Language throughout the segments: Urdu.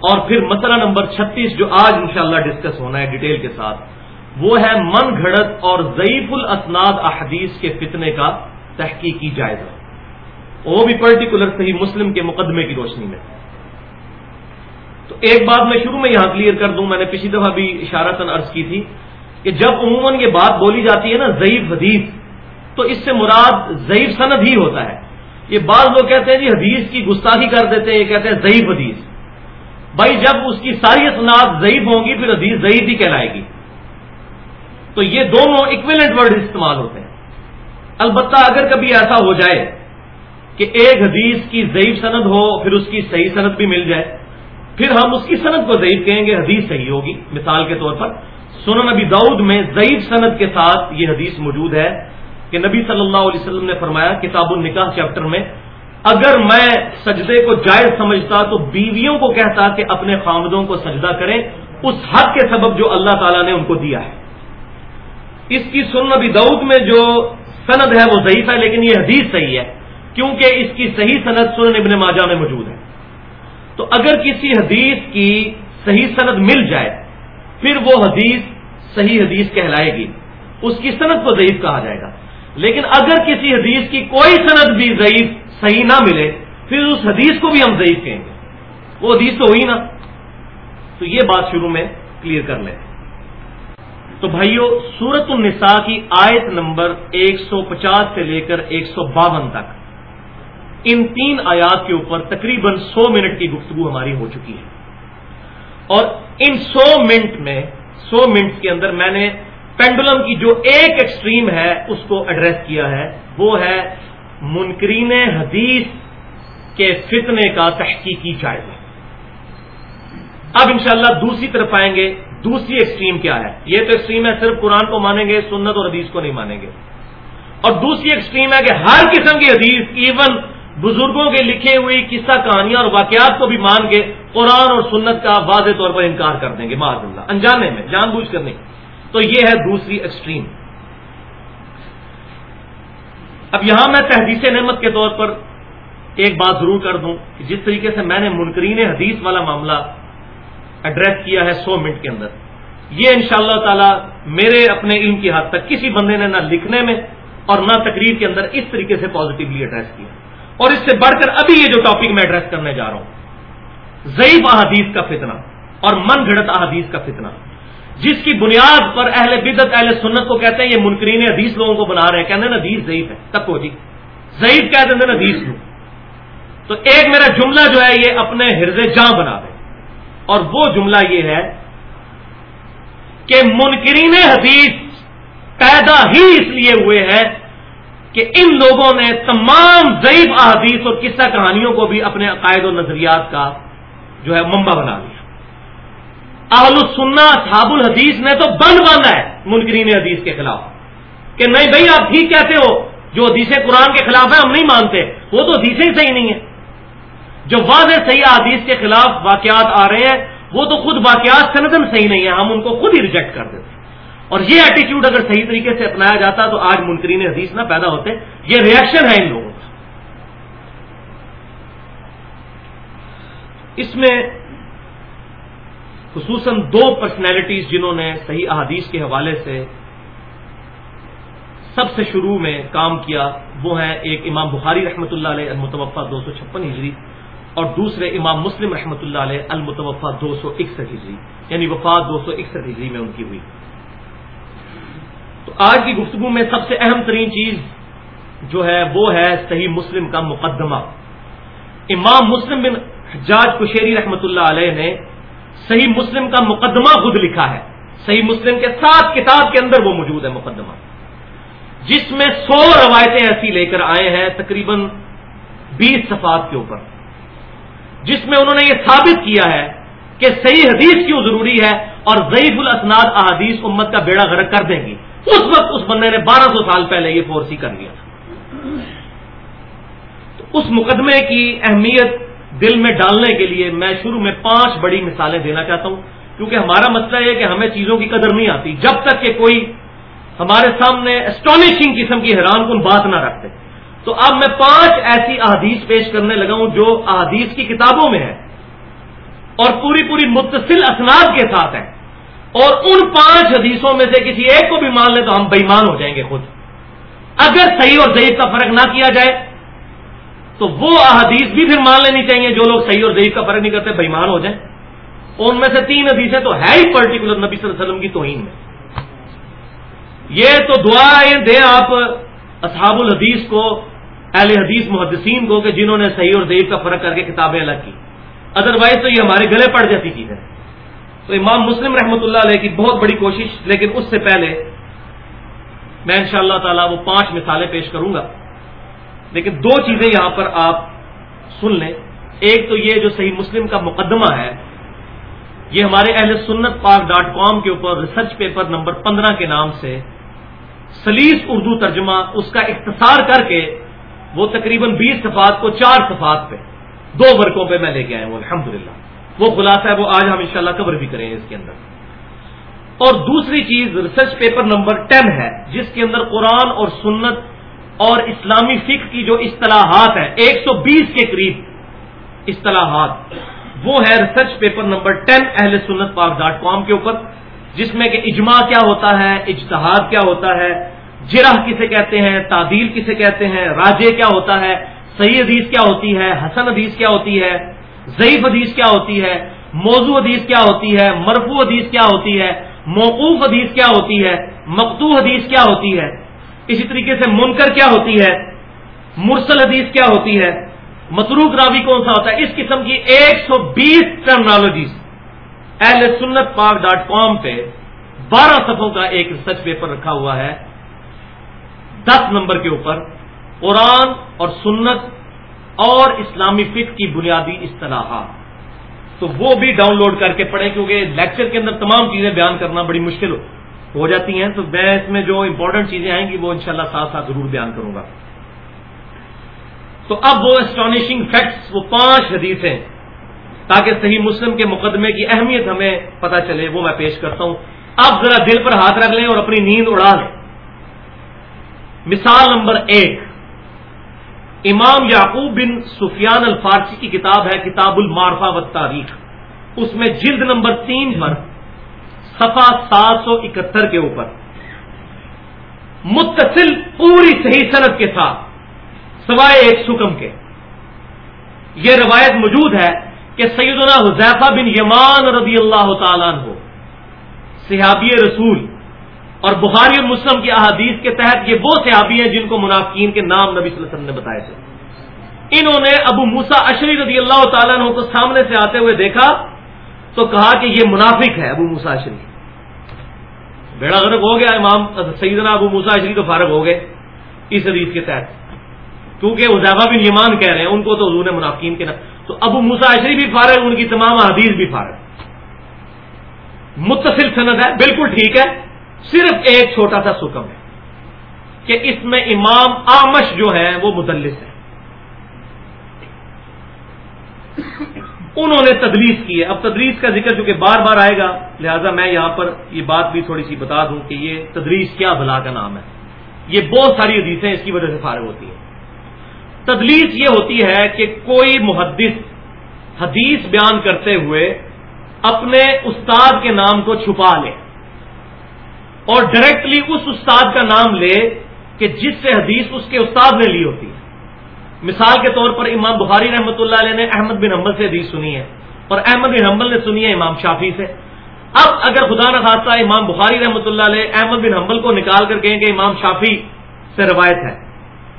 اور پھر مسئلہ نمبر چھتیس جو آج انشاءاللہ ڈسکس ہونا ہے ڈیٹیل کے ساتھ، وہ ہے من گھڑت اور ضعیف الاسناد احادیث کے فتنے کا تحقیقی جائزہ۔ وہ بھی پرٹیکولر صحیح مسلم کے مقدمے کی روشنی میں۔ تو ایک بات میں شروع میں یہاں کلیئر کر دوں، میں نے پچھلی دفعہ بھی اشارہ عرض کی تھی کہ جب عموماً یہ بات بولی جاتی ہے نا، ضعیف حدیث، تو اس سے مراد ضعیف سند ہی ہوتا ہے۔ یہ بعض لوگ کہتے ہیں جی حدیث کی گستاخی کر دیتے ہیں، یہ کہتے ہیں ضعیف حدیث۔ بھائی جب اس کی ساری اسناد ضعیف ہوں گی، پھر حدیث ضعیف ہی کہلائے گی۔ تو یہ دونوں اکویلنٹ ورڈ استعمال ہوتے ہیں۔ البتہ اگر کبھی ایسا ہو جائے کہ ایک حدیث کی ضعیف سند ہو، پھر اس کی صحیح سند بھی مل جائے۔ پھر ہم اس کی صنعت کو ضعیف کہیں گے، حدیث صحیح ہوگی۔ مثال کے طور پر سنن نبی داؤد میں ضعیف صنعت کے ساتھ یہ حدیث موجود ہے کہ نبی صلی اللہ علیہ وسلم نے فرمایا، کتاب النکاح چیپٹر میں اگر میں سجدے کو جائز سمجھتا تو بیویوں کو کہتا کہ اپنے خامدوں کو سجدہ کریں، اس حق کے سبب جو اللہ تعالیٰ نے ان کو دیا ہے۔ اس کی سن نبی دعود میں جو سند ہے وہ ضعیف ہے، لیکن یہ حدیث صحیح ہے، کیونکہ اس کی صحیح سند سنن ابن ماجہ میں موجود ہے۔ تو اگر کسی حدیث کی صحیح سند مل جائے، پھر وہ حدیث صحیح حدیث کہلائے گی۔ اس کی صنعت کو ضعیف کہا جائے گا۔ لیکن اگر کسی حدیث کی کوئی صنعت بھی ضعیف صحیح نہ ملے، پھر اس حدیث کو بھی ہم ضعیف کہیں گے۔ وہ حدیث تو ہوئی نا۔ تو یہ بات شروع میں کلیئر کر لیں۔ تو بھائیو سورت النساء کی آیت نمبر ایک سو پچاس سے لے کر ایک سو باون تک، ان تین آیات کے اوپر تقریباً سو منٹ کی گفتگو ہماری ہو چکی ہے۔ اور ان سو منٹ میں، سو منٹ کے اندر میں نے پینڈولم کی جو ایک ایکسٹریم ہے، اس کو ایڈریس کیا ہے۔ وہ ہے منکرین حدیث کے فتنے کا تحقیقی جائزہ۔ اب انشاءاللہ دوسری طرف آئیں گے، دوسری ایکسٹریم کیا ہے؟ یہ تو ایکسٹریم ہے، صرف قرآن کو مانیں گے، سنت اور حدیث کو نہیں مانیں گے۔ اور دوسری ایکسٹریم ہے کہ ہر قسم کی حدیث ایون بزرگوں کے لکھے ہوئی قصہ کہانیاں اور واقعات کو بھی مان کے قرآن اور سنت کا واضح طور پر انکار کر دیں گے معذ اللہ۔ انجانے میں، جان بوجھ کر نہیں۔ تو یہ ہے دوسری ایکسٹریم اب یہاں میں تحدیث نعمت کے طور پر ایک بات ضرور کر دوں کہ جس طریقے سے میں نے منکرین حدیث والا معاملہ ایڈریس کیا ہے سو منٹ کے اندر۔ یہ ان شاء اللہ تعالی میرے اپنے علم کی حد تک کسی بندے نے نہ لکھنے میں اور نہ تقریر کے اندر اس طریقے سے پازیٹیولی ایڈریس کیا۔ اور اس سے بڑھ کر ابھی یہ جو ٹاپک میں ایڈریس کرنے جا رہا ہوں، ضعیف احادیث کا فتنہ اور من گھڑت احادیث کا فتنہ۔ جس کی بنیاد پر اہل بدت اہل سنت کو کہتے ہیں، یہ منکرین حدیث لوگوں کو بنا رہے ہیں۔ کہتے ہیں نا حدیث ضعیف ہے، تب کو جی ضعیف کہتے ہیں نا حدیث لو۔ تو ایک میرا جملہ جو ہے، یہ اپنے ہرز جاں بنا دے۔ اور وہ جملہ یہ ہے کہ منکرین حدیث پیدا ہی اس لیے ہوئے ہیں کہ ان لوگوں نے تمام ضعیف احادیث اور قصہ کہانیوں کو بھی اپنے عقائد و نظریات کا جو ہے ممبا بنا لیا۔ اہل السنہ صحاب الحدیث نے تو بند باندھا ہے منکرین حدیث کے خلاف کہ نہیں بھائی، آپ ٹھیک کہتے ہو، جو حدیث قرآن کے خلاف ہے ہم نہیں مانتے۔ وہ تو حدیثیں ہی صحیح نہیں ہے جو واضح صحیح حدیث کے خلاف واقعات آ رہے ہیں، وہ تو خود واقعات سندن صحیح نہیں ہے ہم ان کو خود ہی ریجیکٹ کر دیتے اور یہ ایٹیچیوڈ اگر صحیح طریقے سے اپنایا جاتا تو آج منکرین حدیث نہ پیدا ہوتے۔ یہ ریئیکشن ہے ان لوگوں کا اس میں خصوصاً دو پرسنالٹیز جنہوں نے صحیح احادیث کے حوالے سے سب سے شروع میں کام کیا، وہ ہیں ایک امام بخاری رحمۃ اللہ علیہ المتوفہ دو سو چھپن ہجری اور دوسرے امام مسلم رحمۃ اللہ علیہ المتوفہ دو سو اکسٹھ ہجری یعنی وفات دو سو اکسٹھ ہجری میں ان کی ہوئی۔ تو آج کی گفتگو میں سب سے اہم ترین چیز جو ہے، وہ ہے صحیح مسلم کا مقدمہ۔ امام مسلم بن حجاج کشیری رحمۃ اللہ علیہ نے صحیح مسلم کا مقدمہ خود لکھا ہے۔ صحیح مسلم کے ساتھ کتاب کے اندر وہ موجود ہے مقدمہ۔ جس میں سو روایتیں ایسی لے کر آئے ہیں تقریباً بیس صفات کے اوپر۔ جس میں انہوں نے یہ ثابت کیا ہے کہ صحیح حدیث کیوں ضروری ہے اور ضعیف الاسناد احادیث امت کا بیڑا غرق کر دیں گی۔ اس وقت اس بندے نے بارہ سو سال پہلے یہ فورسی کر لیا۔ تھا تو اس مقدمے کی اہمیت دل میں ڈالنے کے لیے میں شروع میں پانچ بڑی مثالیں دینا چاہتا ہوں۔ کیونکہ ہمارا مسئلہ یہ کہ ہمیں چیزوں کی قدر نہیں آتی۔ جب تک کہ کوئی ہمارے سامنے اسٹانشنگ قسم کی حیران کن بات نہ رکھتے۔ تو اب میں پانچ ایسی احادیث پیش کرنے لگا ہوں جو احادیث کی کتابوں میں ہے اور پوری پوری متصل اسناد کے ساتھ ہیں۔ اور ان پانچ حدیثوں میں سے کسی ایک کو بھی مان لیں تو ہم بےمان ہو جائیں گے خود۔ اگر صحیح اور ضعیف کا فرق نہ کیا جائے تو وہ احادیث بھی پھر مان لینی چاہیے جو لوگ صحیح اور ضعیف کا فرق نہیں کرتے، بےمان ہو جائیں۔ ان میں سے تین حدیثیں تو ہے ہی پرٹیکولر نبی صلی اللہ علیہ وسلم کی توہین میں۔ یہ تو دعائیں دیں آپ اصحاب الحدیث کو، اہل حدیث محدثین کو کہ جنہوں نے صحیح اور ضعیف کا فرق کر کے کتابیں الگ کی۔ ادروائز تو یہ ہمارے گلے پڑ جاتی چیز ہے تو امام مسلم رحمۃ اللہ علیہ کی بہت بڑی کوشش، لیکن اس سے پہلے میں ان شاء اللہ تعالی وہ پانچ مثالیں پیش کروں گا۔ لیکن دو چیزیں یہاں پر آپ سن لیں۔ ایک تو یہ جو صحیح مسلم کا مقدمہ ہے، یہ ہمارے اہل سنت پاک ڈاٹ کام کے اوپر ریسرچ پیپر نمبر پندرہ کے نام سے سلیس اردو ترجمہ اس کا اختصار کر کے وہ تقریباً بیس صفات کو چار صفات پہ، دو ورقوں پہ میں لے کے آیا ہوں الحمد وہ خلاصہ ہے، وہ آج ہم انشاءاللہ کور بھی کریں اس کے اندر۔ اور دوسری چیز، ریسرچ پیپر نمبر ٹین ہے، جس کے اندر قرآن اور سنت اور اسلامی فکر کی جو اصطلاحات ہیں، ایک سو بیس کے قریب اصطلاحات، وہ ہے ریسرچ پیپر نمبر ٹین اہل سنت پاک ڈاٹ کام کے اوپر، جس میں کہ اجماع کیا ہوتا ہے، اجتہاد کیا ہوتا ہے، جرح کسے کہتے ہیں، تعدیل کسے کہتے ہیں، راجے کیا ہوتا ہے، صحیح حدیث کیا ہوتی ہے، حسن حدیث کیا ہوتی ہے، ضعیف حدیث کیا ہوتی ہے، موضوع حدیث کیا ہوتی ہے، مرفوع حدیث کیا ہوتی ہے، موقوف حدیث کیا ہوتی ہے مقتو حدیث کیا ہوتی ہے۔ اسی طریقے سے منکر کیا ہوتی ہے؟ مرسل حدیث کیا ہوتی ہے؟ متروک راوی کون سا ہوتا ہے؟ اس قسم کی ایک سو بیس ٹرمنالوجیز اہل سنت پاک ڈاٹ کام پہ بارہ صفوں کا ایک ریسرچ پیپر رکھا ہوا ہے۔ دس نمبر کے اوپر قرآن اور سنت اور اسلامی فکر کی بنیادی اصطلاحات۔ تو وہ بھی ڈاؤن لوڈ کر کے پڑھیں کیونکہ لیکچر کے اندر تمام چیزیں بیان کرنا بڑی مشکل ہو۔ ہو جاتی ہیں، تو میں اس میں جو امپورٹنٹ چیزیں آئیں گی، وہ انشاءاللہ ساتھ ساتھ ضرور بیان کروں گا۔ تو اب وہ اسٹانشنگ فیکٹس وہ پانچ حدیثیں۔ تاکہ صحیح مسلم کے مقدمے کی اہمیت ہمیں پتہ چلے، وہ میں پیش کرتا ہوں۔ اب ذرا دل پر ہاتھ رکھ لیں اور اپنی نیند اڑا لیں۔ مثال نمبر ایک، امام یعقوب بن سفیان الفارسی کی کتاب ہے، کتاب المارفا و تاریخ اس میں جلد نمبر تین پر سفا سات سو اکہتر کے اوپر۔ متصل پوری صحیح صنعت کے ساتھ، سوائے ایک سکم کے۔ یہ روایت موجود ہے کہ سیدنا حذیفہ بن یمان رضی اللہ تعالیٰ ہو صحابی رسول اور بخاری اور مسلم کی احادیث کے تحت یہ وہ صحابی ہیں جن کو منافقین کے نام نبی صلی اللہ علیہ وسلم نے بتائے تھے۔ انہوں نے ابو موسا اشری رضی اللہ تعالیٰ عنہ کو سامنے سے آتے ہوئے دیکھا تو کہا کہ یہ منافق ہے ابو موسا اشری بیڑا غرق ہو گیا، امام سیدنا ابو موسا اشری تو فارغ ہو گئے اس حدیث کے تحت۔ کیونکہ حذیفہ بن یمان کہہ رہے ہیں، ان کو تو حضور نے منافقین کے نام تو ابو موسا اشری بھی فارغ، ان کی تمام حدیث بھی فارغ۔ متصل سند ہے، بالکل ٹھیک ہے، صرف ایک چھوٹا سا سکم ہے کہ اس میں امام آمش جو ہے وہ مدلس ہے انہوں نے تدریس کی ہے۔ اب تدریس کا ذکر چونکہ بار بار آئے گا، لہذا میں یہاں پر یہ بات بھی تھوڑی سی بتا دوں کہ یہ تدریس کیا بلا کا نام ہے۔ یہ بہت ساری حدیثیں اس کی وجہ سے فارغ ہوتی ہیں۔ تدلیس یہ ہوتی ہے کہ کوئی محدث حدیث بیان کرتے ہوئے اپنے استاد کے نام کو چھپا لے اور ڈائریکٹلی اس استاد کا نام لے کہ جس سے حدیث اس کے استاد نے لی ہوتی ہے۔ مثال کے طور پر امام بخاری رحمۃ اللہ علیہ نے احمد بن حمبل سے حدیث سنی ہے اور احمد بن حمبل نے سنی ہے امام شافی سے۔ اب اگر خدا نخواستہ امام بخاری رحمۃ اللہ علیہ احمد بن حمبل کو نکال کر کہیں کہ امام شافی سے روایت ہے،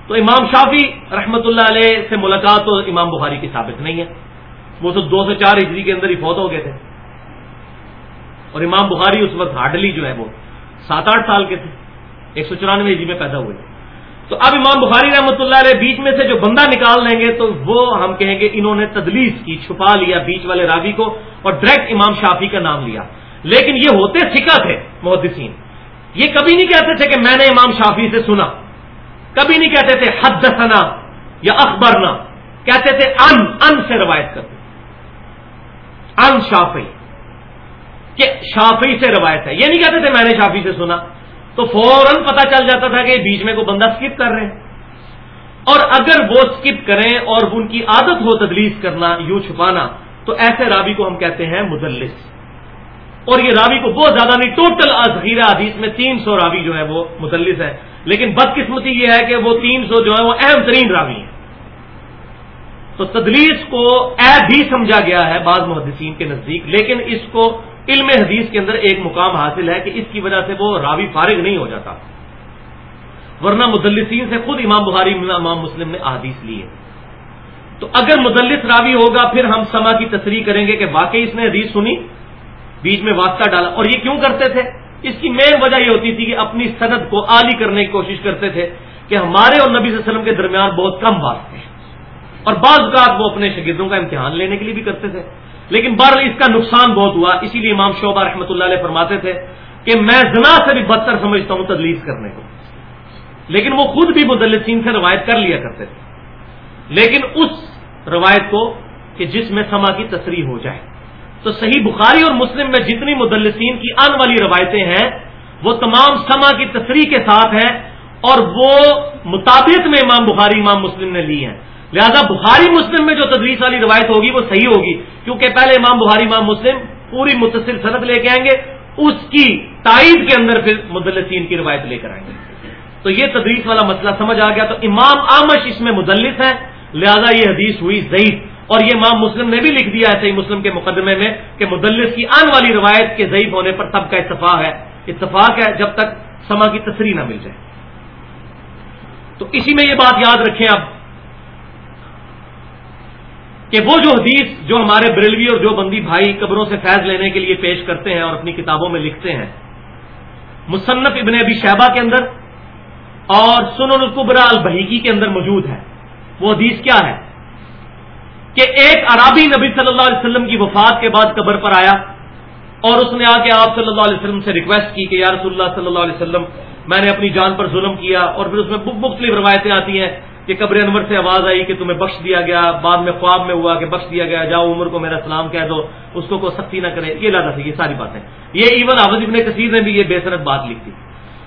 تو امام شافی رحمۃ اللہ علیہ سے ملاقات تو امام بخاری کی ثابت نہیں ہے۔ وہ تو دو سو چار ہجری کے اندر ہی فوت ہو گئے تھے۔ اور امام بخاری اس وقت ہارڈلی جو ہے وہ سات آٹھ سال کے تھے۔ ایک سو چورانوے ہجری میں پیدا ہوئے۔ تھے تو اب امام بخاری رحمۃ اللہ علیہ بیچ میں سے جو بندہ نکال لیں گے تو وہ ہم کہیں گے انہوں نے تدلیس کی، چھپا لیا بیچ والے راوی کو اور ڈائریکٹ امام شافی کا نام لیا۔ لیکن یہ ہوتے سکھا تھے محدثین۔ یہ کبھی نہیں کہتے تھے کہ میں نے امام شافی سے سنا۔ کبھی نہیں کہتے تھے حد ثنا یا اخبرنا۔ کہتے تھے ان ان سے روایت کرتے۔ ان شافی کہ شافی سے روایت ہے۔ یہ نہیں کہتے تھے میں نے شافی سے سنا۔ تو فوراً پتا چل جاتا تھا کہ بیچ میں کوئی بندہ اسکپ کر رہے ہیں۔ اور اگر وہ اسکپ کریں اور ان کی عادت ہو تدلیس کرنا، یوں چھپانا، تو ایسے راوی کو ہم کہتے ہیں مدلس۔ اور یہ راوی کو بہت زیادہ نہیں ٹوٹل ذخیرہ حدیث میں تین سو راوی جو ہے وہ مدلس ہے لیکن بدقسمتی یہ ہے کہ وہ تین سو جو ہے وہ اہم ترین راوی ہیں۔ تو تدلیس کو ایب بھی سمجھا گیا ہے بعض محدثین کے نزدیک، لیکن اس کو علم حدیث کے اندر ایک مقام حاصل ہے کہ اس کی وجہ سے وہ راوی فارغ نہیں ہو جاتا۔ ورنہ مدلسین سے خود امام بخاری امام مسلم نے احادیث لی ہے تو اگر مدلس راوی ہوگا، پھر ہم سما کی تصریح کریں گے کہ واقعی اس نے حدیث سنی، بیچ میں واسطہ ڈالا۔ اور یہ کیوں کرتے تھے؟ اس کی مین وجہ یہ ہوتی تھی کہ اپنی صنعت کو عالی کرنے کی کوشش کرتے تھے کہ ہمارے اور نبی صلی اللہ علیہ وسلم کے درمیان بہت کم واسطے۔ ہیں اور بعض اوقات وہ اپنے شاگردوں کا امتحان لینے کے لیے بھی کرتے تھے۔ لیکن بار اس کا نقصان بہت ہوا، اسی لیے امام شعبہ رحمۃ اللہ علیہ فرماتے تھے کہ میں زنا سے بھی بدتر سمجھتا ہوں تدلیس کرنے کو۔ لیکن وہ خود بھی مدلسین سے روایت کر لیا کرتے تھے۔ لیکن اس روایت کو کہ جس میں سما کی تصریح ہو جائے۔ تو صحیح بخاری اور مسلم میں جتنی مدلسین کی آنے والی روایتیں ہیں، وہ تمام سما کی تصریح کے ساتھ ہیں اور وہ مطابق میں امام بخاری، امام مسلم نے لی ہیں۔ لہذا بخاری مسلم میں جو تدریس والی روایت ہوگی وہ صحیح ہوگی، کیونکہ پہلے امام بخاری، امام مسلم پوری متصل صنعت لے کے آئیں گے، اس کی تائید کے اندر پھر مدلسین کی روایت لے کر آئیں گے۔ تو یہ تدریس والا مسئلہ سمجھ آ گیا، تو امام آمش اس میں مدلس ہے لہذا یہ حدیث ہوئی ضعیف۔ اور یہ امام مسلم نے بھی لکھ دیا ہے صحیح مسلم کے مقدمے میں کہ مدلس کی آن والی روایت کے ضعیف ہونے پر سب کا اتفاق ہے۔ اتفاق ہے جب تک سما کی تصریح نہ مل جائے۔ تو اسی میں یہ بات یاد رکھیں اب۔ کہ وہ جو حدیث جو ہمارے بریلوی اور جو بندی بھائی قبروں سے فیض لینے کے لیے پیش کرتے ہیں اور اپنی کتابوں میں لکھتے ہیں، مصنف ابن ابی شہبہ کے اندر اور سن القبرا البحیکی کے اندر موجود ہے۔ وہ حدیث کیا ہے؟ کہ ایک عرابی نبی صلی اللہ علیہ وسلم کی وفات کے بعد قبر پر آیا اور اس نے آ کے آپ صلی اللہ علیہ وسلم سے ریکویسٹ کی کہ یا رسول اللہ صلی اللہ علیہ وسلم، میں نے اپنی جان پر ظلم کیا اور پھر اس میں مختلف روایتیں آتی ہیں۔ کہ قبر انور سے آواز آئی کہ تمہیں بخش دیا گیا، بعد میں خواب میں ہوا کہ بخش دیا گیا، جاؤ عمر کو میرا سلام کہہ دو، اس کو کوئی سختی نہ کرے۔ یہ لادا تھی یہ ساری باتیں۔ یہ ایون حافظ ابن کثیر نے بھی یہ بے صنعت بات لکھی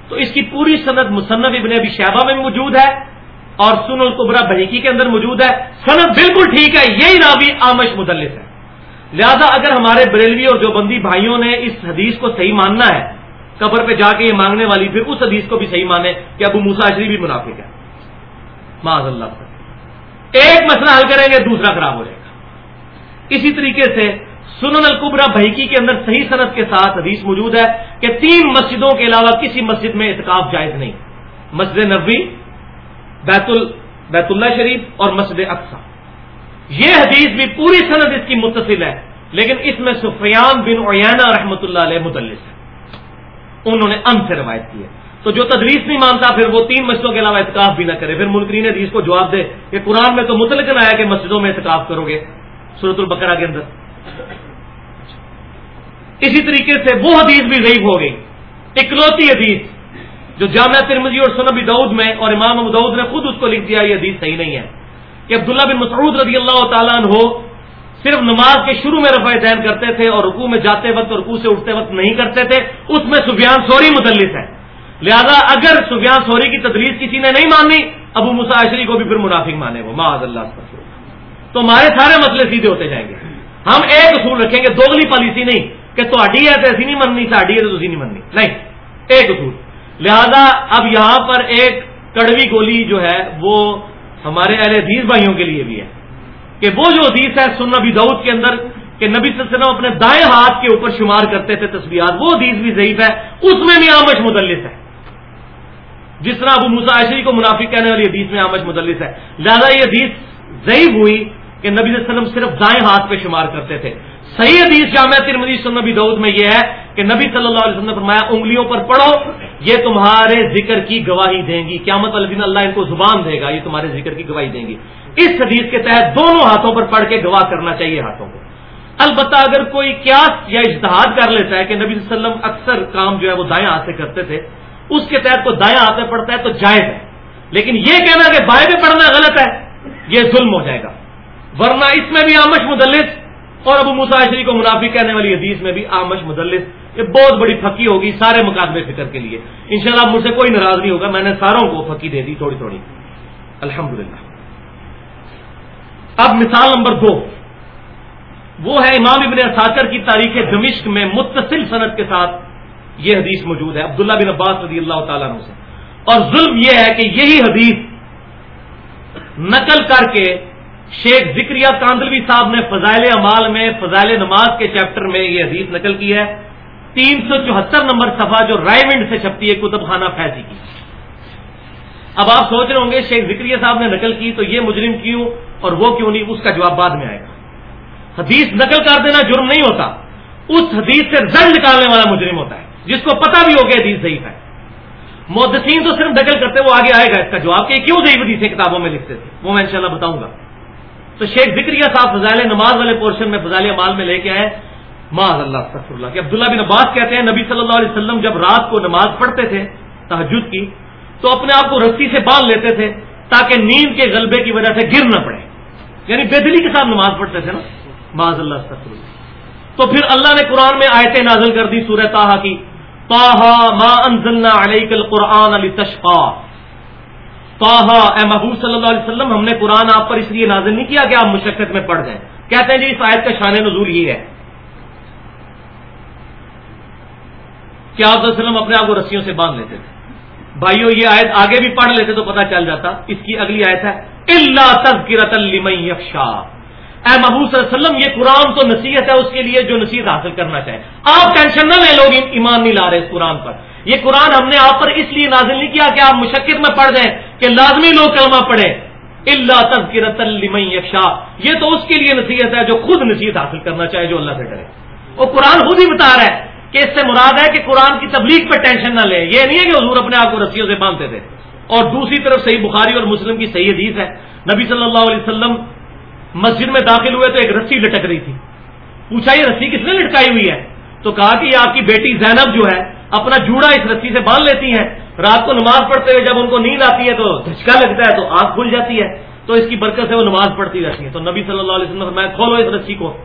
تو اس کی پوری صنعت مصنف ابن ابی شہبہ میں موجود ہے اور سن القبرا بحیکی کے اندر موجود ہے۔ صنعت بالکل ٹھیک ہے، یہی راوی آمش مدلس ہے۔ لہذا اگر ہمارے بریلوی اور جو بندی بھائیوں نے اس حدیث کو صحیح ماننا ہے، قبر پہ جا کے یہ مانگنے والی پھر اس حدیث کو بھی صحیح مانے کہ ابو مساشری بھی منافق ہے۔ معذ اللہ ایک مسئلہ حل کریں گے، دوسرا خراب ہو جائے گا۔ اسی طریقے سے سنن القبرا بحیکی کے اندر صحیح صنعت کے ساتھ حدیث موجود ہے کہ تین مسجدوں کے علاوہ کسی مسجد میں اعتکاف جائز نہیں۔ مسجد نبوی، بیت ال، بیت اللہ شریف اور مسجد اقسا یہ حدیث بھی پوری صنعت اس کی متصل ہے، لیکن اس میں سفیان بن اوینا رحمۃ اللہ علیہ مدلس ہے انہوں نے ان سے روایت کی ہے۔ تو جو تدریس نہیں مانتا، پھر وہ تین مسجدوں کے علاوہ اعتکاف بھی نہ کرے۔ پھر منکرین حدیث کو جواب دے کہ قرآن میں تو مطلق آیا کہ مسجدوں میں اعتکاف کرو گے۔ صورت البقرہ کے اندر۔ اسی طریقے سے وہ حدیث بھی ضعیف ہو گئی۔ اکلوتی حدیث جو جامعہ ترمزی اور سنبی دعود میں اور امام دعود نے خود اس کو لکھ دیا، یہ حدیث صحیح نہیں ہے۔ کہ عبداللہ بن مسعود رضی اللہ تعالیٰ عنہ صرف نماز کے شروع میں رفع دین کرتے تھے اور رکوع میں جاتے وقت اور رکوع سے اٹھتے وقت نہیں کرتے تھے۔ اس میں سفیان سوری مدلس ہے۔ لہذا اگر سفیان سوری کی تدریس کسی نے نہیں مانی ابو مساشری کو بھی پھر منافق مانے وہ، معاذ اللہ تو ہمارے سارے مسئلے سیدھے ہوتے جائیں گے۔ ہم ایک اصول رکھیں گے، دوگلی پالیسی نہیں کہ تو ہے تو ایسی نہیں مننی ساڈی ہے تو نہیں مننی نہیں، ایک اصول۔ لہذا اب یہاں پر ایک کڑوی گولی جو ہے وہ ہمارے اہل حدیث بھائیوں کے لیے بھی ہے کہ وہ جو حدیث ہے سن نبی دعود کے اندر کہ نبی صلی اللہ علیہ وسلم اپنے دائیں ہاتھ کے اوپر شمار کرتے تھے تصویرات وہ حدیث بھی ضعیف ہے، اس میں بھی آمش مدلس ہے۔ جس طرح ابو مساشری کو منافق کہنے والی حدیث میں آمش مدلس ہے۔ لہذا یہ حدیث ضعیف ہوئی کہ نبی صلی اللہ علیہ وسلم صرف دائیں ہاتھ پہ شمار کرتے تھے۔ صحیح حدیث جامع ترمدی سن نبی دعود میں یہ ہے کہ نبی صلی اللہ علیہ وسلم نے فرمایا، انگلیوں پر پڑھو، یہ تمہارے ذکر کی گواہی دیں گی۔ قیامت دن اللہ ان کو زبان دے گا، یہ تمہارے ذکر کی گواہی دیں گی۔ اس حدیث کے تحت دونوں ہاتھوں پر پڑھ کے گواہ کرنا چاہیے ہاتھوں کو۔ البتہ اگر کوئی قیاس یا اجتہاد کر لیتا ہے کہ نبی صلی اللہ علیہ وسلم اکثر کام جو ہے وہ دائیں ہاتھ سے کرتے تھے اس کے تحت کو دائیں ہاتھ میں پڑتا ہے تو جائز ہے۔ لیکن یہ کہنا کہ بائیں میں پڑھنا غلط ہے، یہ ظلم ہو جائے گا۔ ورنہ اس میں بھی آمش مدلس اور ابو مساشری کو منافی کہنے والی حدیث میں بھی آمش مدلس۔ یہ بہت بڑی پھکی ہوگی سارے مقابلے فکر کے لیے۔ انشاءاللہ مجھ سے کوئی ناراض نہیں ہوگا، میں نے ساروں کو پھکی دے دی تھوڑی تھوڑی۔ الحمدللہ۔ اب مثال نمبر دو۔ وہ ہے امام ابن ساکر کی تاریخ دمشق میں متصل صنعت کے ساتھ یہ حدیث موجود ہے، عبداللہ بن عباس رضی اللہ تعالیٰ عنہ سے۔ اور ظلم یہ ہے کہ یہی حدیث نقل کر کے شیخ ذکریہ کاندلوی صاحب نے فضائل امال میں، فضائل نماز کے چیپٹر میں یہ حدیث نقل کی ہے۔ تین سو چوہتر نمبر صفحہ جو رائے منڈ سے چھپتی ہے، کتب خانہ فیضی کی۔ اب آپ سوچ رہے ہوں گے، شیخ ذکریہ صاحب نے نقل کی تو یہ مجرم کیوں اور وہ کیوں نہیں؟ اس کا جواب بعد میں آئے گا۔ حدیث نقل کر دینا جرم نہیں ہوتا۔ اس حدیث سے زن نکالنے والا مجرم ہوتا ہے۔ جس کو پتا بھی ہو کہ حدیث ضعیف ہے۔ محدثین تو صرف نقل کرتے وہ آگے آئے گا اس کا جواب کہ کیوں ضعیف حدیثیں کتابوں میں لکھتے تھے؟ وہ میں انشاءاللہ بتاؤں گا۔ تو شیخ ذکریہ صاحب فضائل نماز والے پورشن میں فضائل مال میں لے کے آئے۔ معذ اللہ سفر اللہ کہ عبداللہ بن عباس کہتے ہیں، نبی صلی اللہ علیہ وسلم جب رات کو نماز پڑھتے تھے تحجد کی، تو اپنے آپ کو رسی سے باندھ لیتے تھے تاکہ نیند کے غلبے کی وجہ سے گر نہ پڑے۔ یعنی بے دلی کے ساتھ نماز پڑھتے تھے نا؟ معذ اللہ سفر اللہ تو پھر اللہ نے قرآن میں آیتیں نازل کر دی، سورہ تاہا کی۔ تاہا ما انزلنا علیک القرآن علی تشقا تاہا اے محبوب صلی اللہ علیہ وسلم، ہم نے قرآن آپ پر اس لیے نازل نہیں کیا کہ آپ مشقت میں پڑھ جائیں۔ کہتے ہیں جی اس آیت کا شان نزول یہ ہے۔ کیا آپ وسلم اپنے آپ کو رسیوں سے باندھ لیتے تھے؟ بھائیو، یہ آیت آگے بھی پڑھ لیتے تو پتہ چل جاتا۔ اس کی اگلی آیت ہے اللہ تذکرت لمن یخشا اے محبوب صلی اللہ علیہ وسلم، یہ قرآن تو نصیحت ہے اس کے لیے جو نصیحت حاصل کرنا چاہے آپ ٹینشن نہ لیں، لوگ ایمان نہیں لا رہے اس قرآن پر۔ یہ قرآن ہم نے آپ پر اس لیے نازل نہیں کیا کہ آپ مشکل میں پڑھ دیں کہ لازمی لوگ کلمہ پڑھیں۔ اللہ تذکرت لمن یخشا یہ تو اس کے لیے نصیحت ہے جو خود نصیحت حاصل کرنا چاہے، جو اللہ سے ڈرے وہ قرآن خود ہی بتا رہا ہے کہ اس سے مراد ہے کہ قرآن کی تبلیغ پہ ٹینشن نہ لے یہ نہیں ہے کہ حضور اپنے آپ کو رسیوں سے باندھتے تھے۔ اور دوسری طرف صحیح بخاری اور مسلم کی صحیح حدیث ہے۔ نبی صلی اللہ علیہ وسلم مسجد میں داخل ہوئے تو ایک رسی لٹک رہی تھی۔ پوچھا، یہ رسی کس نے لٹکائی ہوئی ہے؟ تو کہا کہ یہ آپ کی بیٹی زینب جو ہے، اپنا جوڑا اس رسی سے باندھ لیتی ہیں۔ رات کو نماز پڑھتے ہوئے جب ان کو نیند آتی ہے تو دھچکا لگتا ہے، تو آنکھ کھل جاتی ہے۔ تو اس کی برکت سے وہ نماز پڑھتی رہتی ہے تو نبی صلی اللہ علیہ وسلم میں کھولو اس رسی کو۔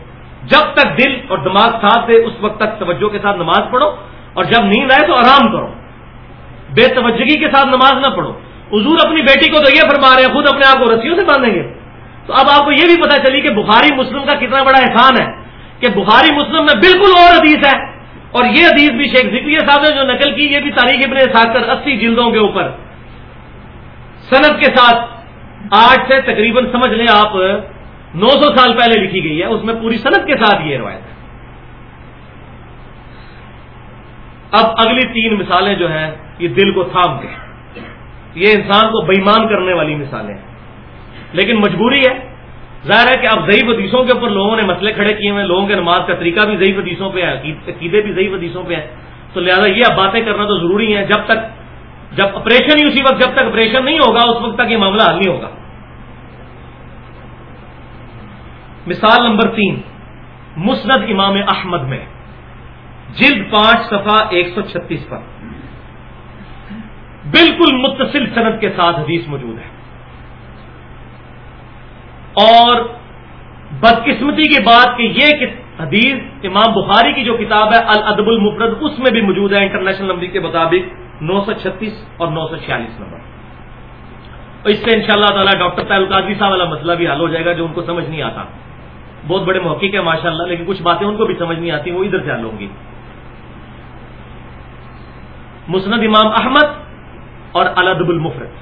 جب تک دل اور دماغ ساتھ دے اس وقت تک توجہ کے ساتھ نماز پڑھو۔ اور جب نیند آئے تو آرام کرو۔ بے توجگی کے ساتھ نماز نہ پڑھو۔ حضور اپنی بیٹی کو تو یہ فرما رہے ہیں، خود اپنے آپ کو رسیوں سے باندھیں گے۔ تو اب آپ کو یہ بھی پتا چلی کہ بخاری مسلم کا کتنا بڑا احسان ہے کہ بخاری مسلم میں بالکل اور حدیث ہے اور یہ حدیث بھی شیخ ذکری صاحب نے جو نقل کی، یہ بھی تاریخ ابن ساکر اسی جلدوں کے اوپر۔ صنعت کے ساتھ آج سے تقریباً سمجھ لیں آپ، نو سو سال پہلے لکھی گئی ہے، اس میں پوری صنعت کے ساتھ یہ روایت ہے۔ اب اگلی تین مثالیں جو ہیں، یہ دل کو تھام کے۔ یہ انسان کو بےمان کرنے والی مثالیں ہیں۔ لیکن مجبوری ہے۔ ظاہر ہے کہ اب ضعیف حدیثوں کے اوپر لوگوں نے مسئلے کھڑے کیے ہوئے لوگوں کے نماز کا طریقہ بھی ضعیف حدیثوں پہ ہے عقیدے بھی ضعیف حدیثوں پہ ہیں۔ تو لہٰذا یہ اب باتیں کرنا تو ضروری ہے جب تک جب آپریشن ہی اسی وقت جب تک آپریشن نہیں ہوگا، اس وقت تک یہ معاملہ حل نہیں ہوگا۔ مثال نمبر تین، مسند امام احمد میں، جلد پانچ، صفحہ ایک سو چھتیس پر۔ بالکل متصل صنعت کے ساتھ حدیث موجود ہے۔ اور بدقسمتی کی بات کہ یہ حدیث امام بخاری کی جو کتاب ہے الادب المفرد، اس میں بھی موجود ہے انٹرنیشنل نمبر کے مطابق نو سو چھتیس اور نو سو چھیالیس نمبر۔ اس سے ان شاء اللہ تعالیٰ ڈاکٹر صاحب والا مسئلہ بھی حل ہو جائے گا جو ان کو سمجھ نہیں آتا۔ بہت بڑے محقق ہے ماشاء اللہ لیکن کچھ باتیں ان کو بھی سمجھ نہیں آتی، وہ ادھر سے حل ہوں گی۔ مسند امام احمد اور الادب المفرد،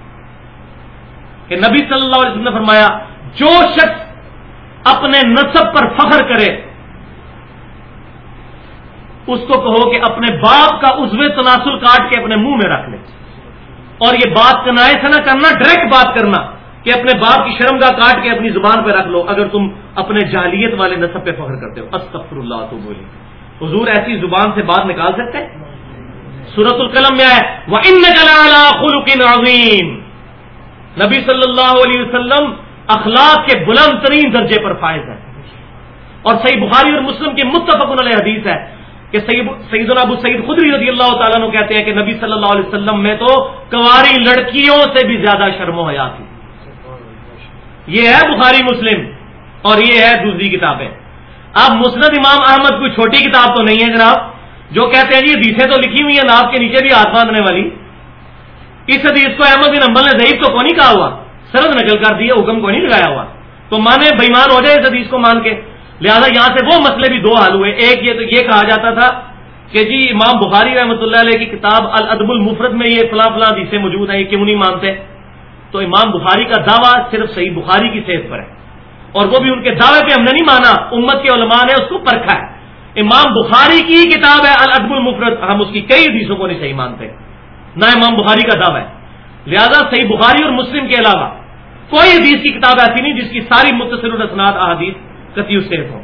کہ نبی صلی اللہ علیہ وسلم نے فرمایا جو شخص اپنے نصب پر فخر کرے، اس کو کہو کہ اپنے باپ کا عزو تناسل کاٹ کے اپنے منہ میں رکھ لے۔ اور یہ بات کنائے سے نہ کرنا ڈائریکٹ بات کرنا کہ اپنے باپ کی شرم کا کاٹ کے اپنی زبان پہ رکھ لو، اگر تم اپنے جالیت والے نصب پہ فخر کرتے ہو۔ استفر اللہ تو بولی حضور ایسی زبان سے بات نکال سکتے؟ سورت القلم میں آئے وہ ان عظیم نبی صلی اللہ علیہ وسلم اخلاق کے بلند ترین درجے پر فائز ہے۔ اور صحیح بخاری اور مسلم کی متفق علیہ حدیث ہے کہ سعید ابو سعید خدری رضی اللہ تعالیٰ نے کہتے ہیں کہ نبی صلی اللہ علیہ وسلم میں تو کنواری لڑکیوں سے بھی زیادہ شرم و حیا تھی۔ یہ ہے بخاری مسلم اور یہ ہے دوسری کتابیں۔ اب مسند امام احمد کوئی چھوٹی کتاب تو نہیں ہے جناب، جو کہتے ہیں جی حدیثیں تو لکھی ہوئی ہیں ناپ کے نیچے بھی ہاتھ باندھنے والی۔ اس حدیث کو احمد بن امبل نے ضعیف تو کون کہا ہوا؟ سرد نکل کر دیا حکم کو نہیں لگایا ہوا۔ تو مانے بےمان ہو جائے اس حدیث کو مان کے۔ لہذا یہاں سے وہ مسئلے بھی دو حال ہوئے۔ ایک یہ تو یہ کہا جاتا تھا کہ جی امام بخاری رحمۃ اللہ علیہ کی کتاب الادب المفرد میں یہ فلاں فلاں حدیثیں موجود ہیں، یہ کیوں نہیں مانتے؟ تو امام بخاری کا دعویٰ صرف صحیح بخاری کی صحت پر ہے۔ اور وہ بھی ان کے دعوے پہ ہم نے نہیں مانا، امت کے علماء نے اس کو پرکھا ہے۔ امام بخاری کی کتاب ہے الادب المفرد، ہم اس کی کئی حدیثوں کو نہیں صحیح مانتے۔ نہ امام بخاری کا دعویٰ ہے۔ لہذا صحیح بخاری اور مسلم کے علاوہ کوئی حدیث کی کتاب ایسی نہیں جس کی ساری متصر الاسناد احادیث کتیو صحت ہو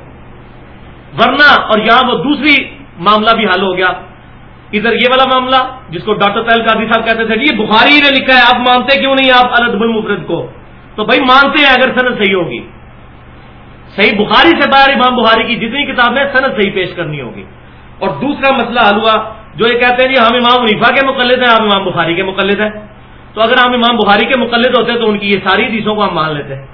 ورنہ اور یہاں وہ دوسری معاملہ بھی حل ہو گیا۔ ادھر یہ والا معاملہ جس کو ڈاکٹر طیل قادری صاحب کہتے تھے یہ بخاری نے لکھا ہے، آپ مانتے کیوں نہیں آپ الدب المفرد کو؟ تو بھائی مانتے ہیں اگر صنعت صحیح ہوگی۔ صحیح بخاری سے باہر امام بخاری کی جتنی کتابیں صنعت صحیح پیش کرنی ہوگی۔ اور دوسرا مسئلہ حل ہوا جو یہ کہتے ہیں جی ہم امام عنیفا کے مقلد ہیں، آپ امام بخاری کے مقلد ہیں۔ تو اگر ہم امام بخاری کے مقلد ہوتے تو ان کی یہ ساری حدیثوں کو ہم مان لیتے ہیں۔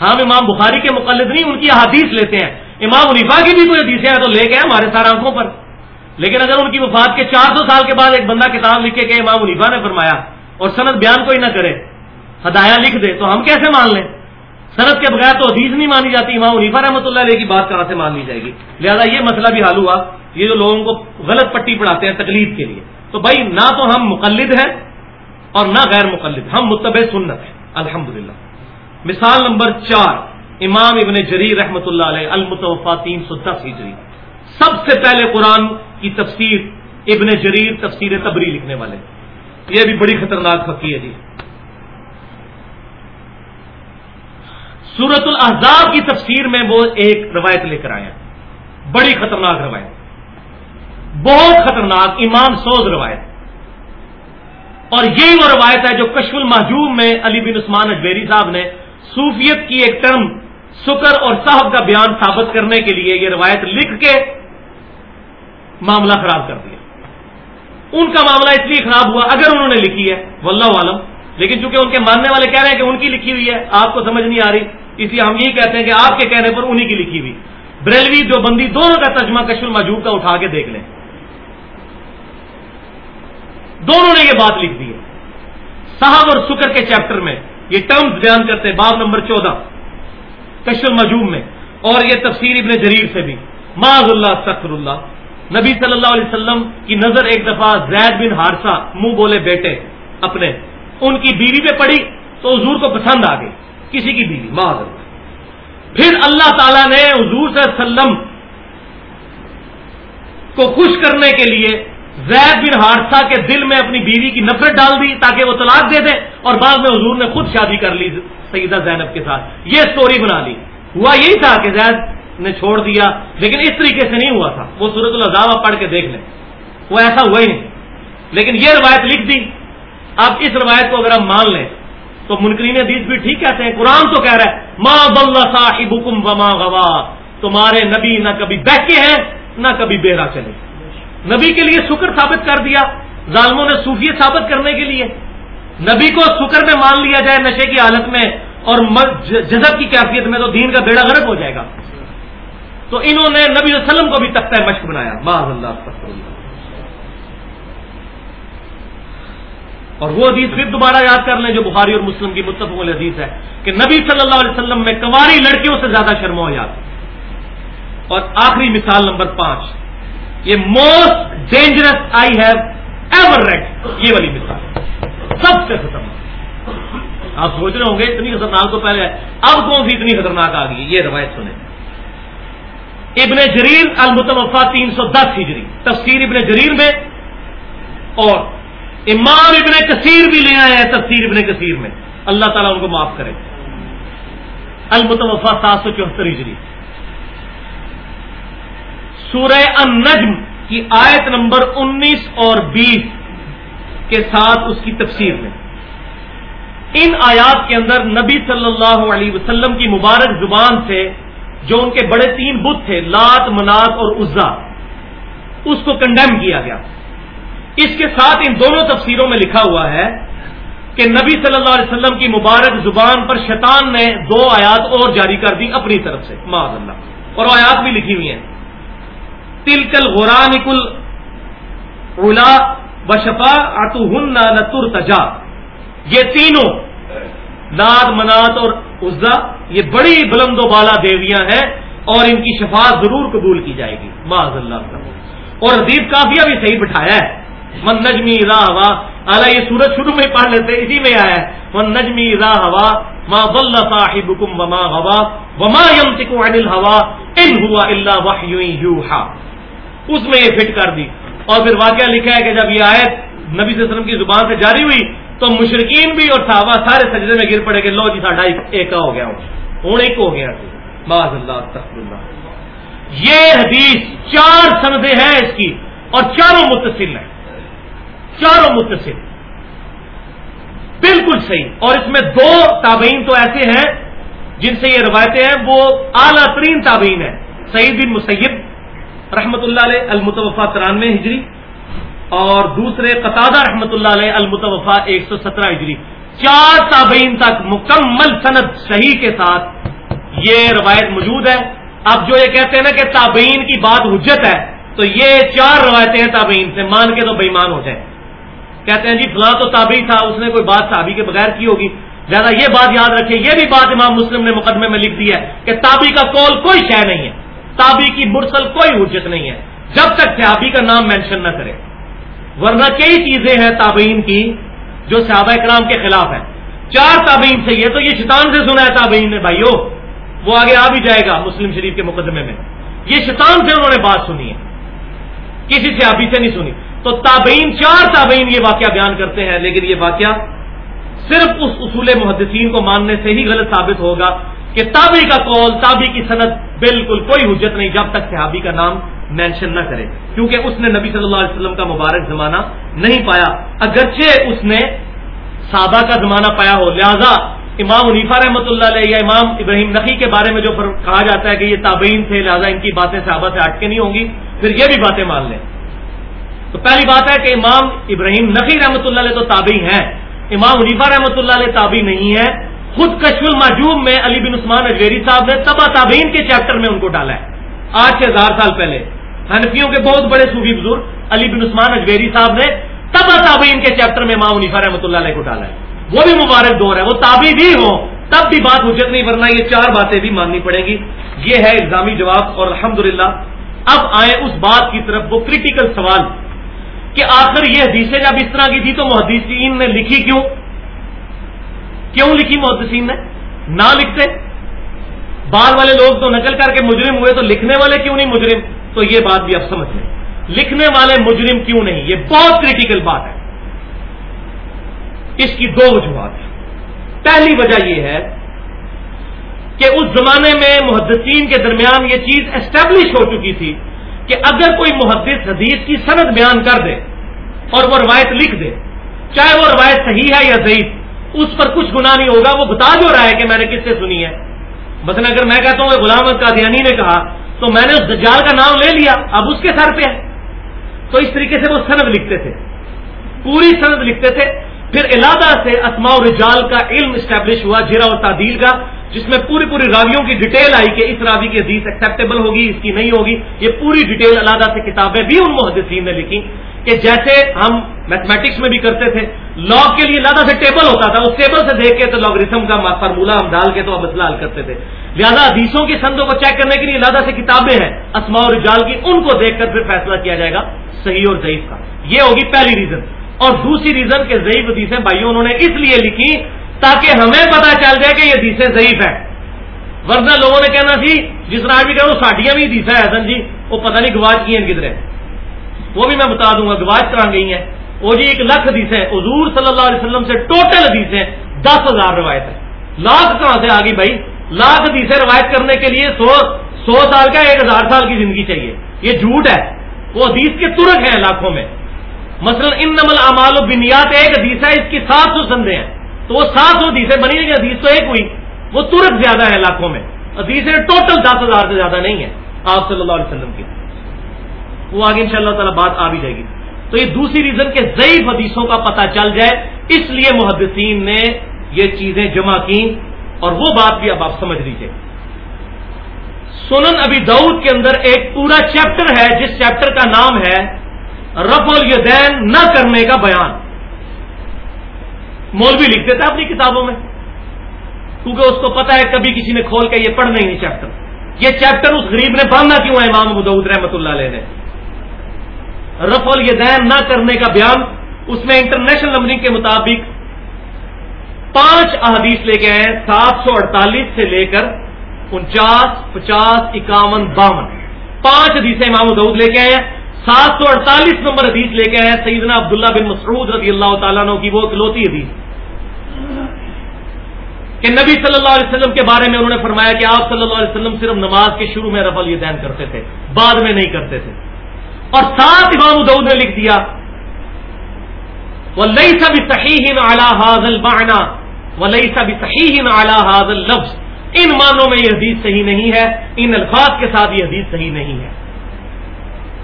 ہم امام بخاری کے مقلد نہیں، ان کی حدیث لیتے ہیں۔ امام عنیفا کی بھی کوئی حدیثیں ہیں تو لے گئے ہمارے سارے آنکھوں پر۔ لیکن اگر ان کی وفات کے چار سو سال کے بعد ایک بندہ کتاب لکھے کہ امام عنیفا نے فرمایا اور صنعت بیان کوئی نہ کرے، ہدایہ لکھ دے، تو ہم کیسے مان لیں؟ صنعت کے بغیر تو حدیث نہیں مانی جاتی، امام عنیفا رحمۃ اللہ علیہ کی بات کہاں سے مان لی جائے گی؟ لہٰذا یہ مسئلہ بھی حال ہوا۔ یہ جو لوگوں کو غلط پٹی پڑھاتے ہیں تکلیف کے لیے۔ تو بھائی، نہ تو ہم مقلد ہیں اور نہ غیر مقلد۔ ہم متبع سنت ہیں۔ الحمد مثال نمبر چار، امام ابن جریر رحمۃ اللہ علیہ المتوفا تین سو دس ہجری۔ سب سے پہلے قرآن کی تفسیر ابن جریر تفسیر تبری لکھنے والے۔ یہ بھی بڑی خطرناک فقی ہے جی۔ سورت الحضاب کی تفسیر میں وہ ایک روایت لے کر آئے ہیں بڑی خطرناک روایت۔ بہت خطرناک ایمان سوز روایت۔ اور یہی وہ روایت ہے جو کشف المحجوب میں علی بن عثمان اجبیری صاحب نے صوفیت کی ایک ٹرم سکر اور صاحب کا بیان ثابت کرنے کے لیے یہ روایت لکھ کے معاملہ خراب کر دیا۔ ان کا معاملہ اس لیے خراب ہوا، اگر انہوں نے لکھی ہے، واللہ عالم لیکن چونکہ ان کے ماننے والے کہہ رہے ہیں کہ ان کی لکھی ہوئی ہے، آپ کو سمجھ نہیں آ رہی، اس لیے ہم یہی کہتے ہیں کہ آپ کے کہنے پر انہی کی لکھی ہوئی۔ بریلوی جو بندی دونوں کا ترجمہ کشف المحجوب کا اٹھا کے دیکھ لیں۔ دونوں نے یہ بات لکھ دی ہے۔ صاحب اور سکر کے چیپٹر میں یہ ٹرمز بیان کرتے ہیں، باب نمبر چودہ، کشف مجوم میں۔ اور یہ تفسیر ابن جریر سے بھی۔ معذ اللہ سخر اللہ نبی صلی اللہ علیہ وسلم کی نظر ایک دفعہ زید بن ہارسا منہ بولے بیٹے اپنے۔ ان کی بیوی پہ پڑی تو حضور کو پسند آ گئی۔ کسی کی بیوی معذ اللہ پھر اللہ تعالی نے حضور صلی اللہ علیہ وسلم کو خوش کرنے کے لیے زید بن حادثہ کے دل میں اپنی بیوی کی نفرت ڈال دی تاکہ وہ طلاق دے دے اور بعد میں حضور نے خود شادی کر لی سیدہ زینب کے ساتھ۔ یہ سٹوری بنا لی۔ ہوا یہی تھا کہ زید نے چھوڑ دیا، لیکن اس طریقے سے نہیں ہوا تھا۔ وہ صورت الزاوا پڑھ کے دیکھ لیں۔ وہ ایسا ہوا ہی نہیں۔ لیکن یہ روایت لکھ دی۔ اب اس روایت کو اگر ہم مان لیں، تو منکرین حدیث بھی ٹھیک کہتے ہیں۔ قرآن تو کہہ رہا ہے ماں بل صاحب وما گوا تمہارے نبی نہ کبھی بہکے ہیں، نہ کبھی بہرا چلے۔ نبی کے لیے شکر ثابت کر دیا، ظالموں نے صوفیت ثابت کرنے کے لیے۔ نبی کو شکر میں مان لیا جائے نشے کی حالت میں، اور جذب کی کیفیت میں تو دین کا بیڑا غرق ہو جائے گا۔ تو انہوں نے نبی وسلم کو بھی تختہ مشق بنایا۔ معذ اللہ اور وہ حدیث پھر دوبارہ یاد کر لیں جو بخاری اور مسلم کی متفق حدیث ہے کہ نبی صلی اللہ علیہ وسلم میں کماری لڑکیوں سے زیادہ شرم ہو جاتی اور آخری مثال نمبر پانچ۔ یہ most dangerous I have ever read یہ والی مثال. سب سے خطرناک. آپ سوچ رہے ہوں گے، اتنی خطرناک تو پہلے اب کون سی اتنی خطرناک آ گئی؟ یہ روایت سنیں. ابن جریر المتوفا تین سو دس ہجری. تفسیر ابن جریر میں اور امام ابن کثیر بھی لے آئے ہیں تفسیر ابن کثیر میں. اللہ تعالیٰ ان کو معاف کرے. المتوفا سات سو چوہتر ہجری. سورہ النجم کی آیت نمبر انیس اور بیس کے ساتھ اس کی تفسیر میں۔ ان آیات کے اندر نبی صلی اللہ علیہ وسلم کی مبارک زبان سے جو ان کے بڑے تین بت تھے، لات، منات اور عزا۔ اس کو کنڈیم کیا گیا۔ اس کے ساتھ ان دونوں تفسیروں میں لکھا ہوا ہے کہ نبی صلی اللہ علیہ وسلم کی مبارک زبان پر شیطان نے دو آیات اور جاری کر دی اپنی طرف سے معذ اللہ۔ اور وہ آیات بھی لکھی ہوئی ہیں۔ تلکل غرانکل اولا بشفا اتو ہن نتر تجا. یہ تینوں ناد منات اور عزا، یہ بڑی بلند و بالا دیویاں ہیں اور ان کی شفا ضرور قبول کی جائے گی. معذ اللہ. کا اور حدیث کافیہ بھی صحیح بٹھایا ہے. من نجمی راہ ہوا اعلیٰ یہ سورج شروع میں پڑھ لیتے، اسی میں آیا ہے. من نجمی راہ ہوا، ما ضل صاحبكم وما غوا، وما ينطق عن الهوى ان هو الا وحي يوحى اس میں یہ فٹ کر دی۔ اور پھر واقعہ لکھا ہے کہ جب یہ آیت نبی صلی اللہ علیہ وسلم کی زبان سے جاری ہوئی، تو مشرقین بھی اور صحابہ سارے سجدے میں گر پڑے کہ لو جی ساڈا ایک ہو گیا ہوں ایک ہو گیا باز اللہ اللہ۔ یہ حدیث چار سندیں ہیں اس کی اور چاروں متصل ہیں۔ چاروں متصل۔ بالکل صحیح۔ اور اس میں دو تابعین تو ایسے ہیں جن سے یہ روایتیں ہیں، وہ اعلیٰ ترین تابعین ہیں، سعید بن مسیب رحمۃ اللہ علیہ المتوفا ترانوے ہجری اور دوسرے قطادہ رحمۃ اللہ علیہ المتوفا ایک سو سترہ ہجری۔ چار تابعین تک مکمل صنعت صحیح کے ساتھ یہ روایت موجود ہے۔ اب جو یہ کہتے ہیں نا کہ تابعین کی بات حجت ہے، تو یہ چار روایتیں ہیں تابعین سے، مان کے تو بےمان ہو جائیں۔ کہتے ہیں جی فلاں تو تابعی تھا، اس نے کوئی بات صحابی کے بغیر کی ہوگی۔ زیادہ یہ بات یاد رکھے یہ بھی بات امام مسلم نے مقدمے میں لکھ دی ہے کہ تابی کا کول کوئی شے نہیں ہے۔ تابی کی مرسل کوئی حجت نہیں ہے۔ جب تک صحابی کا نام مینشن نہ کرے۔ ورنہ کئی چیزیں ہیں تابعین کی جو صحابہ کرام کے خلاف ہیں۔ چار تابعین سے یہ تو یہ شیطان سے سنا ہے تابعین نے، بھائیو، وہ آگے آ بھی جائے گا مسلم شریف کے مقدمے میں۔ یہ شیطان سے انہوں نے بات سنی ہے۔ کسی صحابی سے نہیں سنی۔ تو تابعین، چار تابعین یہ واقعہ بیان کرتے ہیں، لیکن یہ واقعہ صرف اس اصول محدثین کو ماننے سے ہی غلط ثابت ہوگا۔ کہ تابی کا قول تابی کی صنعت بالکل کوئی حجت نہیں، جب تک صحابی کا نام مینشن نہ کرے۔ کیونکہ اس نے نبی صلی اللہ علیہ وسلم کا مبارک زمانہ نہیں پایا۔ اگرچہ اس نے صحابہ کا زمانہ پایا ہو، لہذا امام عنیفا رحمۃ اللہ علیہ یا امام ابراہیم نقی کے بارے میں جو کہا جاتا ہے کہ یہ تابعین تھے، لہٰذا ان کی باتیں صحابہ سے ہٹ کے نہیں ہوں گی۔ پھر یہ بھی باتیں مان لیں۔ تو پہلی بات ہے کہ امام ابراہیم نقی رحمۃ اللہ علیہ تو تابعی ہیں۔ امام عنیفا رحمۃ اللہ علیہ تابی نہیں ہے خود کشف الماجوم میں علی بن عثمان اجویری صاحب نے تبا تابعین کے چیپٹر میں ان کو ڈالا ہے۔ آج سے ہزار سال پہلے۔ حنفیوں کے بہت بڑے صوفی بزرگ علی بن عثمان اجویری صاحب نے تبا تابعین کے چیپٹر میں امام عنیفا رحمۃ اللہ علیہ کو ڈالا ہے۔ وہ بھی مبارک دور ہے، وہ تابی بھی ہوں۔ تب بھی بات اجت نہیں، ورنہ یہ چار باتیں بھی ماننی پڑیں گی۔ یہ ہے الزامی جواب اور الحمدللہ۔ اب آئے اس بات کی طرف، وہ کریٹیکل سوال۔ کہ آخر یہ حدیثیں جب اس طرح کی تھی تو محدثین نے لکھی کیوں؟ کیوں لکھی محدثین نے؟ نہ لکھتے۔ بعد والے لوگ تو نقل کر کے مجرم ہوئے تو لکھنے والے کیوں نہیں مجرم؟ تو یہ بات بھی اب سمجھ لیں۔ لکھنے والے مجرم کیوں نہیں؟ یہ بہت کریٹیکل بات ہے۔ اس کی دو وجوہات ہیں۔ پہلی وجہ یہ ہے کہ اس زمانے میں محدثین کے درمیان یہ چیز اسٹیبلش ہو چکی تھی کہ اگر کوئی محدث حدیث کی صنعت بیان کر دے اور وہ روایت لکھ دے، چاہے وہ روایت صحیح ہے یا ضعیف اس پر کچھ گناہ نہیں ہوگا، وہ بتا جو رہا ہے کہ میں نے کس سے سنی ہے۔ مثلا اگر میں کہتا ہوں غلام قادیانی نے کہا، تو میں نے اس دجال کا نام لے لیا، اب اس کے سر پہ ہے۔ تو اس طریقے سے وہ سند لکھتے تھے۔ پوری سند لکھتے تھے۔ پھر علادہ سے اسماء رجال کا علم اسٹیبلش ہوا، جرا اور تعدیل کا، جس میں پوری پوری راویوں کی ڈیٹیل آئی کہ اس راوی کی حدیث ایکسیپٹیبل ہوگی، اس کی نہیں ہوگی۔ یہ پوری ڈیٹیل علیحدہ سے کتابیں بھی ان محدثین نے لکھی کہ جیسے ہم میتھمیٹکس میں بھی کرتے تھے لاگ کے لیے علیحدہ سے ٹیبل ہوتا تھا، اس ٹیبل سے دیکھ کے تو لاگریتم کا فارمولہ ہم ڈال کے تو اب حل کرتے تھے۔ لہٰذا حدیثوں کی سندوں کو چیک کرنے کے لیے علیحدہ سے کتابیں ہیں، اسماء اور رجال کی، ان کو دیکھ کر پھر فیصلہ کیا جائے گا صحیح اور ضعیف کا۔ یہ ہوگی پہلی ریزن اور دوسری ریزن کہ ضعیف حدیثیں بھائیوں، انہوں نے اس لیے لکھی تاکہ ہمیں پتا چل جائے کہ یہ حدیثیں ضعیف ہیں۔ ورنہ لوگوں نے کہنا سی، جس طرح بھی کہو ساڈیاں بھی دیسا حسن جی وہ پتہ نہیں گواج کی ہیں کدھر وہ بھی میں بتا دوں گا گواج کرا گئی ہیں۔ وہ جی ایک لاکھ حدیث ہے حضور صلی اللہ علیہ وسلم سے ٹوٹل حدیث ہیں، دس ہزار روایت ہے لاکھ کہاں سے آ گئی بھائی؟ لاکھ حدیثیں روایت کرنے کے لیے سو سو سال کا ایک ہزار سال کی زندگی چاہیے۔ یہ جھوٹ ہے۔ وہ حدیث کے ترک ہیں لاکھوں میں۔ مثلا ان نمل امال و بنیاد ایک حدیث ہے، اس کی سات سو سندے ہیں۔ تو وہ سات سو حدیثیں بنی لیکن حدیث تو ایک ہوئی۔ وہ ترک زیادہ ہے لاکھوں میں۔ حدیثیں ٹوٹل دس ہزار سے زیادہ نہیں ہے آپ صلی اللہ علیہ وسلم کی۔ وہ آگے ان شاء اللہ تعالی بات آ بھی جائے گی۔ تو یہ دوسری ریزن کہ ضعیف حدیثوں کا پتہ چل جائے، اس لیے محدثین نے یہ چیزیں جمع کی اور وہ بات بھی اب آپ سمجھ لیجیے سنن ابھی دعود کے اندر ایک پورا چیپٹر ہے، جس چیپٹر کا نام ہے رف الیدین، نہ کرنے کا بیان۔ مولوی لکھتے تھے اپنی کتابوں میں۔ کیونکہ اس کو پتا ہے، کبھی کسی نے کھول کے یہ پڑھنا ہی نہیں چیپٹر یہ چیپٹر اس غریب نے باندھا کیوں ہے؟ امام ابود رحمت اللہ علیہ نے۔ رف الیدین نہ کرنے کا بیان اس میں انٹرنیشنل نمبرنگ کے مطابق پانچ احادیث لے کے آئے سات سو اڑتالیس سے لے کر انچاس، پچاس، اکاون، باون۔ پانچ حدیثیں امام دعود لے کے آئے ہیں، سات سو اڑتالیس نمبر حدیث لے کے آئے ہیں، سیدنا عبداللہ بن مسعود رضی اللہ تعالیٰ کی وہ اکلوتی حدیث۔ کہ نبی صلی اللہ علیہ وسلم کے بارے میں انہوں نے فرمایا کہ آپ صلی اللہ علیہ وسلم صرف نماز کے شروع میں رفع الیدین کرتے تھے، بعد میں نہیں کرتے تھے۔ اور ساتھ امام دعود نے لکھ دیا وہ لئی سب صحیح اعلیٰ حاضل بانا وہ لئی سب صحیح اعلیٰ حاضل لفظ ان معنوں میں یہ حدیث صحیح نہیں ہے، ان الفاظ کے ساتھ یہ حدیث صحیح نہیں ہے۔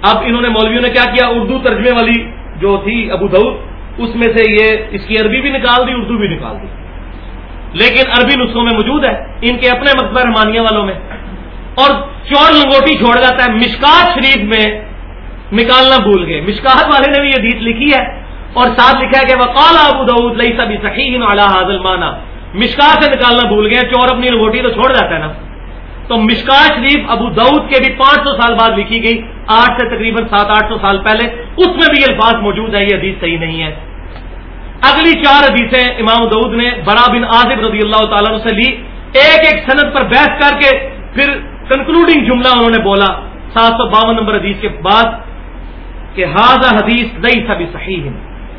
اب انہوں نے مولویوں نے کیا کیا؟ اردو ترجمے والی جو تھی ابو دعود اس میں سے یہ، اس کی عربی بھی نکال دی، اردو بھی نکال دی۔ لیکن عربی نسخوں میں موجود ہے، ان کے اپنے مکبہ رحمانیہ والوں میں۔ اور چور لنگوٹی چھوڑ جاتا ہے۔ مشکات شریف میں نکالنا بھول گئے۔ مشکات والے نے بھی یہ حدیث لکھی ہے اور ساتھ لکھا ہے کہ وقال ابو دعود لئی سبھی حاضل مانا مشکا سے نکالنا بھول گئے، چور اپنی لنگوٹی تو چھوڑ جاتا ہے نا۔ تو مشکا شریف ابو دعود کے بھی پانچ سو سال بعد لکھی گئی آٹھ سے تقریباً سات آٹھ سو سال پہلے۔ اس میں بھی یہ الفاظ موجود ہے یہ حدیث صحیح نہیں ہے۔ اگلی چار حدیثیں امام دعود نے برا بن آزب رضی اللہ تعالیٰ سے لی۔ ایک ایک صنعت پر بحث کر کے پھر کنکلوڈنگ جملہ انہوں نے بولا، سات سو باون نمبر حدیث کے بعد۔ کہ حاضہ حدیث نئی سبھی صحیح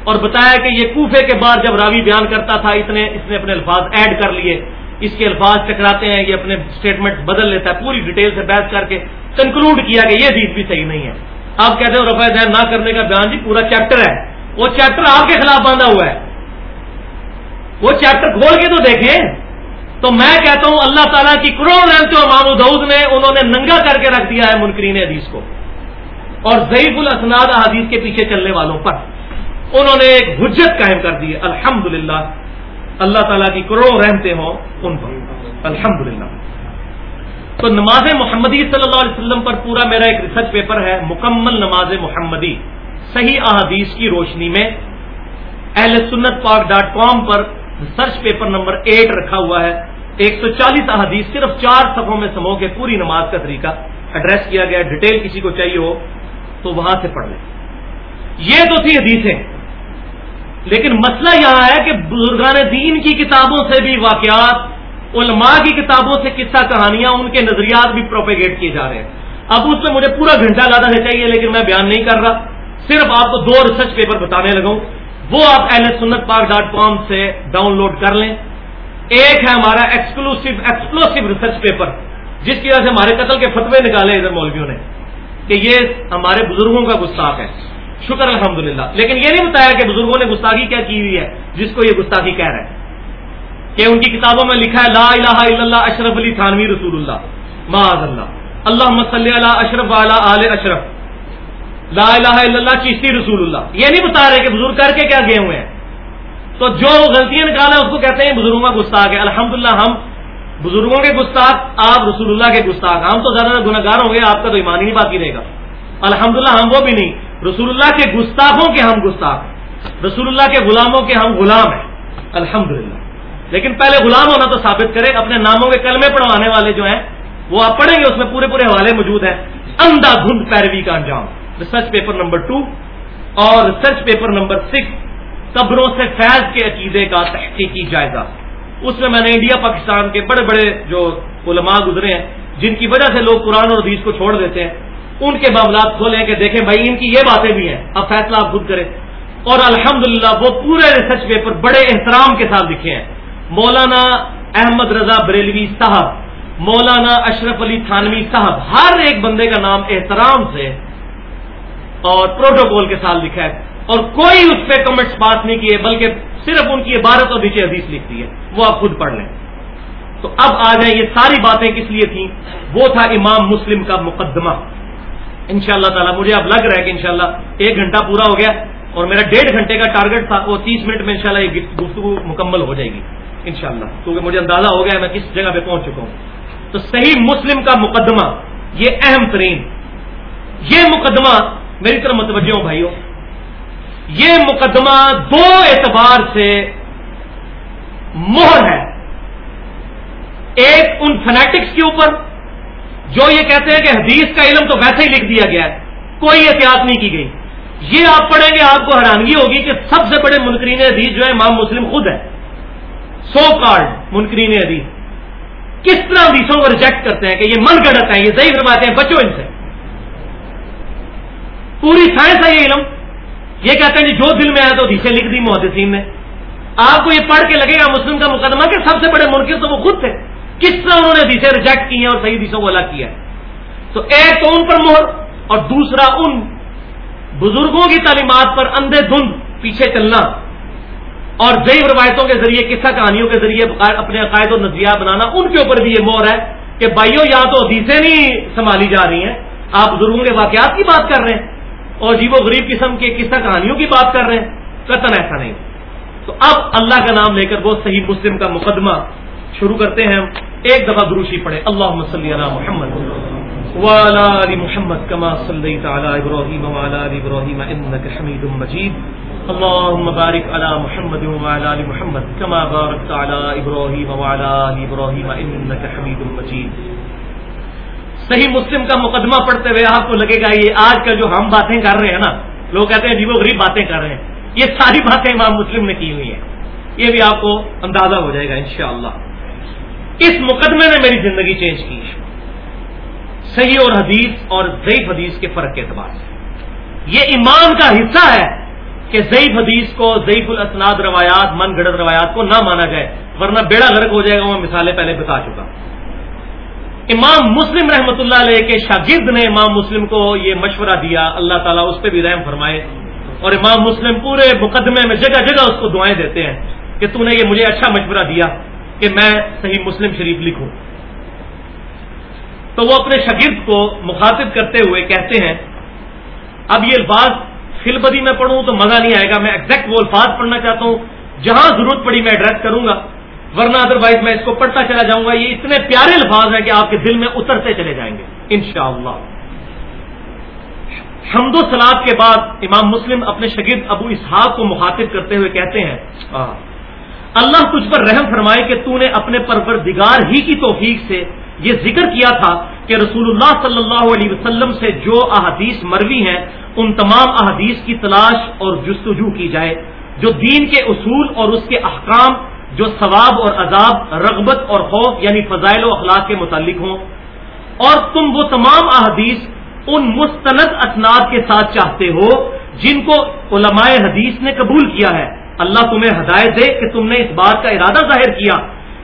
اور بتایا کہ یہ کوفے کے بعد جب راوی بیان کرتا تھا اتنے اس نے اپنے الفاظ ایڈ کر لیے۔ اس کے الفاظ ٹکراتے ہیں، یہ اپنے اسٹیٹمنٹ بدل لیتا ہے، پوری ڈیٹیل سے بحث کر کے کنکلوڈ کیا کہ یہ حدیث بھی صحیح نہیں ہے۔ آپ کہتے ہو رفا دین نہ کرنے کا بیان جی پورا چیپٹر ہے۔ وہ چیپٹر آپ کے خلاف باندھا ہوا ہے۔ وہ چیپٹر کھول کے تو دیکھیں۔ تو میں کہتا ہوں، اللہ تعالیٰ کی کروڑ رحمت مامو دعود نے، انہوں نے ننگا کر کے رکھ دیا ہے منکرین حدیث کو۔ اور ضعیف الاسناد حدیث کے پیچھے چلنے والوں پر۔ انہوں نے ایک حجت قائم کر دی الحمد اللہ تعالیٰ کی کروڑوں رحمتے ہوں ان پر۔ الحمد تو نماز محمدی صلی اللہ علیہ وسلم پر پورا میرا ایک ریسرچ پیپر ہے، مکمل نماز محمدی۔ صحیح احادیث کی روشنی میں اہل سنت پاک ڈاٹ کام پر ریسرچ پیپر نمبر ایٹ رکھا ہوا ہے۔ ایک سو چالیس احادیث صرف چار صفوں میں سمو کے پوری نماز کا طریقہ ایڈریس کیا گیا۔ ڈیٹیل کسی کو چاہیے ہو تو وہاں سے پڑھ لیں۔ یہ تو تھی حدیثیں۔ لیکن مسئلہ یہاں ہے کہ بزرگان دین کی کتابوں سے بھی واقعات، علماء کی کتابوں سے قصہ کہانیاں ان کے نظریات بھی پروپیگیٹ کیے جا رہے ہیں۔ اب اس میں مجھے پورا گھنٹہ زیادہ سے چاہیے، لیکن میں بیان نہیں کر رہا۔ صرف آپ کو دو ریسرچ پیپر بتانے لگا وہ آپ ایل ایس سنت پاک ڈاٹ کام سے ڈاؤن لوڈ کر لیں۔ ایک ہے ہمارا ایکسکلوسو ایکسپلوسو ریسرچ پیپر جس کی وجہ سے ہمارے قتل کے فتوے نکالے ادھر مولویوں نے۔ کہ یہ ہمارے بزرگوں کا گستاخ ہے۔ شکر الحمد لیکن یہ نہیں بتایا کہ بزرگوں نے گستاخی کیا کی ہوئی ہے، جس کو یہ گستاخی کہہ رہے ہیں۔ کہ ان کی کتابوں میں لکھا ہے، لا الہ الا اللہ، اشرف علی تھانوی رسول اللہ معاذ اللہ اللہ مسلی اللہ اشرف آل اشرف۔ لا الہ الا اللہ چیشتی رسول اللہ یہ نہیں بتا رہے کہ بزرگ کر کے کیا گئے ہوئے ہیں۔ تو جو غلطیاں نکالا، اس کو کہتے ہیں بزرگوں کا گستاخ ہے۔ الحمد ہم بزرگوں کے گستاخ، آپ رسول اللہ کے گستاخ۔ ہم تو زیادہ گناگار ہوں گے، آپ کا تو ایمان ہی نہیں باقی رہے گا۔ الحمد ہم وہ بھی نہیں۔ رسول اللہ کے گستاخوں کے ہم گستاخ رسول اللہ کے غلاموں کے ہم غلام ہیں۔ الحمد لیکن پہلے غلام ہونا تو ثابت کرے، اپنے ناموں کے کلمے پڑھوانے والے جو ہیں، وہ آپ پڑھیں گے، اس میں پورے پورے حوالے موجود ہیں۔ اندھا دھند پیروی کا انجام۔ ریسرچ پیپر نمبر ٹو اور ریسرچ پیپر نمبر سکس قبروں سے فیض کے عقیدے کا تحقیقی جائزہ۔ اس میں میں نے انڈیا، پاکستان کے بڑے بڑے جو علماء گزرے ہیں، جن کی وجہ سے لوگ قرآن اور حدیث کو چھوڑ دیتے ہیں، ان کے معاملات کھولیں کہ دیکھیں بھائی، ان کی یہ باتیں بھی ہیں۔ اب فیصلہ آپ خود کریں۔ اور الحمدللہ وہ پورے ریسرچ پیپر بڑے احترام کے ساتھ لکھے ہیں۔ مولانا احمد رضا بریلوی صاحب، مولانا اشرف علی تھانوی صاحب، ہر ایک بندے کا نام احترام سے اور پروٹوکول کے ساتھ لکھا ہے۔ اور کوئی اس پہ کمنٹس پاس نہیں کیے، بلکہ صرف ان کی عبارت اور نیچے حدیث لکھتی ہے، وہ آپ خود پڑھ لیں۔ تو اب آ جائیں، یہ ساری باتیں کس لیے تھیں؟ وہ تھا امام مسلم کا مقدمہ۔ ان شاء اللہ تعالیٰ، مجھے اب لگ رہا ہے کہ انشاءاللہ ایک گھنٹہ پورا ہو گیا اور میرا ڈیڑھ گھنٹے کا ٹارگیٹ تھا، وہ تیس منٹ میں انشاءاللہ یہ گفتگو مکمل ہو جائے گی۔ انشاءاللہ، کیونکہ مجھے اندازہ ہو گیا میں کس جگہ پہ پہنچ چکا ہوں۔ تو صحیح مسلم کا مقدمہ، یہ اہم ترین۔ یہ مقدمہ میری طرف متوجہ ہوں بھائیوں یہ مقدمہ دو اعتبار سے مہر ہے۔ ایک ان فنیٹکس کے اوپر، جو یہ کہتے ہیں کہ حدیث کا علم تو ویسے ہی لکھ دیا گیا ہے، کوئی احتیاط نہیں کی گئی۔ یہ آپ پڑھیں گے، آپ کو حیرانگی ہوگی کہ سب سے بڑے منکرین حدیث جو ہے امام مسلم خود ہے سو کارڈ منکرین حدیث۔ کس طرح حدیثوں کو ریجیکٹ کرتے ہیں کہ یہ من گڑت ہیں، یہ صحیح فرماتے ہیں بچوں ان سے۔ پوری سائنس ہے یہ علم۔ یہ کہتے ہیں جی جو دل میں آیا تو حدیثیں لکھ دی محدثین نے۔ آپ کو یہ پڑھ کے لگے گا مسلم کا مقدمہ کہ سب سے بڑے منکر تو وہ خود تھے۔ کس طرح انہوں نے حدیثیں ریجیکٹ کی ہیں اور صحیح حدیثوں کو الگ کیا۔ ہے تو ایک تو ان پر مہر اور دوسرا ان بزرگوں کی تعلیمات پر اندھے دھند پیچھے چلنا۔ اور ضعیف روایتوں کے ذریعے، قصہ کہانیوں کے ذریعے اپنے عقائد و نظریات بنانا۔ ان کے اوپر بھی یہ مور ہے کہ بھائیوں یہاں تو حدیثیں نہیں سنبھالی جا رہی ہیں۔ آپ بزرگوں کے واقعات کی بات کر رہے ہیں۔ اور جی وہ غریب قسم کے قصہ کہانیوں کی بات کر رہے ہیں قطن ایسا نہیں۔ تو اب اللہ کا نام لے کر وہ صحیح مسلم کا مقدمہ شروع کرتے ہیں ایک دفعہ دروشی پڑھے اللہ مسلی علی محمد وعلى آل محمد كما صليت على إبراهيم وعلى آل إبراهيم إنك حميد مجيد اللهم بارك على محمد وعلى آل محمد كما باركت على إبراهيم وعلى آل إبراهيم إنك حميد مجيد صحیح مسلم کا مقدمہ پڑھتے ہوئے آپ کو لگے گا یہ آج کا جو ہم باتیں کر رہے ہیں نا، لوگ کہتے ہیں جی وہ غریب باتیں کر رہے ہیں۔ یہ ساری باتیں امام مسلم نے کی ہوئی ہیں۔ یہ بھی آپ کو اندازہ ہو جائے گا انشاءاللہ۔ اس مقدمے نے میری زندگی چینج کی۔ صحیح اور حدیث اور ضعیف حدیث کے فرق کے اعتبار سے۔ یہ ایمان کا حصہ ہے کہ ضعیف حدیث کو، ضعیف الاسناد روایات، من گڑت روایات کو نہ مانا جائے، ورنہ بیڑا غرق ہو جائے گا، میں مثالیں پہلے بتا چکا۔ امام مسلم رحمۃ اللہ علیہ کے شاگرد نے امام مسلم کو یہ مشورہ دیا، اللہ تعالیٰ اس پہ بھی رحم فرمائے۔ اور امام مسلم پورے مقدمے میں جگہ جگہ اس کو دعائیں دیتے ہیں کہ تو نے یہ مجھے اچھا مشورہ دیا کہ میں صحیح مسلم شریف لکھوں۔ تو وہ اپنے شاگرد کو مخاطب کرتے ہوئے کہتے ہیں، اب یہ الفاظ فلبدی میں پڑھوں تو مزہ نہیں آئے گا، میں ایگزیکٹ وہ الفاظ پڑھنا چاہتا ہوں، جہاں ضرورت پڑی میں ایڈریس کروں گا۔ ورنہ ادر وائز میں اس کو پڑھتا چلا جاؤں گا۔ یہ اتنے پیارے الفاظ ہیں کہ آپ کے دل میں اترتے چلے جائیں گے۔ انشاءاللہ۔ حمد و سلاد کے بعد امام مسلم اپنے شگرد ابو اسحاق کو مخاطب کرتے ہوئے کہتے ہیں اللہ تجھ پر رحم فرمائے کہ تو نے اپنے پروردگار ہی کی توفیق سے یہ ذکر کیا تھا کہ رسول اللہ صلی اللہ علیہ وسلم سے جو احادیث مروی ہیں، ان تمام احادیث کی تلاش اور جستجو کی جائے۔ جو دین کے اصول اور اس کے احکام جو ثواب اور عذاب، رغبت اور خوف یعنی فضائل و اخلاق کے متعلق ہوں۔ اور تم وہ تمام احادیث ان مستند اسناد کے ساتھ چاہتے ہو جن کو علماء حدیث نے قبول کیا ہے۔ اللہ تمہیں ہدایت دے کہ تم نے اس بات کا ارادہ ظاہر کیا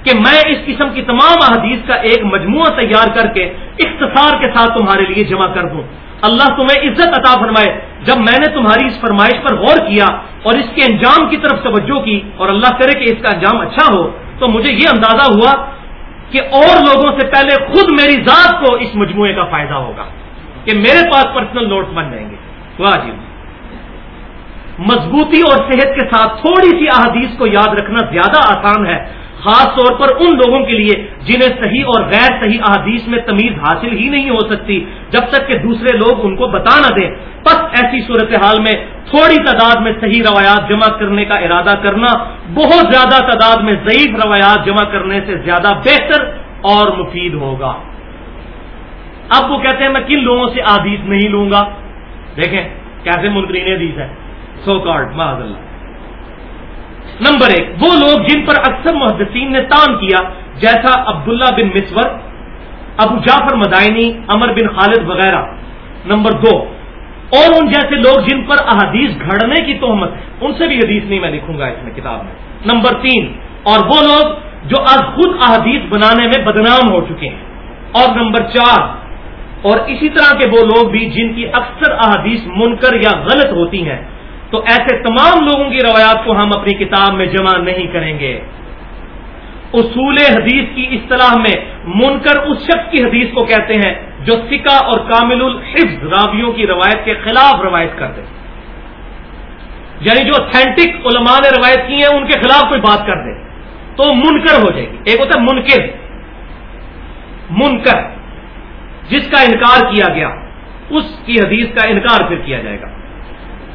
کہ میں اس قسم کی تمام احادیث کا ایک مجموعہ تیار کر کے اختصار کے ساتھ تمہارے لیے جمع کر دوں۔ اللہ تمہیں عزت عطا فرمائے۔ جب میں نے تمہاری اس فرمائش پر غور کیا اور اس کے انجام کی طرف توجہ کی اور اللہ کرے کہ اس کا انجام اچھا ہو، تو مجھے یہ اندازہ ہوا کہ اور لوگوں سے پہلے خود میری ذات کو اس مجموعے کا فائدہ ہوگا کہ میرے پاس پرسنل نوٹس بن جائیں گے۔ واہ جی۔ مضبوطی اور صحت کے ساتھ تھوڑی سی احادیث کو یاد رکھنا زیادہ آسان ہے۔ خاص طور پر ان لوگوں کے لیے جنہیں صحیح اور غیر صحیح احادیث میں تمیز حاصل ہی نہیں ہو سکتی، جب تک کہ دوسرے لوگ ان کو بتا نہ دیں۔ بس ایسی صورتحال میں تھوڑی تعداد میں صحیح روایات جمع کرنے کا ارادہ کرنا، بہت زیادہ تعداد میں ضعیف روایات جمع کرنے سے زیادہ بہتر اور مفید ہوگا۔ اب وہ کہتے ہیں، میں کن لوگوں سے آدیش نہیں لوں گا؟ دیکھیں، کیسے منکرین حدیث ہے۔ سو کارڈ محض اللہ۔ نمبر ایک، وہ لوگ جن پر اکثر محدثین نے تان کیا، جیسا عبداللہ بن مسور، ابو جعفر مدائنی امر بن خالد وغیرہ۔ نمبر دو، اور ان جیسے لوگ جن پر احادیث گھڑنے کی تہمت، ان سے بھی حدیث نہیں میں لکھوں گا اس میں کتاب میں۔ نمبر تین، اور وہ لوگ جو از خود احادیث بنانے میں بدنام ہو چکے ہیں۔ اور نمبر چار، اور اسی طرح کے وہ لوگ بھی جن کی اکثر احادیث منکر یا غلط ہوتی ہیں تو ایسے تمام لوگوں کی روایات کو ہم اپنی کتاب میں جمع نہیں کریں گے۔ اصول حدیث کی اصطلاح میں منکر اس شخص کی حدیث کو کہتے ہیں جو سکا اور کامل الحفظ راویوں کی روایت کے خلاف روایت کرتے یعنی جو اتھینٹک علماء نے روایت کی ہیں، ان کے خلاف کوئی بات کر دے۔ تو منکر ہو جائے گی۔ ایک ہوتا ہے منکر۔ منکر، جس کا انکار کیا گیا، اس کی حدیث کا انکار پھر کیا جائے گا۔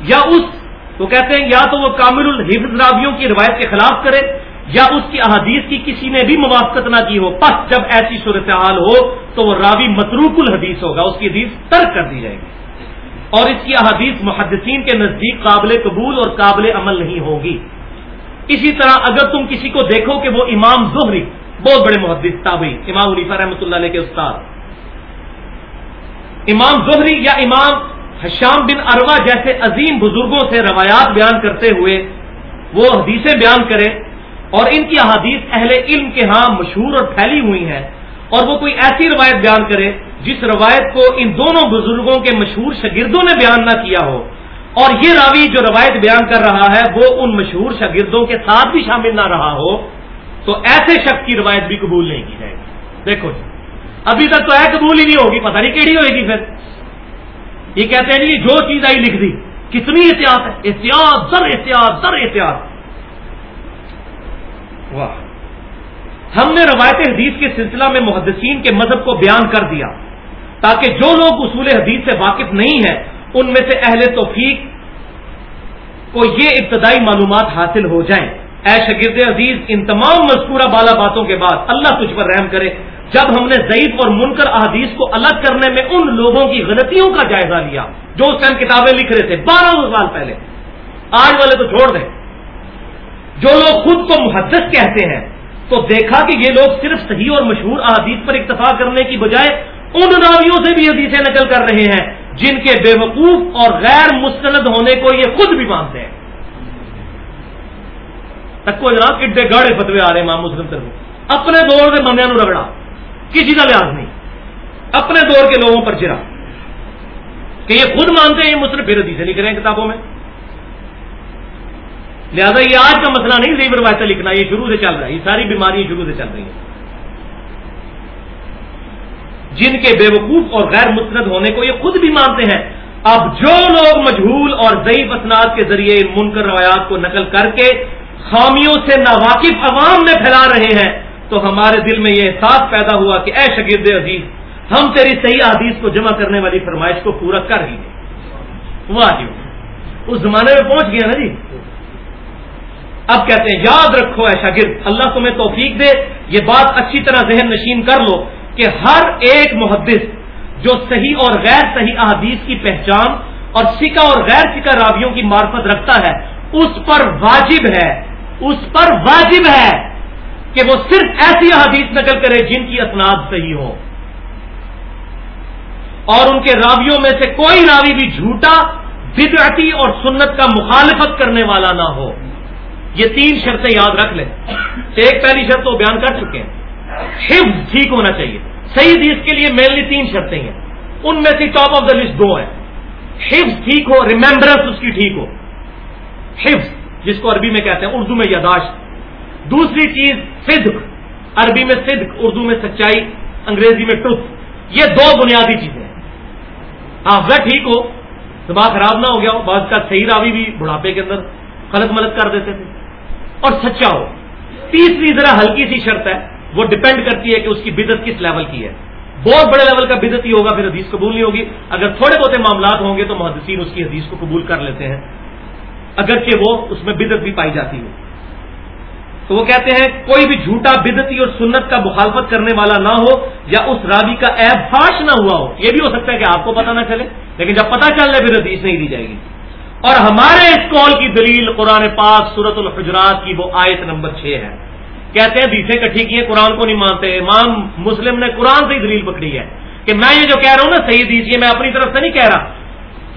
یا اس تو کہتے ہیں، یا تو وہ کامل الحفظ راویوں کی روایت کے خلاف کرے، یا اس کی احادیث کی کسی نے بھی موافقت نہ کی ہو۔ پس جب ایسی صورتحال ہو، تو وہ راوی متروک الحدیث ہوگا، اس کی حدیث ترک کر دی جائے گی۔ اور اس کی احادیث محدثین کے نزدیک قابل قبول اور قابل عمل نہیں ہوگی۔ اسی طرح اگر تم کسی کو دیکھو کہ وہ امام زہری، بہت بڑے محدث تابعی امام علیفہ رحمۃ اللہ علیہ کے استاد۔ امام زہری یا امام حشام بن اروا جیسے عظیم بزرگوں سے روایات بیان کرتے ہوئے وہ حدیثیں بیان کرے اور ان کی احادیث اہل علم کے ہاں مشہور اور پھیلی ہوئی ہیں اور وہ کوئی ایسی روایت بیان کرے جس روایت کو ان دونوں بزرگوں کے مشہور شاگردوں نے بیان نہ کیا ہو اور یہ راوی جو روایت بیان کر رہا ہے وہ ان مشہور شاگردوں کے ساتھ بھی شامل نہ رہا ہو تو ایسے شخص کی روایت بھی قبول نہیں کی جائے گی۔ دیکھو جی ابھی تک تو ہے قبول ہی نہیں ہوگی، پتہ نہیں کیڑی ہوئے گی پھر۔ یہ کہتے ہیں جی جو چیز آئی لکھ دی۔ کتنی احتیاط ہے؟ احتیاط، در احتیاط در احتیاط۔ واہ۔ ہم نے روایت حدیث کے سلسلہ میں محدثین کے مذہب کو بیان کر دیا، تاکہ جو لوگ اصول حدیث سے واقف نہیں ہیں، ان میں سے اہل توفیق کو یہ ابتدائی معلومات حاصل ہو جائیں۔ اے شگرد عزیز، ان تمام مذکورہ بالا باتوں کے بعد اللہ تجھ پر رحم کرے۔ جب ہم نے ضعیف اور منکر احادیث کو الگ کرنے میں ان لوگوں کی غلطیوں کا جائزہ لیا، جو اس ٹائم کتابیں لکھ رہے تھے، بارہ سو سال پہلے۔ آج والے تو چھوڑ دیں۔ جو لوگ خود کو محدث کہتے ہیں، تو دیکھا کہ یہ لوگ صرف صحیح اور مشہور احادیث پر اکتفا کرنے کی بجائے ان راویوں سے بھی حدیثیں نقل کر رہے ہیں، جن کے بے وقوف اور غیر مستند ہونے کو یہ خود بھی مانتے ہیں۔ تک کو جناب کڈے گاڑے فتوے آ رہے ہیں مسلم طرف۔ اپنے دور کے بندے رگڑا۔ کسی کا لحاظ نہیں۔ اپنے دور کے لوگوں پر چرا۔ کہ یہ خود مانتے ہیں، یہ مسلم پھر حدیثیں لکھ رہے ہیں کتابوں میں۔ لہذا یہ آج کا مسئلہ نہیں زیب روایتیں لکھنا، یہ شروع سے چل رہا ہے۔ یہ ساری بیماریاں شروع سے چل رہی ہیں۔ جن کے بے وقوف اور غیر مستند ہونے کو یہ خود بھی مانتے ہیں۔ اب جو لوگ مجہول اور ضعیف اسناد کے ذریعے منکر روایات کو نقل کر کے خامیوں سے ناواقف عوام میں پھیلا رہے ہیں تو ہمارے دل میں یہ احساس پیدا ہوا کہ اے شگرد عزیز، ہم تیری صحیح حدیث کو جمع کرنے والی فرمائش کو پورا کر ہی دیں واہ جی اس زمانے میں پہنچ گیا نا جی؟ اب کہتے ہیں، یاد رکھو اے شاگرد، اللہ تمہیں توفیق دے، یہ بات اچھی طرح ذہن نشین کر لو کہ ہر ایک محدث جو صحیح اور غیر صحیح احادیث کی پہچان اور سکا اور غیر سکا راویوں کی معرفت رکھتا ہے، اس پر واجب ہے، اس پر واجب ہے۔ کہ وہ صرف ایسی احادیث نقل کرے جن کی اسناد صحیح ہو۔ اور ان کے راویوں میں سے کوئی راوی بھی جھوٹا، بدعتی اور سنت کا مخالفت کرنے والا نہ ہو۔ یہ تین شرطیں یاد رکھ لیں۔ ایک پہلی شرط تو بیان کر چکے ہیں۔ حفظ ٹھیک ہونا چاہیے۔ صحیح حدیث کے لیے مینلی تین شرطیں ہیں۔ ان میں سے ٹاپ آف دا لسٹ دو ہیں۔ حفظ ٹھیک ہو ریمبرنس اس کی ٹھیک ہو۔ حفظ، جس کو عربی میں کہتے ہیں اردو میں یاداشت۔ دوسری چیز صدق، عربی میں صدق، اردو میں سچائی، انگریزی میں ٹروتھ یہ دو بنیادی چیزیں ہیں۔ حافظہ ٹھیک ہو، دماغ خراب نہ ہو گیا ہو، بعض کا صحیح راوی بھی بڑھاپے کے اندر غلط ملت کر دیتے تھے۔ اور سچا ہو، تیسری ذرا ہلکی سی شرط ہے، وہ ڈپینڈ کرتی ہے کہ اس کی بدت کس لیول کی ہے۔ بہت بڑے لیول کا بدت ہی ہوگا، پھر حدیث قبول نہیں ہوگی۔ اگر تھوڑے بہت معاملات ہوں گے تو محدثین اس کی حدیث کو قبول کر لیتے ہیں۔ اگرچہ وہ اس میں بدت بھی پائی جاتی ہے تو وہ کہتے ہیں، کوئی بھی جھوٹا بدتی اور سنت کا مخالفت کرنے والا نہ ہو یا اس راوی کا ایب فاش نہ ہوا ہو، یہ بھی ہو سکتا ہے کہ آپ کو پتا نہ چلے، لیکن جب پتا چل رہے پھر حدیث نہیں دی جائے گی۔ اور ہمارے اس کال کی دلیل قرآن پاک سورت الحجرات کی وہ آیت نمبر چھ ہے۔ کہتے ہیں دیسے کٹھی کی ہے قرآن کو نہیں مانتے، امام مسلم نے قرآن سے ہی دلیل پکڑی ہے کہ میں یہ جو کہہ رہا ہوں نا، صحیح دیجیے میں اپنی طرف سے نہیں کہہ رہا۔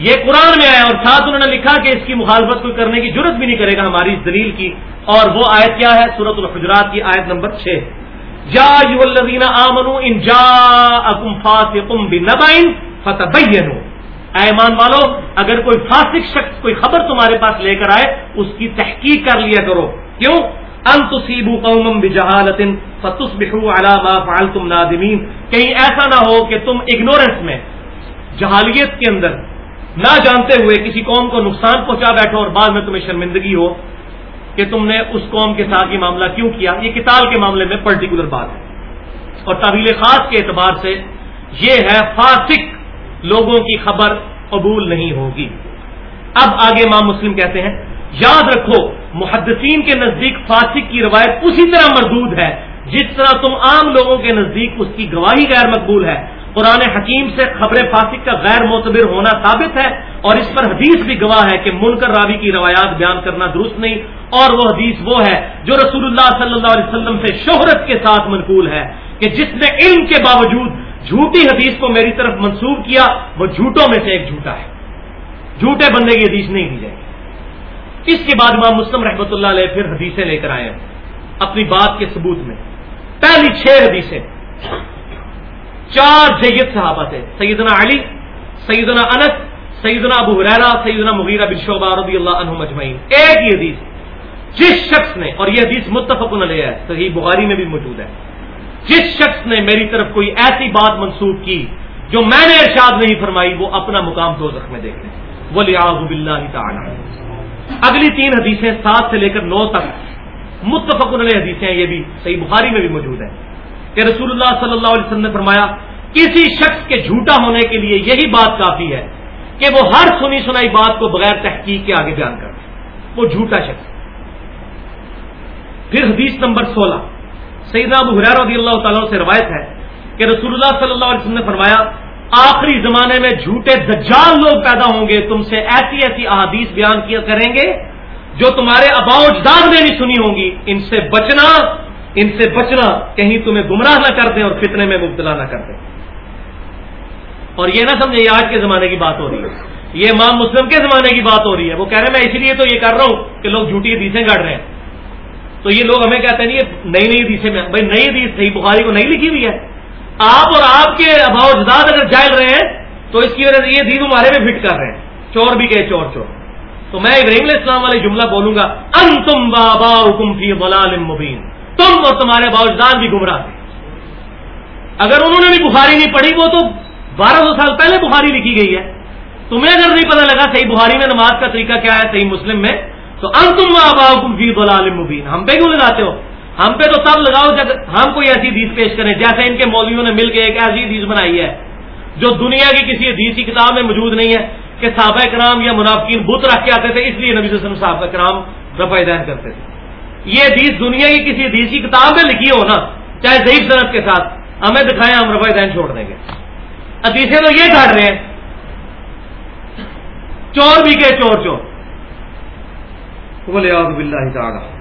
یہ قرآن میں آیا اور ساتھ انہوں نے لکھا کہ اس کی مخالفت کوئی کرنے کی ضرورت بھی نہیں کرے گا ہماری اس دلیل کی۔ اور وہ آیت کیا ہے؟ سورت الحجرات کی آیت نمبر چھ۔ جا یو الزین آمن ان جا اکم فاسقم بنبائن فتبینوا ایمان والو، اگر کوئی فاسق شخص، کوئی خبر تمہارے پاس لے کر آئے، اس کی تحقیق کر لیا کرو۔ کیوں؟ انتسیبو قومم بجہالت فتصبحو علی ما فعلتم نادمین۔ کہیں ایسا نہ ہو کہ تم اگنورنس میں، جہالیت کے اندر نہ جانتے ہوئے کسی قوم کو نقصان پہنچا بیٹھو اور بعد میں تمہیں شرمندگی ہو کہ تم نے اس قوم کے ساتھ یہ معاملہ کیوں کیا؟ یہ کتاب کے معاملے میں پرٹیکولر بات ہے۔ اور طویل خاص کے اعتبار سے یہ ہے فاسق لوگوں کی خبر قبول نہیں ہوگی۔ اب آگے ماں مسلم کہتے ہیں، یاد رکھو، محدثین کے نزدیک فاسق کی روایت اسی طرح مردود ہے، جس طرح تم عام لوگوں کے نزدیک اس کی گواہی غیر مقبول ہے۔ قرآن حکیم سے خبر فاسق کا غیر معتبر ہونا ثابت ہے اور اس پر حدیث بھی گواہ ہے کہ منکر راوی کی روایات بیان کرنا درست نہیں اور وہ حدیث وہ ہے جو رسول اللہ صلی اللہ علیہ وسلم سے شہرت کے ساتھ منقول ہے کہ جس نے علم کے باوجود جھوٹی حدیث کو میری طرف منسوب کیا، وہ جھوٹوں میں سے ایک جھوٹا ہے۔ جھوٹے بندے کی حدیث نہیں دی جائے گی۔ اس کے بعد امام مسلم رحمۃ اللہ علیہ پھر حدیثیں لے کر آئے ہیں، اپنی بات کے ثبوت میں۔ پہلی چھ حدیثیں۔ چار جید صحابہ تھے، سیدنا علی، سیدنا انس، سیدنا ابو حریرا سیدنا مغیرہ بن شعبہ رضی اللہ عنہ مجمعین ایک ہی حدیث، جس شخص نے، اور یہ حدیث متفق علیہ ہے، صحیح بخاری میں بھی موجود ہے۔ جس شخص نے میری طرف کوئی ایسی بات منسوخ کی جو میں نے ارشاد نہیں فرمائی، وہ اپنا مقام دو زخم میں دیکھ لیں وہ اللہ تعالی اگلی تین حدیثیں سات سے لے کر نو تک متفق علیہ حدیثیں، یہ بھی صحیح بخاری میں بھی موجود ہے کہ رسول اللہ صلی اللہ علیہ وسلم نے فرمایا، کسی شخص کے جھوٹا ہونے کے لیے یہی بات کافی ہے کہ وہ ہر سنی سنائی بات کو بغیر تحقیق کے آگے بیان کر وہ جھوٹا شخص پھر حدیث نمبر سولہ۔ سیدنا ابو حرار رضی اللہ تعالیٰ سے روایت ہے کہ رسول اللہ صلی اللہ علیہ وسلم نے فرمایا، آخری زمانے میں جھوٹے دجال لوگ پیدا ہوں گے، تم سے ایسی ایسی احادیث بیان کیا کریں گے جو تمہارے اباؤ اجداد نے نہیں سنی ہوں گی۔ ان سے بچنا ان سے بچنا کہیں تمہیں گمراہ نہ کر دیں اور فتنے میں مبتلا نہ کر دیں۔ اور یہ نہ سمجھے یہ آج کے زمانے کی بات ہو رہی ہے۔ یہ امام مسلم کے زمانے کی بات ہو رہی ہے۔ وہ کہہ رہے ہیں، میں اسی لیے تو یہ کر رہا ہوں کہ لوگ جھوٹی حدیثیں گڑ رہے ہیں۔ تو یہ لوگ ہمیں کہتے ہیں یہ نئی نئی حدیثیں میں بھائی نئی حدیث صحیح بخاری کو نہیں لکھی ہوئی ہے۔ آپ اور آپ کے اباؤ اجداد اگر جائل رہے ہیں، تو اس کی وجہ سے یہ دین ہمارے میں فٹ کر رہے ہیں۔ چور بھی گئے، چور چور۔ تو میں ابراہیم علیہ السلام والے جملہ بولوں گا ان تم بابا حکم فی مبین۔ تم اور تمہارے باوجدان بھی گمراہ تھے۔ اگر انہوں نے بھی بخاری نہیں پڑھی، وہ تو بارہ سو سال پہلے بخاری لکھی گئی ہے۔ تمہیں اگر نہیں پتا لگا صحیح بخاری میں نماز کا طریقہ کیا ہے، صحیح مسلم میں، تو ان تم حکم فی مبین۔ ہم پہ کیوں لگاتے ہو؟ ہم پہ تو تب لگاؤ، جب ہم کوئی ایسی حدیث پیش کریں، جیسے ان کے مولویوں نے مل کے ایک ایسی حدیث بنائی ہے، جو دنیا کی کسی حدیث کی کتاب میں موجود نہیں ہے، کہ صحابہ کرام یا منافقین بت رکھ کے آتے تھے، اس لیے نبی صلی اللہ علیہ وسلم صحابہ کرام رفع دین کرتے تھے۔ یہ حدیث دنیا کی کسی حدیث کی کتاب میں لکھی ہو نا، چاہے ضعیف صنعت کے ساتھ۔ ہمیں دکھائیں، ہم رفع دین چھوڑ دیں گے۔ حدیثیں تو یہ کاٹ رہے ہیں۔ چور بھی کے چور چور۔ بولے باللہ تعالی۔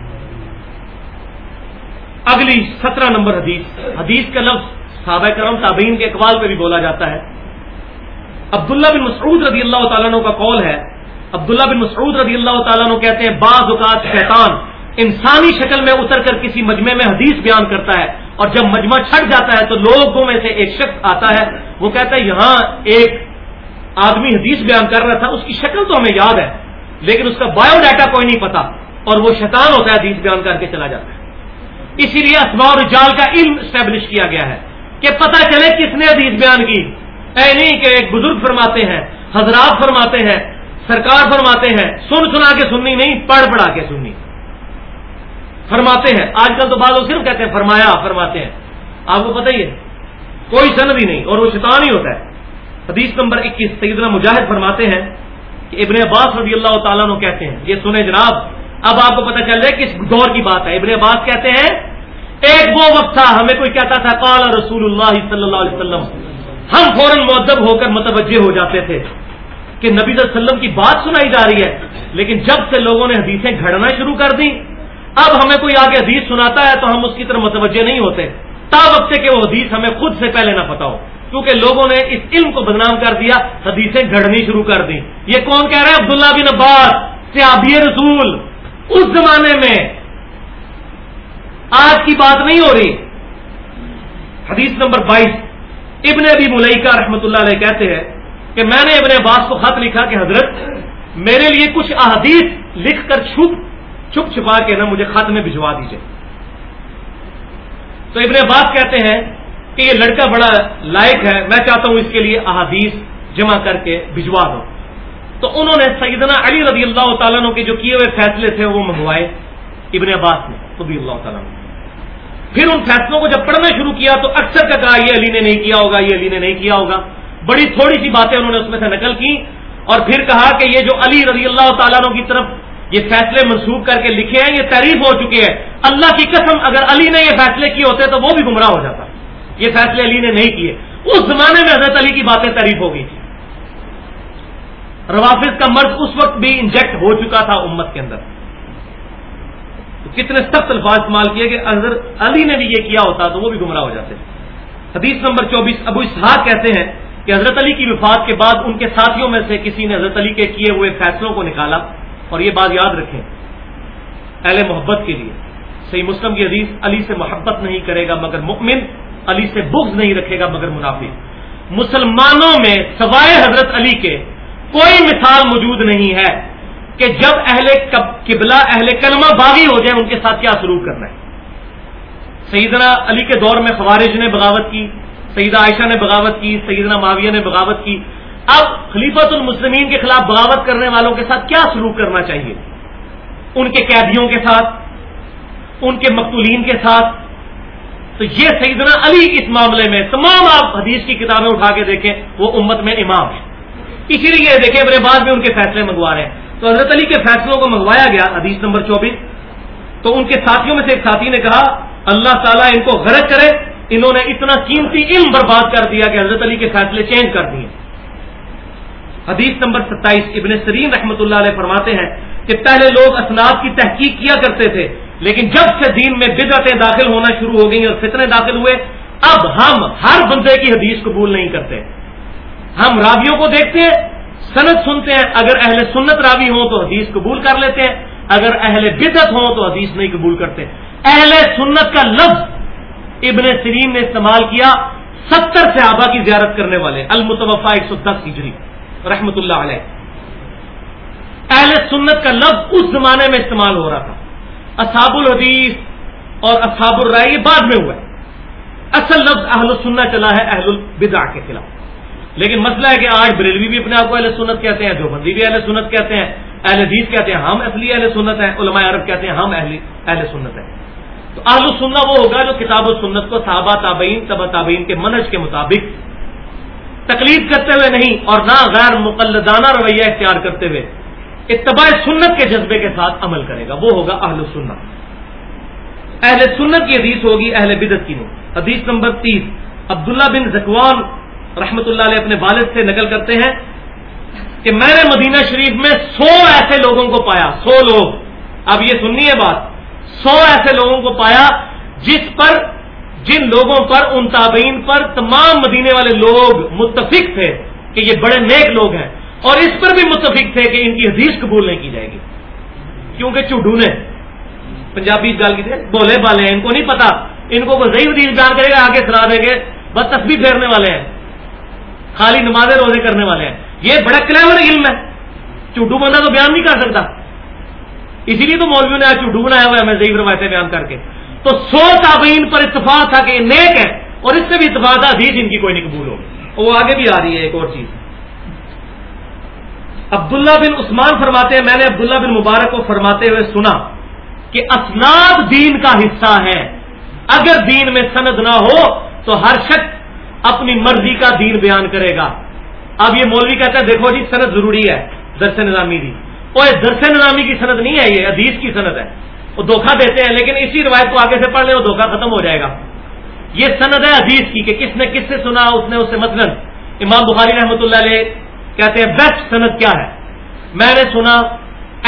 اگلی سترہ نمبر حدیث۔ حدیث کا لفظ صحابہ کرم تابعین کے اقوال پہ بھی بولا جاتا ہے۔ عبداللہ بن مسعود رضی اللہ تعالیٰ کا قول ہے۔ عبداللہ بن مسعود رضی اللہ تعالیٰ کہتے ہیں، بعض اوقات شیطان انسانی شکل میں اتر کر کسی مجمع میں حدیث بیان کرتا ہے اور جب مجمع چھٹ جاتا ہے تو لوگوں میں سے ایک شخص آتا ہے، وہ کہتا ہے، یہاں ایک آدمی حدیث بیان کر رہا تھا، اس کی شکل تو ہمیں یاد ہے، لیکن اس کا بایو ڈاٹا کوئی نہیں پتا اور وہ شیطان ہوتا ہے حدیث بیان کر کے چلا جاتا ہے۔ اسی لیے اسما اور جال کا علم اسٹیبلش کیا گیا ہے کہ پتہ چلے کس نے حدیث بیان کی۔ اے نہیں کہ ایک بزرگ فرماتے ہیں، حضرات فرماتے ہیں، سرکار فرماتے ہیں، سن سنا کے سننی نہیں، پڑھ پڑھا کے سننی۔ فرماتے ہیں۔ آج کل تو بعض لوگ صرف کہتے ہیں، فرمایا، فرماتے ہیں۔ آپ کو پتہ ہی ہے، کوئی سند ہی نہیں، اور وہ شیطان ہی ہوتا ہے۔ حدیث نمبر اکیس، سیدنا مجاہد فرماتے ہیں کہ ابن عباس رضی اللہ تعالیٰ نے کہتے ہیں، یہ سنیں جناب، اب آپ کو پتہ چل رہا ہے کس دور کی بات ہے۔ ابن عباس کہتے ہیں، ایک وہ وقت تھا، ہمیں کوئی کہتا تھا، قال رسول اللہ صلی اللہ علیہ وسلم، ہم فوراً معدب ہو کر متوجہ ہو جاتے تھے کہ نبی صلی اللہ علیہ وسلم کی بات سنائی جا رہی ہے۔ لیکن جب سے لوگوں نے حدیثیں گھڑنا شروع کر دی اب ہمیں کوئی آگے حدیث سناتا ہے تو ہم اس کی طرف متوجہ نہیں ہوتے۔ تا وقت کہ وہ حدیث ہمیں خود سے پہلے نہ پتا ہو۔ کیونکہ لوگوں نے اس علم کو بدنام کر دیا، حدیثیں گھڑنی شروع کر دی یہ کون کہہ رہے ہیں عبداللہ بن عباس سیابی رسول۔ اس زمانے میں آج کی بات نہیں ہو رہی۔ حدیث نمبر بائیس۔ ابن ابی ملئی رحمت اللہ علیہ کہتے ہیں کہ میں نے ابن عباس کو خط لکھا کہ حضرت، میرے لیے کچھ احادیث لکھ کر چھپ چھپ چھپا کے نا مجھے خط میں بھجوا دیجیے تو ابن عباس کہتے ہیں کہ یہ لڑکا بڑا لائق ہے، میں چاہتا ہوں اس کے لیے احادیث جمع کر کے بھجوا دو تو انہوں نے سیدنا علی رضی اللہ تعالیٰ کے جو کیے ہوئے فیصلے تھے، وہ منگوائے ابن عباس نے، رضی اللہ تعالیٰ پھر ان فیصلوں کو جب پڑھنا شروع کیا تو اکثر کا کہا، یہ علی نے نہیں کیا ہوگا، یہ علی نے نہیں کیا ہوگا۔ بڑی تھوڑی سی باتیں انہوں نے اس میں سے نقل کی اور پھر کہا کہ یہ جو علی رضی اللہ تعالیٰ کی طرف یہ فیصلے منسوخ کر کے لکھے ہیں، یہ تعریف ہو چکے ہیں اللہ کی قسم، اگر علی نے یہ فیصلے کیے ہوتے تو وہ بھی گمراہ ہو جاتا۔ یہ فیصلے علی نے نہیں کیے۔ اس زمانے میں حضرت علی کی باتیں تعریف ہو گئی تھی روافظ کا مرض اس وقت بھی انجیکٹ ہو چکا تھا امت کے اندر۔ تو کتنے سخت الفاظ استعمال کیے کہ حضرت علی نے بھی یہ کیا ہوتا تو وہ بھی گمراہ ہو جاتے۔ حدیث نمبر چوبیس، ابو اسحاق کہتے ہیں کہ حضرت علی کی وفات کے بعد ان کے ساتھیوں میں سے کسی نے حضرت علی کے کیے ہوئے فیصلوں کو نکالا۔ اور یہ بات یاد رکھیں، اہل محبت کے لیے۔ صحیح مسلم کی حدیث، علی سے محبت نہیں کرے گا مگر مکمن علی سے بغض نہیں رکھے گا مگر منافع مسلمانوں میں سوائے حضرت علی کے کوئی مثال موجود نہیں ہے کہ جب اہل قبلہ اہل کلمہ باغی ہو جائے ان کے ساتھ کیا سلوک کرنا ہے۔ سیدنا علی کے دور میں خوارج نے بغاوت کی، سیدہ عائشہ نے بغاوت کی، سیدنا معاویہ نے بغاوت کی۔ اب خلیفت المسلمین کے خلاف بغاوت کرنے والوں کے ساتھ کیا سلوک کرنا چاہیے؟ ان کے قیدیوں کے ساتھ، ان کے مقتولین کے ساتھ؟ تو یہ سیدنا علی اس معاملے میں تمام آپ حدیث کی کتابیں اٹھا کے دیکھیں، وہ امت میں امام ہے اسی لیے دیکھیں میرے بعد میں ان کے فیصلے منگوا رہے ہیں۔ تو حضرت علی کے فیصلوں کو منگوایا گیا، حدیث نمبر چوبیس۔ تو ان کے ساتھیوں میں سے ایک ساتھی نے کہا، اللہ تعالیٰ ان کو غرض کرے، انہوں نے اتنا قیمتی علم برباد کر دیا کہ حضرت علی کے فیصلے چینج کر دیے۔ حدیث نمبر ستائیس، ابن سرین رحمۃ اللہ علیہ فرماتے ہیں کہ پہلے لوگ اسناد کی تحقیق کیا کرتے تھے، لیکن جب سے دین میں بدعتیں داخل ہونا شروع ہو گئی اور فتنے داخل ہوئے، اب ہم ہر بندے کی حدیث قبول نہیں کرتے۔ ہم راویوں کو دیکھتے ہیں سنت سنتے ہیں، اگر اہل سنت راوی ہوں تو حدیث قبول کر لیتے ہیں، اگر اہل بدت ہوں تو حدیث نہیں قبول کرتے۔ اہل سنت کا لفظ ابن سرین نے استعمال کیا ستر صحابہ کی زیارت کرنے والے المتوفا ایک سو دس ہجری۔ رحمت اللہ علیہ۔ اہل سنت کا لفظ اس زمانے میں استعمال ہو رہا تھا۔ اصحاب الحدیث اور اصحاب الرائے یہ بعد میں ہوا ہے۔ اصل لفظ اہل سننا چلا ہے اہل البدا کے خلاف۔ لیکن مسئلہ ہے کہ آج بریلوی بھی اپنے آپ کو اہل سنت کہتے ہیں جو بندی بھی اہل سنت کہتے ہیں، اہل حدیث کہتے ہیں، ہم اصلی اہل سنت ہیں، علماء عرب کہتے ہیں، ہم اہل اہل سنت ہیں۔ تو اہل سننا وہ ہوگا جو کتاب و سنت کو صحابہ تابعین تبا تابعین کے منج کے مطابق تکلیف کرتے ہوئے نہیں اور نہ غیر مقلدانہ رویہ اختیار کرتے ہوئے اتباع سنت کے جذبے کے ساتھ عمل کرے گا۔ وہ ہوگا اہل سنت۔ اہل سنت کی حدیث ہوگی اہل بدت کی۔ نہیں حدیث نمبر تیس۔ عبداللہ بن زکوان رحمت اللہ علیہ اپنے والد سے نقل کرتے ہیں کہ میں نے مدینہ شریف میں سو ایسے لوگوں کو پایا، سو لوگ۔ اب یہ سننی ہے بات۔ سو ایسے لوگوں کو پایا جس پر جن لوگوں پر، ان تابعین پر تمام مدینے والے لوگ متفق تھے کہ یہ بڑے نیک لوگ ہیں، اور اس پر بھی متفق تھے کہ ان کی حدیث قبول نہیں کی جائے گی۔ کیونکہ چوڈو نے، پنجابی گال کی تھے بولے والے ہیں، ان کو نہیں پتا۔ ان کو صحیح حدیث بیان کرے گا، آگے سنا دیں گے۔ بس تصویر پھیرنے والے ہیں، خالی نمازیں روزے کرنے والے ہیں۔ یہ بڑا کلیور علم ہے۔ چوڈو بندہ تو بیان نہیں کر سکتا۔ اسی لیے تو مولویوں نے آج چوڈو بنایا ہوا ہے، ہمیں ضعیف روایتیں بیان کر کے۔ تو سو تابعین پر اتفاق تھا کہ یہ نیک ہے اور اس سے بھی اتفاق تھا، حدیث ان کی کوئی نہیں قبول ہو وہ آگے بھی آ رہی ہے ایک اور چیز۔ عبداللہ بن عثمان فرماتے ہیں، میں نے عبداللہ بن مبارک کو فرماتے ہوئے سنا کہ اسناد دین کا حصہ ہے۔ اگر دین میں سند نہ ہو تو ہر شخص اپنی مرضی کا دین بیان کرے گا۔ اب یہ مولوی کہتا ہے، دیکھو جی سند ضروری ہے، درس نظامی دی۔ اور درس نظامی کی سند نہیں ہے، یہ حدیث کی سند ہے۔ وہ دھوکہ دیتے ہیں، لیکن اسی روایت کو آگے سے پڑھ لیں وہ دھوکہ ختم ہو جائے گا۔ یہ سند ہے حدیث کی کہ کس نے کس سے سنا، اس نے اس سے مثلاً امام بخاری رحمۃ اللہ علیہ کہتے ہیں بیسٹ سند کیا ہے؟ میں نے سنا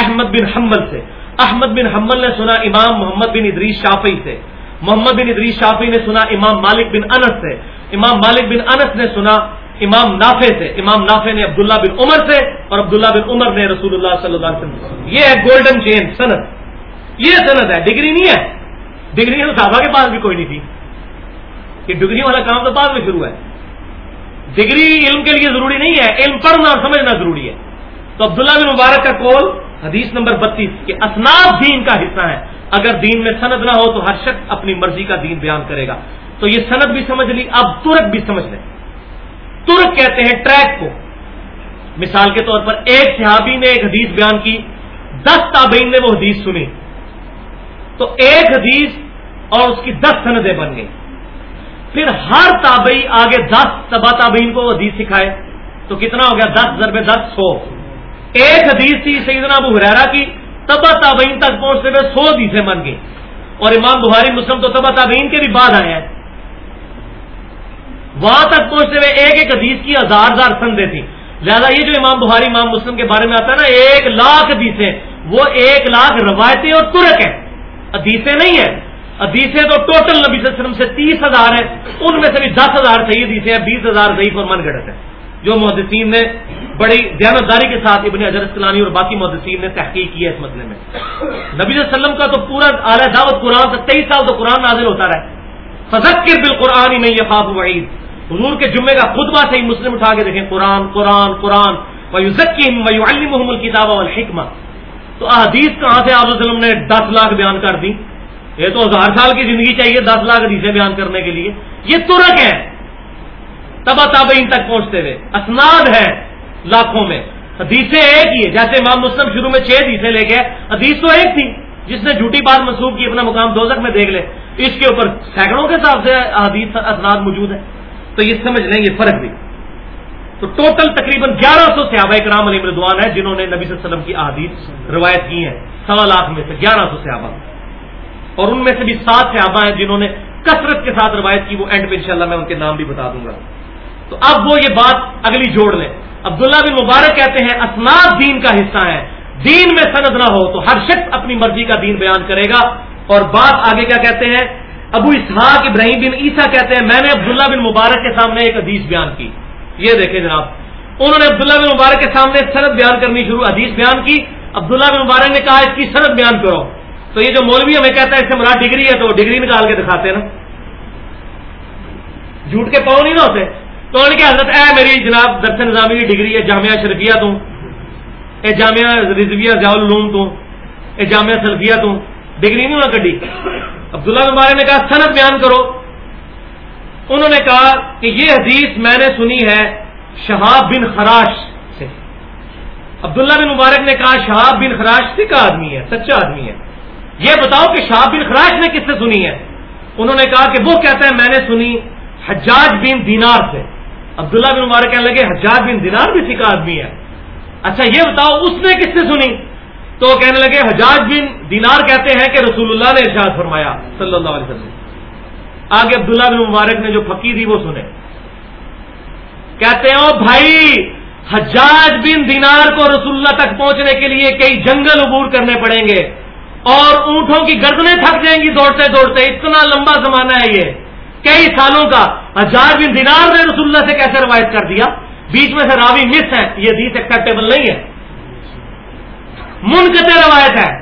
احمد بن حمل سے۔ احمد بن حمل نے سنا امام محمد بن ادریس شافی سے۔ محمد بن ادریس شافی نے سنا امام مالک بن انس سے۔ امام مالک بن انس نے سنا امام نافع سے۔ امام نافع نے عبداللہ بن عمر سے اور عبداللہ بن عمر نے رسول اللہ صلی اللہ علیہ وسلم یہ ہے گولڈن چین سند۔ یہ صنعت ہے، ڈگری نہیں ہے۔ ڈگری تو صحابہ کے پاس بھی کوئی نہیں تھی۔ کہ ڈگری والا کام تو بعد میں شروع ہے۔ ڈگری علم کے لیے ضروری نہیں ہے، علم پڑھنا اور سمجھنا ضروری ہے۔ تو عبداللہ بن مبارک کا کول حدیث نمبر بتیس، کہ اسناد دین کا حصہ ہے۔ اگر دین میں سند نہ ہو تو ہر شخص اپنی مرضی کا دین بیان کرے گا۔ تو یہ سند بھی سمجھ لی، اب ترک بھی سمجھ لیں ترک کہتے ہیں ٹریک کو۔ مثال کے طور پر ایک صحابی نے ایک حدیث بیان کی، دس تابعین نے وہ حدیث سنی۔ تو ایک حدیث اور اس کی دس سندیں بن گئی پھر ہر تابعی آگے دس تبا تابعین کو حدیث سکھائے۔ تو کتنا ہو گیا؟ دس ضرب دس سو۔ ایک حدیث تھی سیدنا ابو حرارا کی، تبا تابعین تک پہنچتے ہوئے سو حدیثیں بن گئی اور امام بہاری مسلم تو تبا تابعین کے بھی بعد آئے ہیں۔ وہاں تک پہنچتے ہوئے ایک ایک حدیث کی ہزار ہزار سندیں تھیں۔ لہذا یہ جو امام بہاری امام مسلم کے بارے میں آتا ہے نا، ایک لاکھ حدیثیں، وہ ایک لاکھ روایتیں اور ترک ہیں۔ حدیثیں نہیں ہیں۔ حدیثیں تو ٹوٹل نبی صلی اللہ علیہ وسلم سے تیس ہزار ہیں۔ ان میں سے بھی دس ہزار صحیح حدیثیں ہیں، بیس ہزار ضعیف اور من گڑت ہے جو محدثین نے بڑی دیانتداری کے ساتھ ابن اجر اسکلانی اور باقی محدثین نے تحقیق کی ہے اس مسئلے میں۔ نبی صلی اللہ علیہ وسلم کا تو پورا اعلیٰ دعوت قرآن سے تیئیس سال تو قرآن نازل ہوتا رہا فضکر بالقرآن میں یہ خواب وعید۔ حضور کے جمعے کا خطبہ سے ہی مسلم اٹھا کے دیکھیں۔ قرآن قرآن قرآن۔ ذکیم محمد کتاب الحکمہ تو احادیث کہاں سے آپ وسلم نے دس لاکھ بیان کر دی یہ تو ہزار سال کی زندگی چاہیے، دس لاکھ حدیثیں بیان کرنے کے لیے۔ یہ ترک ہے تبا تابعین تک پہنچتے ہوئے۔ اسناد ہے لاکھوں میں۔ حدیثیں ایک ہی ہے جیسے امام مسلم شروع میں چھ حدیثیں لے کے حدیث تو ایک تھی۔ جس نے جھوٹی بات منسوخ کی، اپنا مقام دوزک میں دیکھ لے۔ اس کے اوپر سینکڑوں کے حساب سے حدیث اسناد موجود ہے تو یہ سمجھ لیں، یہ فرق بھی۔ تو ٹوٹل تقریباً گیارہ سو صحابہ کرام علی مردوان ہے جنہوں نے نبی صلی اللہ علیہ وسلم کی احادیث روایت کی ہیں۔ سوا لاکھ میں سے گیارہ سو صحابہ۔ اور ان میں سے بھی سات صحابہ ہیں جنہوں نے کثرت کے ساتھ روایت کی، وہ اینڈ پہ انشاءاللہ میں ان کے نام بھی بتا دوں گا۔ تو اب وہ یہ بات اگلی جوڑ لیں۔ عبداللہ بن مبارک کہتے ہیں، اسناد دین کا حصہ ہے دین میں سند نہ ہو تو ہر شخص اپنی مرضی کا دین بیان کرے گا۔ اور بات آگے کیا کہتے ہیں؟ ابو اسحاق ابراہیم بن عیسیٰ کہتے ہیں، میں نے عبداللہ بن مبارک کے سامنے ایک حدیث بیان کی۔ یہ دیکھیں جناب، انہوں نے عبداللہ بن مبارک کے سامنے سند بیان کرنی شروع، حدیث بیان کی، عبداللہ بن مبارک نے کہا اس کی سند بیان کرو۔ تو یہ جو مولوی ہمیں کہتا ہے اس سے مراد ڈگری ہے، تو وہ ڈگری نکال کے دکھاتے ہیں نا۔ جھوٹ کے پاؤں نہیں نہ ہوتے۔ تو انہوں نے کہا، حضرت، اے میری جناب درس نظامی کی ڈگری ہے، جامعہ شرفیہ تو اے جامعہ رضویہ ضیاء العلوم تو اے جامعہ سلفیہ تو ڈگری نہیں ہونا کڈی۔ عبداللہ بن نے کہا، صنعت بیان کرو۔ انہوں نے کہا کہ یہ حدیث میں نے سنی ہے شہاب بن خراش سے۔ عبداللہ بن مبارک نے کہا شہاب بن خراش سکھ آدمی ہے، سچا آدمی ہے۔ یہ بتاؤ کہ شہاب بن خراش نے کس سے سنی ہے؟ انہوں نے کہا کہ وہ کہتا ہے میں نے سنی حجاج بن دینار سے۔ عبداللہ بن مبارک کہنے لگے حجاج بن دینار بھی سکھ آدمی ہے۔ اچھا یہ بتاؤ اس نے کس سے سنی؟ تو کہنے لگے حجاج بن دینار کہتے ہیں کہ رسول اللہ نے ارشاد فرمایا، صلی اللہ علیہ وسلم۔ آگے عبداللہ بن مبارک نے جو پکی تھی وہ سنے۔ کہتے ہیں، او بھائی، حجاج بن دینار کو رسول اللہ تک پہنچنے کے لیے کئی جنگل عبور کرنے پڑیں گے اور اونٹوں کی گردنیں تھک جائیں گی دوڑتے دوڑتے۔ اتنا لمبا زمانہ ہے یہ۔ کئی سالوں کا حجاج بن دینار نے رسول اللہ سے کیسے روایت کر دیا؟ بیچ میں سے راوی مس ہے یہ دیس ایکسپٹیبل نہیں ہے۔ منقطع روایت ہے۔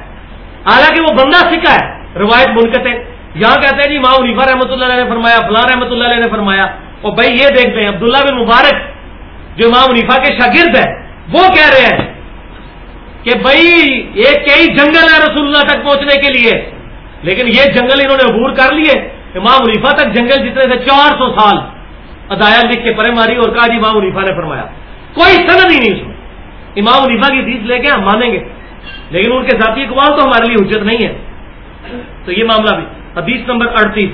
حالانکہ وہ بندہ سکھا ہے۔ روایت منقطع۔ یہاں کہتے ہیں جی ماں عنیفا رحمۃ اللہ علیہ نے فرمایا، فلاں رحمۃ اللہ علیہ نے فرمایا۔ اور بھائی یہ دیکھتے ہیں، عبداللہ بن مبارک جو امام عنیفا کے شاگرد ہے وہ کہہ رہے ہیں کہ بھائی یہ کئی جنگل ہے رسول اللہ تک پہنچنے کے لیے، لیکن یہ جنگل انہوں نے عبور کر لیے۔ امام عنیفا تک جنگل جتنے تھے، چار سو سال ادایا لکھ کے پرے ماری اور کہا جی امام عنیفا نے فرمایا۔ کوئی سند ہی نہیں اس میں۔ امام عنیفا کی حدیث لے کے ہم مانیں گے، لیکن ان کے ذاتی اقبال تو ہمارے لیے حجت نہیں ہے۔ تو یہ معاملہ بھی۔ حدیث نمبر اڑتیس۔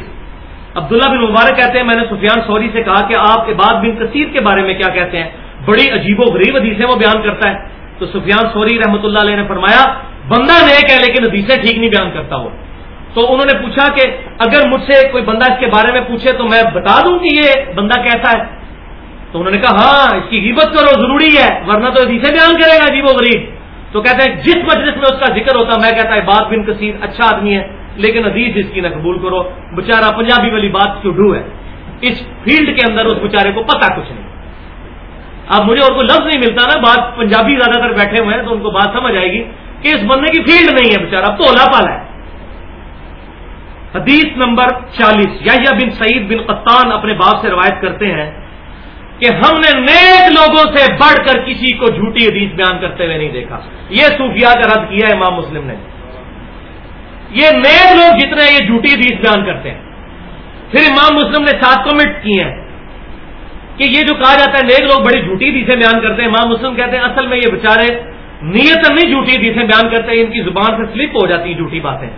عبداللہ بن مبارک کہتے ہیں، میں نے سفیان سوری سے کہا کہ آپ عباد بن کثیر کے بارے میں کیا کہتے ہیں؟ بڑی عجیب و غریب حدیثیں وہ بیان کرتا ہے۔ تو سفیان سوری رحمۃ اللہ علیہ نے فرمایا، بندہ نیک ہے لیکن حدیثیں ٹھیک نہیں بیان کرتا وہ۔ تو انہوں نے پوچھا کہ اگر مجھ سے کوئی بندہ اس کے بارے میں پوچھے تو میں بتا دوں کہ یہ بندہ کیسا ہے؟ تو انہوں نے کہا ہاں اس کی غیبت کرو، ضروری ہے، ورنہ تو حدیثیں بیان کرے گا عجیب و غریب۔ تو کہتے ہیں، جس مجلس میں اس کا ذکر ہوتا، میں کہتا ہے بات بن کثیر اچھا آدمی ہے۔ لیکن عزیز اس کی نہ قبول کرو بےچارا پنجابی والی بات ڈو ہے؟ اس فیلڈ کے اندر اس بیچارے کو پتا کچھ نہیں۔ اب مجھے اور کوئی لفظ نہیں ملتا نا، بات پنجابی زیادہ تر بیٹھے ہوئے ہیں تو ان کو بات سمجھ آئے گی کہ اس بندے کی فیلڈ نہیں ہے بےچارا اب تو اولا پالا ہے۔ حدیث نمبر چالیس یا بن سعید بن قطان اپنے باپ سے روایت کرتے ہیں کہ ہم نے نیک لوگوں سے بڑھ کر کسی کو جھوٹی حدیث بیان کرتے ہوئے نہیں دیکھا۔ یہ صوفیہ کا رد کیا ہے، امام مسلم نے۔ یہ نیک لوگ جتنے ہیں، یہ جھوٹی حدیث بیان کرتے ہیں۔ پھر امام مسلم نے سات کمنٹ کیے ہیں کہ یہ جو کہا جاتا ہے، نیک لوگ بڑی جھوٹی حدیثیں بیان کرتے ہیں۔ امام مسلم کہتے ہیں، اصل میں یہ بےچارے نیت نہیں جھوٹی حدیثیں بیان کرتے ہیں، ان کی زبان سے سلپ ہو جاتی ہیں جھوٹی باتیں۔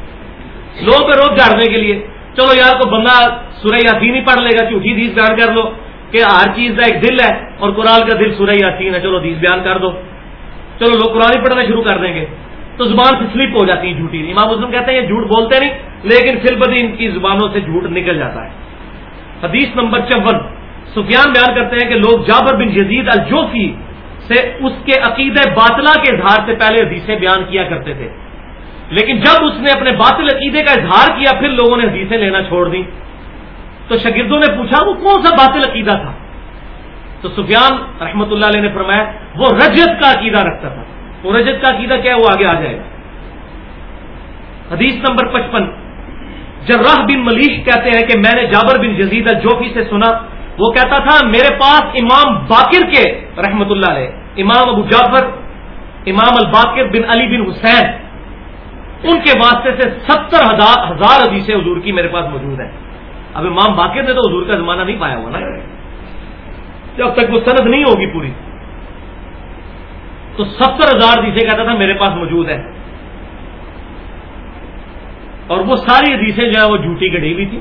لوگوں پہ روک جھاڑنے کے لیے۔ چلو یار کو بندہ سورہ یاسین ہی پڑھ لے گا، جھوٹی حدیث بیان کر لو کہ ہر چیز کا ایک دل ہے اور قرآن کا دل سورہ یاسین ہے۔ چلو حدیث بیان کر دو۔ چلو لوگ قرآن ہی پڑھنا شروع کر دیں گے۔ تو زبان سے سلپ ہو جاتی ہے جھوٹی۔ امام مسلم کہتے ہیں یہ جھوٹ بولتے نہیں، لیکن فل بدی ان کی زبانوں سے جھوٹ نکل جاتا ہے۔ حدیث نمبر چون۔ سفیان بیان کرتے ہیں کہ لوگ جابر بن جزید الجوفی سے اس کے عقید باطلا کے اظہار سے پہلے حدیثیں بیان کیا کرتے تھے۔ لیکن جب اس نے اپنے باطل عقیدے کا اظہار کیا، پھر لوگوں نے حدیثیں لینا چھوڑ دی تو شاگردوں نے پوچھا، وہ کون سا باطل عقیدہ تھا؟ تو سفیان رحمت اللہ علیہ نے فرمایا، وہ رجت کا عقیدہ رکھتا تھا۔ وہ رجت کا عقیدہ کیا ہے؟ وہ آگے آ جائے۔ گا حدیث نمبر پچپن۔ جراح بن ملیش کہتے ہیں کہ میں نے جابر بن جزید الجوفی سے سنا، وہ کہتا تھا، میرے پاس امام باقر کے رحمت اللہ علیہ، امام ابو جعفر، امام الباقر بن علی بن حسین، ان کے واسطے سے ستر ہزار ہزار حدیثیں حضور کی میرے پاس موجود ہیں۔ اب امام باقر نے تو حضور کا زمانہ نہیں پایا ہوا نا۔ جب تک وہ سند نہیں ہوگی پوری۔ تو ستر ہزار حدیثیں کہتا تھا میرے پاس موجود ہے اور وہ ساری حدیثیں جو ہے وہ جھوٹی گڑھی ہوئی تھی۔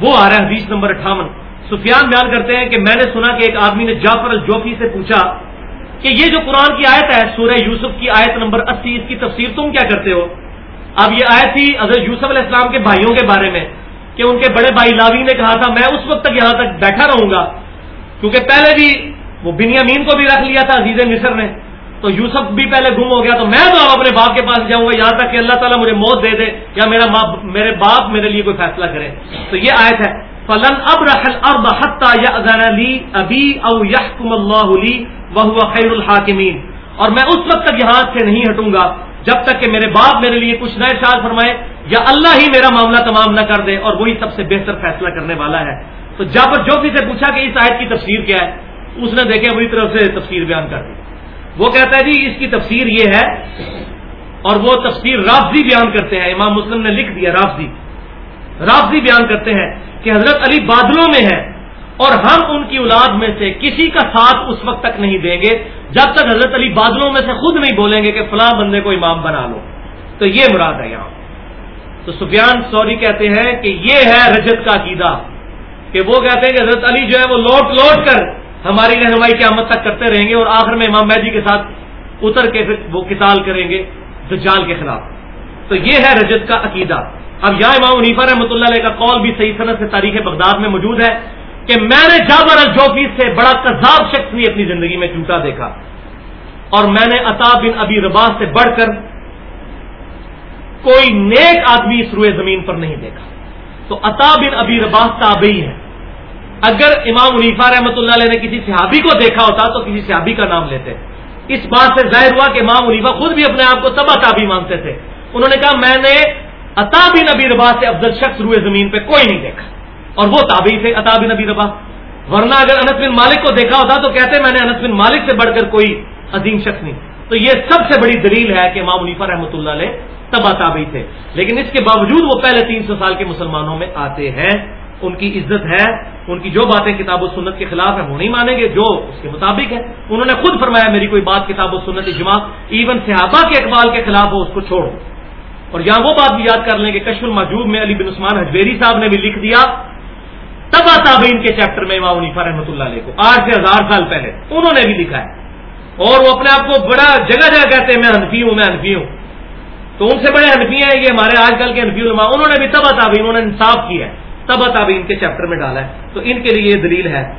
وہ آ رہا ہے حدیث نمبر اٹھاون۔ سفیان بیان کرتے ہیں کہ میں نے سنا کہ ایک آدمی نے جعفر الجوفی سے پوچھا کہ یہ جو قرآن کی آیت ہے، سورہ یوسف کی آیت نمبر اسی، اس کی تفسیر تم کیا کرتے ہو؟ اب یہ آیت تھی حضرت یوسف علیہ السلام کے بھائیوں کے بارے میں کہ ان کے بڑے بھائی لاوی نے کہا تھا، میں اس وقت تک یہاں تک بیٹھا رہوں گا۔ کیونکہ پہلے بھی وہ بنیامین کو بھی رکھ لیا تھا، عزیز مصر نے۔ تو یوسف بھی پہلے گم ہو گیا تو میں تو اب اپنے باپ کے پاس جاؤں گا یہاں تک کہ اللہ تعالیٰ مجھے موت دے دے یا میرا میرے باپ میرے لیے کوئی فیصلہ کرے۔ تو یہ آیت ہے۔ فلن اب رحل اب حتہ یا ابی او یحکم اللہ علی وہ خیر الحاکمین اور میں اس وقت تک یہاں سے نہیں ہٹوں گا جب تک کہ میرے باپ میرے لیے کچھ نئے شاد فرمائے یا اللہ ہی میرا معاملہ تمام نہ کر دے اور وہی سب سے بہتر فیصلہ کرنے والا ہے۔ تو جب جو سے پوچھا کہ اس آیت کی تفسیر کیا ہے؟ اس نے دیکھے وہی طرف سے تفسیر بیان کر دی۔ وہ کہتا ہے جی اس کی تفسیر یہ ہے اور وہ تفسیر رافضی بیان کرتے ہیں امام مسلم نے لکھ دیا رافضی رافضی بیان کرتے ہیں کہ حضرت علی بادلوں میں ہے اور ہم ان کی اولاد میں سے کسی کا ساتھ اس وقت تک نہیں دیں گے جب تک حضرت علی بادلوں میں سے خود نہیں بولیں گے کہ فلاں بندے کو امام بنا لو۔ تو یہ مراد ہے یہاں۔ تو سفیان سوری کہتے ہیں کہ یہ ہے رجت کا عقیدہ کہ وہ کہتے ہیں کہ حضرت علی جو ہے وہ لوٹ لوٹ کر ہماری رہنمائی قیامت تک کرتے رہیں گے اور آخر میں امام مہدی کے ساتھ اتر کے پھر وہ کتال کریں گے دجال کے خلاف۔ تو یہ ہے رجت کا عقیدہ۔ اب یہاں امام عنیفا رحمۃ اللہ علیہ کا قول بھی صحیح صنعت سے تاریخ بغداد میں موجود ہے کہ میں نے جابر الجوفی سے بڑا کذاب شخص بھی اپنی زندگی میں جھوٹا دیکھا۔ اور میں نے عطا بن ابی رباح سے بڑھ کر کوئی نیک آدمی اس روئے زمین پر نہیں دیکھا۔ تو عطا بن ابی رباح تابعی ہے اگر امام منیفا رحمۃ اللہ علیہ نے کسی صحابی کو دیکھا ہوتا تو کسی صحابی کا نام لیتے۔ اس بات سے ظاہر ہوا کہ امام منیفا خود بھی اپنے آپ کو تبا تابی مانتے تھے۔ انہوں نے کہا، میں نے عطا بن ابی ربا سے افضل شخص روئے زمین پہ کوئی نہیں دیکھا۔ اور وہ تابعی تھے عطا بن ابی ربا ورنہ اگر انس بن مالک کو دیکھا ہوتا تو کہتے، میں نے انس بن مالک سے بڑھ کر کوئی عظیم شخص نہیں۔ تو یہ سب سے بڑی دلیل ہے کہ امام منیفا رحمۃ اللہ علیہ تبا تابعی تھے۔ لیکن اس کے باوجود وہ پہلے تین سو سال کے مسلمانوں میں آتے ہیں۔ ان کی عزت ہے، ان کی جو باتیں کتاب و سنت کے خلاف ہیں، وہ نہیں مانیں گے، جو اس کے مطابق ہے انہوں نے خود فرمایا، میری کوئی بات کتاب و سنت اجماع ایون صحابہ کے اقبال کے خلاف ہو، اس کو چھوڑ دو اور یہاں وہ بات بھی یاد کر لیں کہ کشف المحجوب میں علی بن عثمان حجویری صاحب نے بھی لکھ دیا، تبا تابعین کے چیپٹر میں امام عنیفا رحمۃ اللہ علیہ کو آج سے ہزار سال پہلے، انہوں نے بھی لکھا ہے۔ اور وہ اپنے آپ کو بڑا جگہ جگہ کہتے ہیں، میں انفی ہوں، میں انفی ہوں۔ تو ان سے بڑے انفی ہیں، یہ ہمارے آج کل کے انفی علماء، انہوں نے بھی تبا تابعین، انہوں نے انصاف کیا ہے۔ تبا تابعین کے چیپٹر میں ڈالا ہے۔ تو ان کے لیے یہ دلیل ہے۔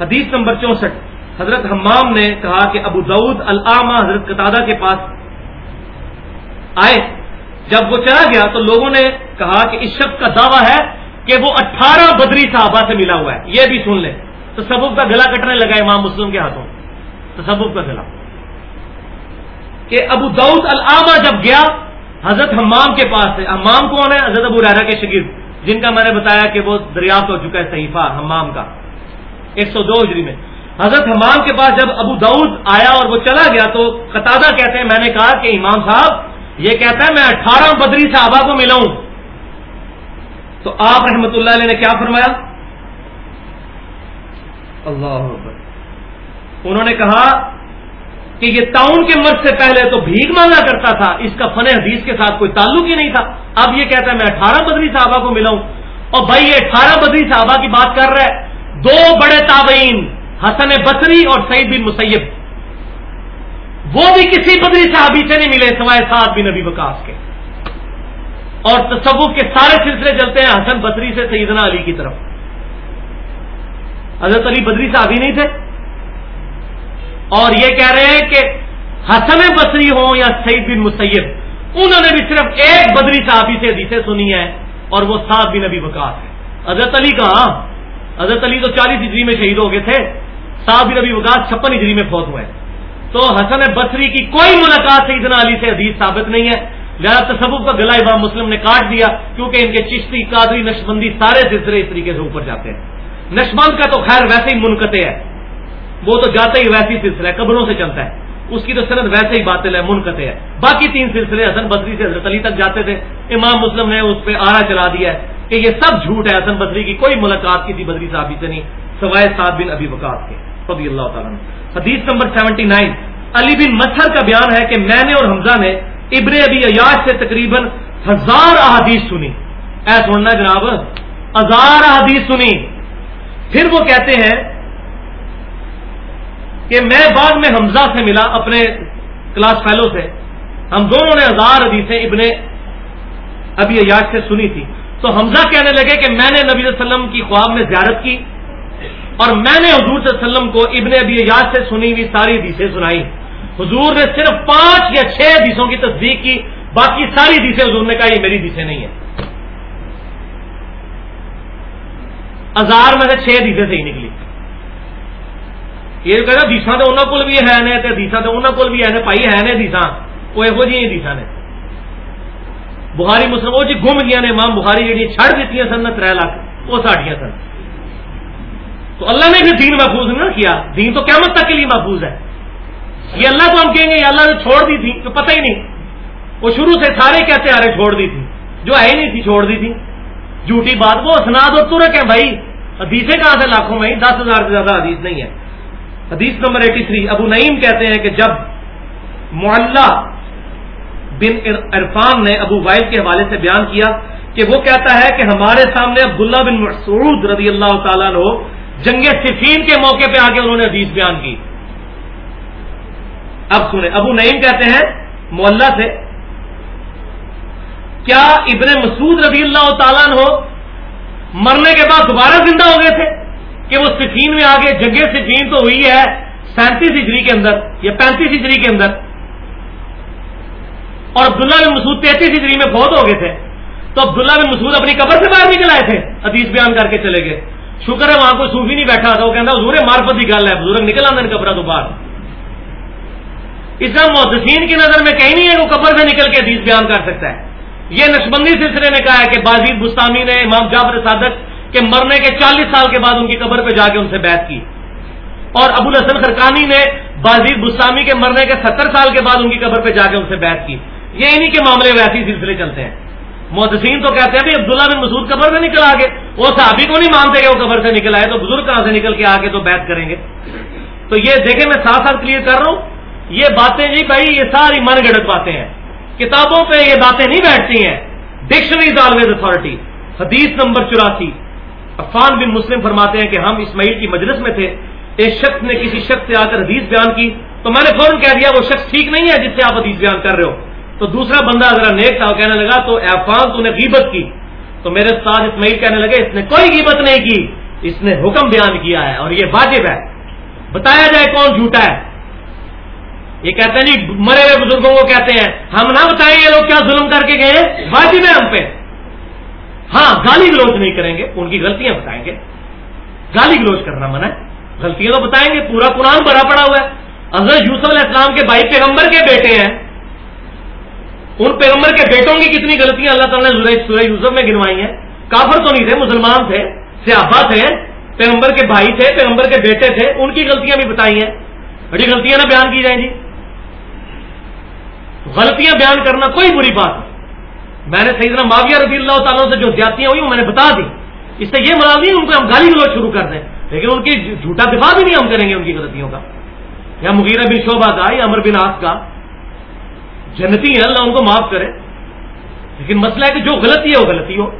حدیث نمبر چونسٹھ، حضرت حمام نے کہا کہ ابو دعود العامہ حضرت قطادہ کے پاس آئے۔ جب وہ چلا گیا تو لوگوں نے کہا کہ اس شخص کا دعویٰ ہے کہ وہ اٹھارہ بدری صحابہ سے ملا ہوا ہے۔ یہ بھی سن لیں۔ تو کا گلا کٹنے لگا امام مسلم کے ہاتھوں۔ تو سبب کا گلا۔ کہ ابو دعود العامہ جب گیا، حضرت حمام کے پاس ہے حمام کون ہے؟ حضرت ابو رحرا کے شگرد جن کا میں نے بتایا کہ وہ دریافت ہو چکا ہے صحیفہ حمام کا۔ ایک سو دو ہجری میں۔ حضرت حمام کے پاس جب ابو دعود آیا اور وہ چلا گیا تو قطع کہتے ہیں، میں نے کہا کہ امام صاحب، یہ کہتا ہے، میں اٹھارہ بدری صحابہ کو ملا ہوں۔ تو آپ رحمت اللہ علیہ نے کیا فرمایا؟ اللہ انہوں نے کہا کہ یہ تعاون کے مرد سے پہلے تو بھیگ مانگا کرتا تھا، اس کا فن حدیث کے ساتھ کوئی تعلق ہی نہیں تھا۔ اب یہ کہتا ہے، میں اٹھارہ بدری صحابہ کو ملا ہوں اور بھائی، یہ اٹھارہ بدری صحابہ کی بات کر رہا ہے۔ دو بڑے تابعین، حسن بصری اور سعید بن مسیب۔ وہ بھی کسی بدری صحابی سے نہیں ملے، سوائے سات بھی نبی بکاس کے۔ اور تصوف کے سارے سلسلے چلتے ہیں حسن بصری سے سیدنا علی کی طرف۔ حضرت علی بدری صحابی نہیں تھے؟ اور یہ کہہ رہے ہیں کہ حسن بصری ہوں یا سعید بن مسیب، انہوں نے بھی صرف ایک بدری صحابی سے حدیثیں سنی ہے اور وہ سات بن نبی بکاس ہے حضرت علی کہاں؟ حضرت علی تو چالیس ہجری میں شہید ہو گئے تھے سات بن نبی بکاس چھپن ہجری میں فوت ہوئے۔ تو حسن بصری کی کوئی ملاقات سیدنا علی سے حدیث ثابت نہیں ہے۔ لہٰذا تصوف کا گلا امام مسلم نے کاٹ دیا، کیونکہ ان کے چشتی، قادری، نشبندی سارے سلسلے اس طریقے سے اوپر جاتے ہیں۔ نشبند کا تو خیر ویسے ہی منقطع ہے۔ وہ تو جاتے ہی ویسی سلسلہ ہے، قبروں سے چلتا ہے۔ اس کی تو صنعت ویسے ہی باطل ہے، منقطع ہے۔ باقی تین سلسلے حسن بصری سے حضرت علی تک جاتے تھے۔ امام مسلم نے اس پہ آرا چلا دیا ہے کہ یہ سب جھوٹ ہے حسن بصری کی، کوئی ملاقات کسی بدری صحابی سے نہیں، سوائے صاحب بن ابھی وقات کے، رضی اللہ تعالیٰ حدیث نمبر سیونٹی نائن۔ علی بن مسر کا بیان ہے کہ میں نے اور حمزہ نے ابن ابی ایاش سے تقریباً ہزار احادیث سنی۔ اے سننا جناب، ہزار احادیث سنی۔ پھر وہ کہتے ہیں کہ میں بعد میں حمزہ سے ملا اپنے کلاس فیلو سے۔ ہم دونوں نے ہزار حدیثیں ابن ابی ایاش سے سنی تھی تو حمزہ کہنے لگے کہ میں نے نبی علیہ وسلم کی خواب میں زیارت کی اور میں نے حضور صلی اللہ علیہ وسلم کو ابن ابی ایاش سے سنی ہوئی ساری حدیثیں سنائی۔ حضور نے صرف پانچ یا چھ حدیثوں کی تصدیق کی، باقی ساری حدیثیں حضور نے کہا یہ میری حدیثیں نہیں ہیں۔ ہزار میں سے چھ حدیثیں صحیح نکلی۔ یہ کہا دیسا تو انہوں کو بھی ہے نے دیسا تو انہوں کو بھی ہے پائی ہے نے دیسا وہ یہو جی دیسا نے بخاری مسلم وہ جی گم گیا نے ماں بخاری جی چھڑ دیتی سن تر لاکھ وہ ساڑیاں سن تو اللہ نے بھی دین محفوظ نہ کیا دین تو قیامت تک کے لیے محفوظ ہے یہ اللہ کو ہم کہیں گے یہ اللہ نے چھوڑ دی تھی تو پتہ ہی نہیں وہ شروع سے سارے کہتے آ رہے چھوڑ دی تھی جو ہے ہی نہیں تھی چھوڑ دی تھی جھوٹی بات وہ اسناد اور ترک ہے بھائی حدیثیں کہاں سے لاکھوں میں دس ہزار سے زیادہ حدیث نہیں ہے حدیث number eighty three Abu Nuaim کہتے ہیں کہ جب معلّہ بن عرفان نے ابو وائل کے حوالے سے بیان کیا کہ وہ کہتا ہے کہ ہمارے سامنے عبداللہ بن مسعود رضی اللہ تعالیٰ نے جنگ صفین کے موقع پہ آ کے انہوں نے حدیث بیان کی۔ اب سنیں، ابو نعیم کہتے ہیں معلّہ سے، کیا ابن مسعود رضی اللہ تعالیٰ ہو مرنے کے بعد دوبارہ زندہ ہو گئے تھے؟ کہ وہ سفین میں آگے جگہ سفین تو ہوئی ہے، سینتیس ہجری کے اندر یا پینتیس ہجری کے اندر۔ اور عبداللہ بن مسعود تینتیس ہجری میں بہت ہو گئے تھے۔ تو عبداللہ بن مسعود اپنی قبر سے باہر نکل آئے تھے۔ حدیث بیان کر کے چلے گئے۔ شکر ہے وہاں کوئی صوفی نہیں بیٹھا تھا، وہ کہتا حضور مارفت کی گل ہے، بزرگ نکل آدھے قبر تو باہر۔ اس کا محدثین کی نظر میں کہیں نہیں ہے وہ قبر سے نکل کے حدیث بیان کر سکتا ہے۔ یہ نشبندی سلسلے نے کہا ہے کہ بازید بستانی نے امام جابر صادق کہ مرنے کے چالیس سال کے بعد ان کی قبر پہ جا کے ان سے بیعت کی۔ اور ابو الحسن خرکانی نے بازیر بسامی کے مرنے کے ستر سال کے بعد ان کی قبر پہ جا کے ان سے بیعت کی۔ یہ انہیں کے معاملے میں ایسی سلسلے چلتے ہیں۔ محدثین تو کہتے ہیں بھی عبداللہ بن مسعود قبر سے نکل آگے۔ وہ صحابی کو نہیں مانتے کہ وہ قبر سے نکل آئے، تو بزرگ کہاں سے نکل کے آگے تو بیعت کریں گے۔ تو یہ دیکھیں، میں ساتھ ساتھ کلیئر کر رہا ہوں۔ یہ باتیں جی بھائی، یہ ساری من گڑت باتیں ہیں۔ کتابوں پہ یہ باتیں نہیں بیٹھتی ہیں۔ ڈکشنریز آلویز اتارٹی حدیث نمبر چوراسی۔ عفان بن مسلم فرماتے ہیں کہ ہم اسماعیل کی مجلس میں تھے، ایک شخص نے کسی شخص سے آ کر حدیث بیان کی، تو میں نے فوراً کہہ دیا وہ شخص ٹھیک نہیں ہے جس سے آپ حدیث بیان کر رہے ہو۔ تو دوسرا بندہ ذرا نیک تھا، وہ کہنے لگا، تو عفان، تو نے غیبت کی۔ تو میرے ساتھ اسماعیل کہنے لگے، اس نے کوئی غیبت نہیں کی، اس نے حکم بیان کیا ہے اور یہ واجب ہے۔ بتایا جائے کون جھوٹا ہے۔ یہ کہتے ہیں جی مرے ہوئے بزرگوں کو کہتے ہیں، ہم نہ بتائیں یہ لوگ کیا ظلم کر کے گئے؟ واجب ہے ہم پہ۔ ہاں گالی گلوچ نہیں کریں گے، ان کی غلطیاں بتائیں گے۔ گالی گلوچ کرنا منع ہے۔ غلطیاں تو بتائیں گے، پورا قرآن بھرا پڑا ہوا ہے۔ حضرت یوسف علیہ السلام کے بھائی پیغمبر کے بیٹے ہیں۔ ان پیغمبر کے بیٹوں کی کتنی غلطیاں اللہ تعالیٰ نے سورہ یوسف میں گنوائی ہیں۔ کافر تو نہیں تھے، مسلمان تھے سیابا تھے، پیغمبر کے بھائی تھے، پیغمبر کے بیٹے تھے، ان کی غلطیاں بھی بتائی ہیں۔ بڑی غلطیاں نہ بیان کی جائیں جی۔ غلطیاں بیان کرنا کوئی بری بات نہیں۔ میں نے سیدنا معاویہ رضی اللہ تعالیٰ سے جو زیادتیاں ہوئی وہ میں نے بتا دی۔ اس سے یہ مراد نہیں ان کو ہم گالی گلوچ شروع کر دیں، لیکن ان کی جھوٹا دفاع بھی نہیں ہم کریں گے ان کی غلطیوں کا۔ یا مغیرہ بن شعبہ کا، یا امر بن آس کا۔ جنتی ہے اللہ ان کو معاف کرے۔ لیکن مسئلہ ہے کہ جو غلطی ہے وہ غلطی ہو۔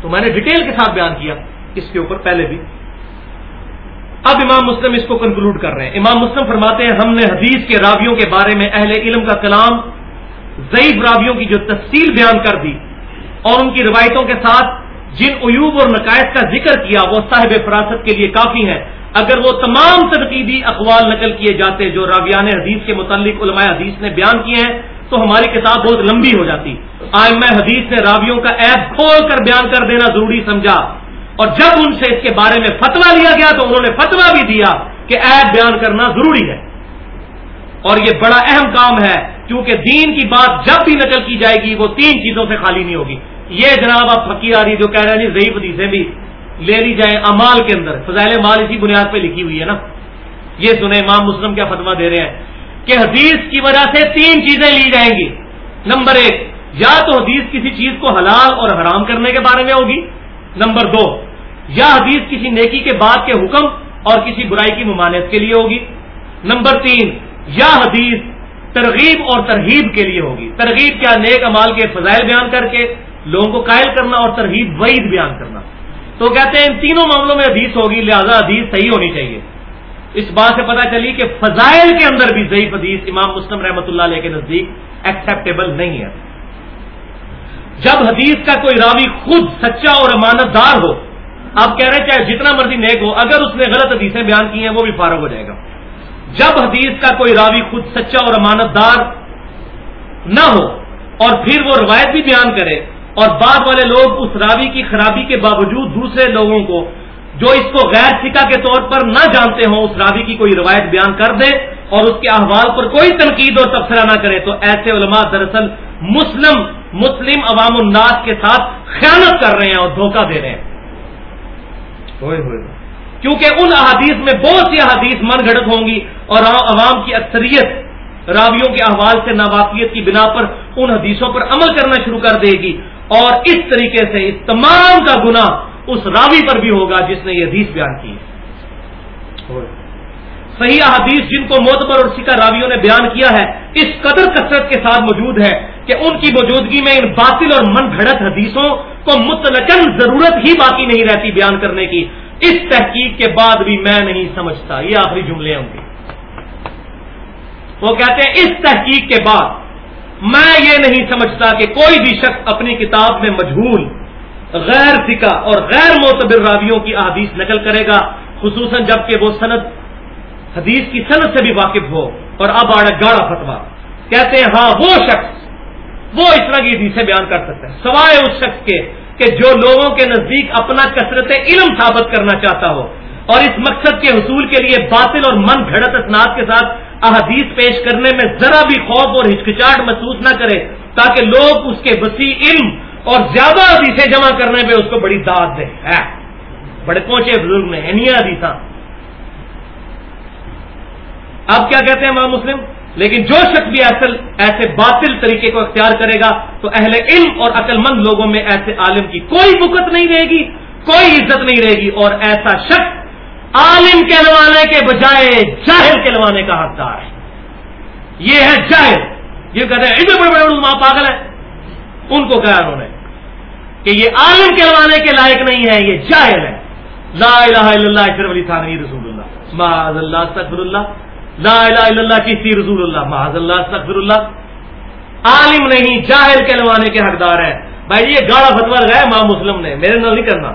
تو میں نے ڈیٹیل کے ساتھ بیان کیا اس کے اوپر پہلے بھی۔ اب امام مسلم اس کو کنکلوڈ کر رہے ہیں۔ امام مسلم فرماتے ہیں، ہم نے حدیث کے راویوں کے بارے میں اہل علم کا کلام ضعیف راویوں کی جو تفصیل بیان کر دی اور ان کی روایتوں کے ساتھ جن عیوب اور نقائص کا ذکر کیا، وہ صاحب فراست کے لیے کافی ہیں۔ اگر وہ تمام تنقیدی اقوال نقل کیے جاتے جو راویان حدیث کے متعلق علماء حدیث نے بیان کیے ہیں، تو ہماری کتاب بہت لمبی ہو جاتی۔ آئے میں حدیث نے راویوں کا ایپ کھول کر بیان کر دینا ضروری سمجھا۔ اور جب ان سے اس کے بارے میں فتوا لیا گیا، تو انہوں نے فتوا بھی دیا کہ ایپ بیان کرنا ضروری ہے۔ اور یہ بڑا اہم کام ہے کیونکہ دین کی بات جب بھی نقل کی جائے گی، وہ تین چیزوں سے خالی نہیں ہوگی۔ یہ جناب آپ فقیر آ رہی جو کہہ رہے ہیں جی، ضعیف حدیثیں بھی لے لی جائیں امال کے اندر۔ فضائل مال اسی بنیاد پہ لکھی ہوئی ہے نا۔ یہ سنیں امام مسلم کیا فتوا دے رہے ہیں کہ حدیث کی وجہ سے تین چیزیں لی جائیں گی۔ نمبر ایک، یا تو حدیث کسی چیز کو حلال اور حرام کرنے کے بارے میں ہوگی۔ نمبر دو، یا حدیث کسی نیکی کے بعد کے حکم اور کسی برائی کی ممانعت کے لیے ہوگی۔ نمبر تین، یا حدیث ترغیب اور ترغیب کے لیے ہوگی۔ ترغیب کیا نیک امال کے فضائل بیان کر کے لوگوں کو قائل کرنا اور ترغیب وعید بیان کرنا۔ تو کہتے ہیں ان تینوں معاملوں میں حدیث ہوگی، لہذا حدیث صحیح ہونی چاہیے۔ اس بات سے پتا چلی کہ فضائل کے اندر بھی ضعیف حدیث امام مسلم رحمۃ اللہ علیہ کے نزدیک ایکسیپٹیبل نہیں ہے۔ جب حدیث کا کوئی راوی خود سچا اور امانت دار ہو، آپ کہہ رہے ہیں چاہے جتنا مرضی نیک ہو، اگر اس نے غلط حدیثیں بیان کی ہیں، وہ بھی فارغ ہو جائے گا۔ جب حدیث کا کوئی راوی خود سچا اور امانت دار نہ ہو اور پھر وہ روایت بھی بیان کرے اور بعد والے لوگ اس راوی کی خرابی کے باوجود دوسرے لوگوں کو جو اس کو غیر سکا کے طور پر نہ جانتے ہوں، اس راوی کی کوئی روایت بیان کر دے اور اس کے احوال پر کوئی تنقید اور تبصرہ نہ کرے، تو ایسے علماء دراصل مسلم مسلم عوام الناس کے ساتھ خیانت کر رہے ہیں اور دھوکہ دے رہے ہیں۔ کیونکہ ان احادیث میں بہت سی احادیث من گھڑت ہوں گی اور عوام کی اکثریت راویوں کے احوال سے ناواقیت کی بنا پر ان حدیثوں پر عمل کرنا شروع کر دے گی اور اس طریقے سے اس تمام کا گنا اس راوی پر بھی ہوگا جس نے یہ حدیث بیان کی صحیح حدیث جن کو موتبر اور سکا راویوں نے بیان کیا ہے، اس قدر کثرت کے ساتھ موجود ہے کہ ان کی موجودگی میں ان باطل اور من گھڑت حدیثوں کو متلقن ضرورت ہی باقی نہیں رہتی بیان کرنے کی۔ اس تحقیق کے بعد بھی میں نہیں سمجھتا، یہ آخری جملے ہوں گے۔ وہ کہتے ہیں، اس تحقیق کے بعد میں یہ نہیں سمجھتا کہ کوئی بھی شخص اپنی کتاب میں مجہول، غیر فکا اور غیر معتبر راویوں کی احادیث نقل کرے گا، خصوصاً جبکہ وہ صنعت حدیث کی صنعت سے بھی واقف ہو اور اب آڑا گاڑا فتوا کہتے ہیں ہاں وہ شخص وہ اس طرح کی حدیثیں بیان کر سکتا ہے۔ سوائے اس شخص کے کہ جو لوگوں کے نزدیک اپنا کثرت علم ثابت کرنا چاہتا ہو اور اس مقصد کے حصول کے لیے باطل اور من گھڑت اسناد کے ساتھ احادیث پیش کرنے میں ذرا بھی خوف اور ہچکچاہٹ محسوس نہ کرے، تاکہ لوگ اس کے وسیع علم اور زیادہ حدیثیں جمع کرنے پہ اس کو بڑی داد دے بڑے پہنچے بزرگ نے حدیث اب کیا کہتے ہیں ماں مسلم؟ لیکن جو شخص بھی اصل ایسے باطل طریقے کو اختیار کرے گا، تو اہل علم اور عقل مند لوگوں میں ایسے عالم کی کوئی بکت نہیں رہے گی، کوئی عزت نہیں رہے گی اور ایسا شخص عالم کہلوانے کے بجائے جاہل کہلوانے کا حقدار ہے۔ یہ ہے جاہل۔ یہ کہتے ہیں، اتنے بڑے بڑے ماں پاگل ہے ان کو کہا انہوں نے کہ یہ عالم کہلوانے کے لائق نہیں ہے، یہ جاہل ہے۔ لا الہ الا اللہ اشرف علی تھانوی رسول اللہ۔ معاذ اللہ، استغفر اللہ۔ لا الہ الا اللہ کی رسول اللہ، معاذ اللہ، استغفر اللہ۔ عالم نہیں، جاہل کہلوانے کے حقدار ہے بھائی، یہ گاڑا فتوا گئے ماں مسلم نے، میرے نال نہیں کرنا۔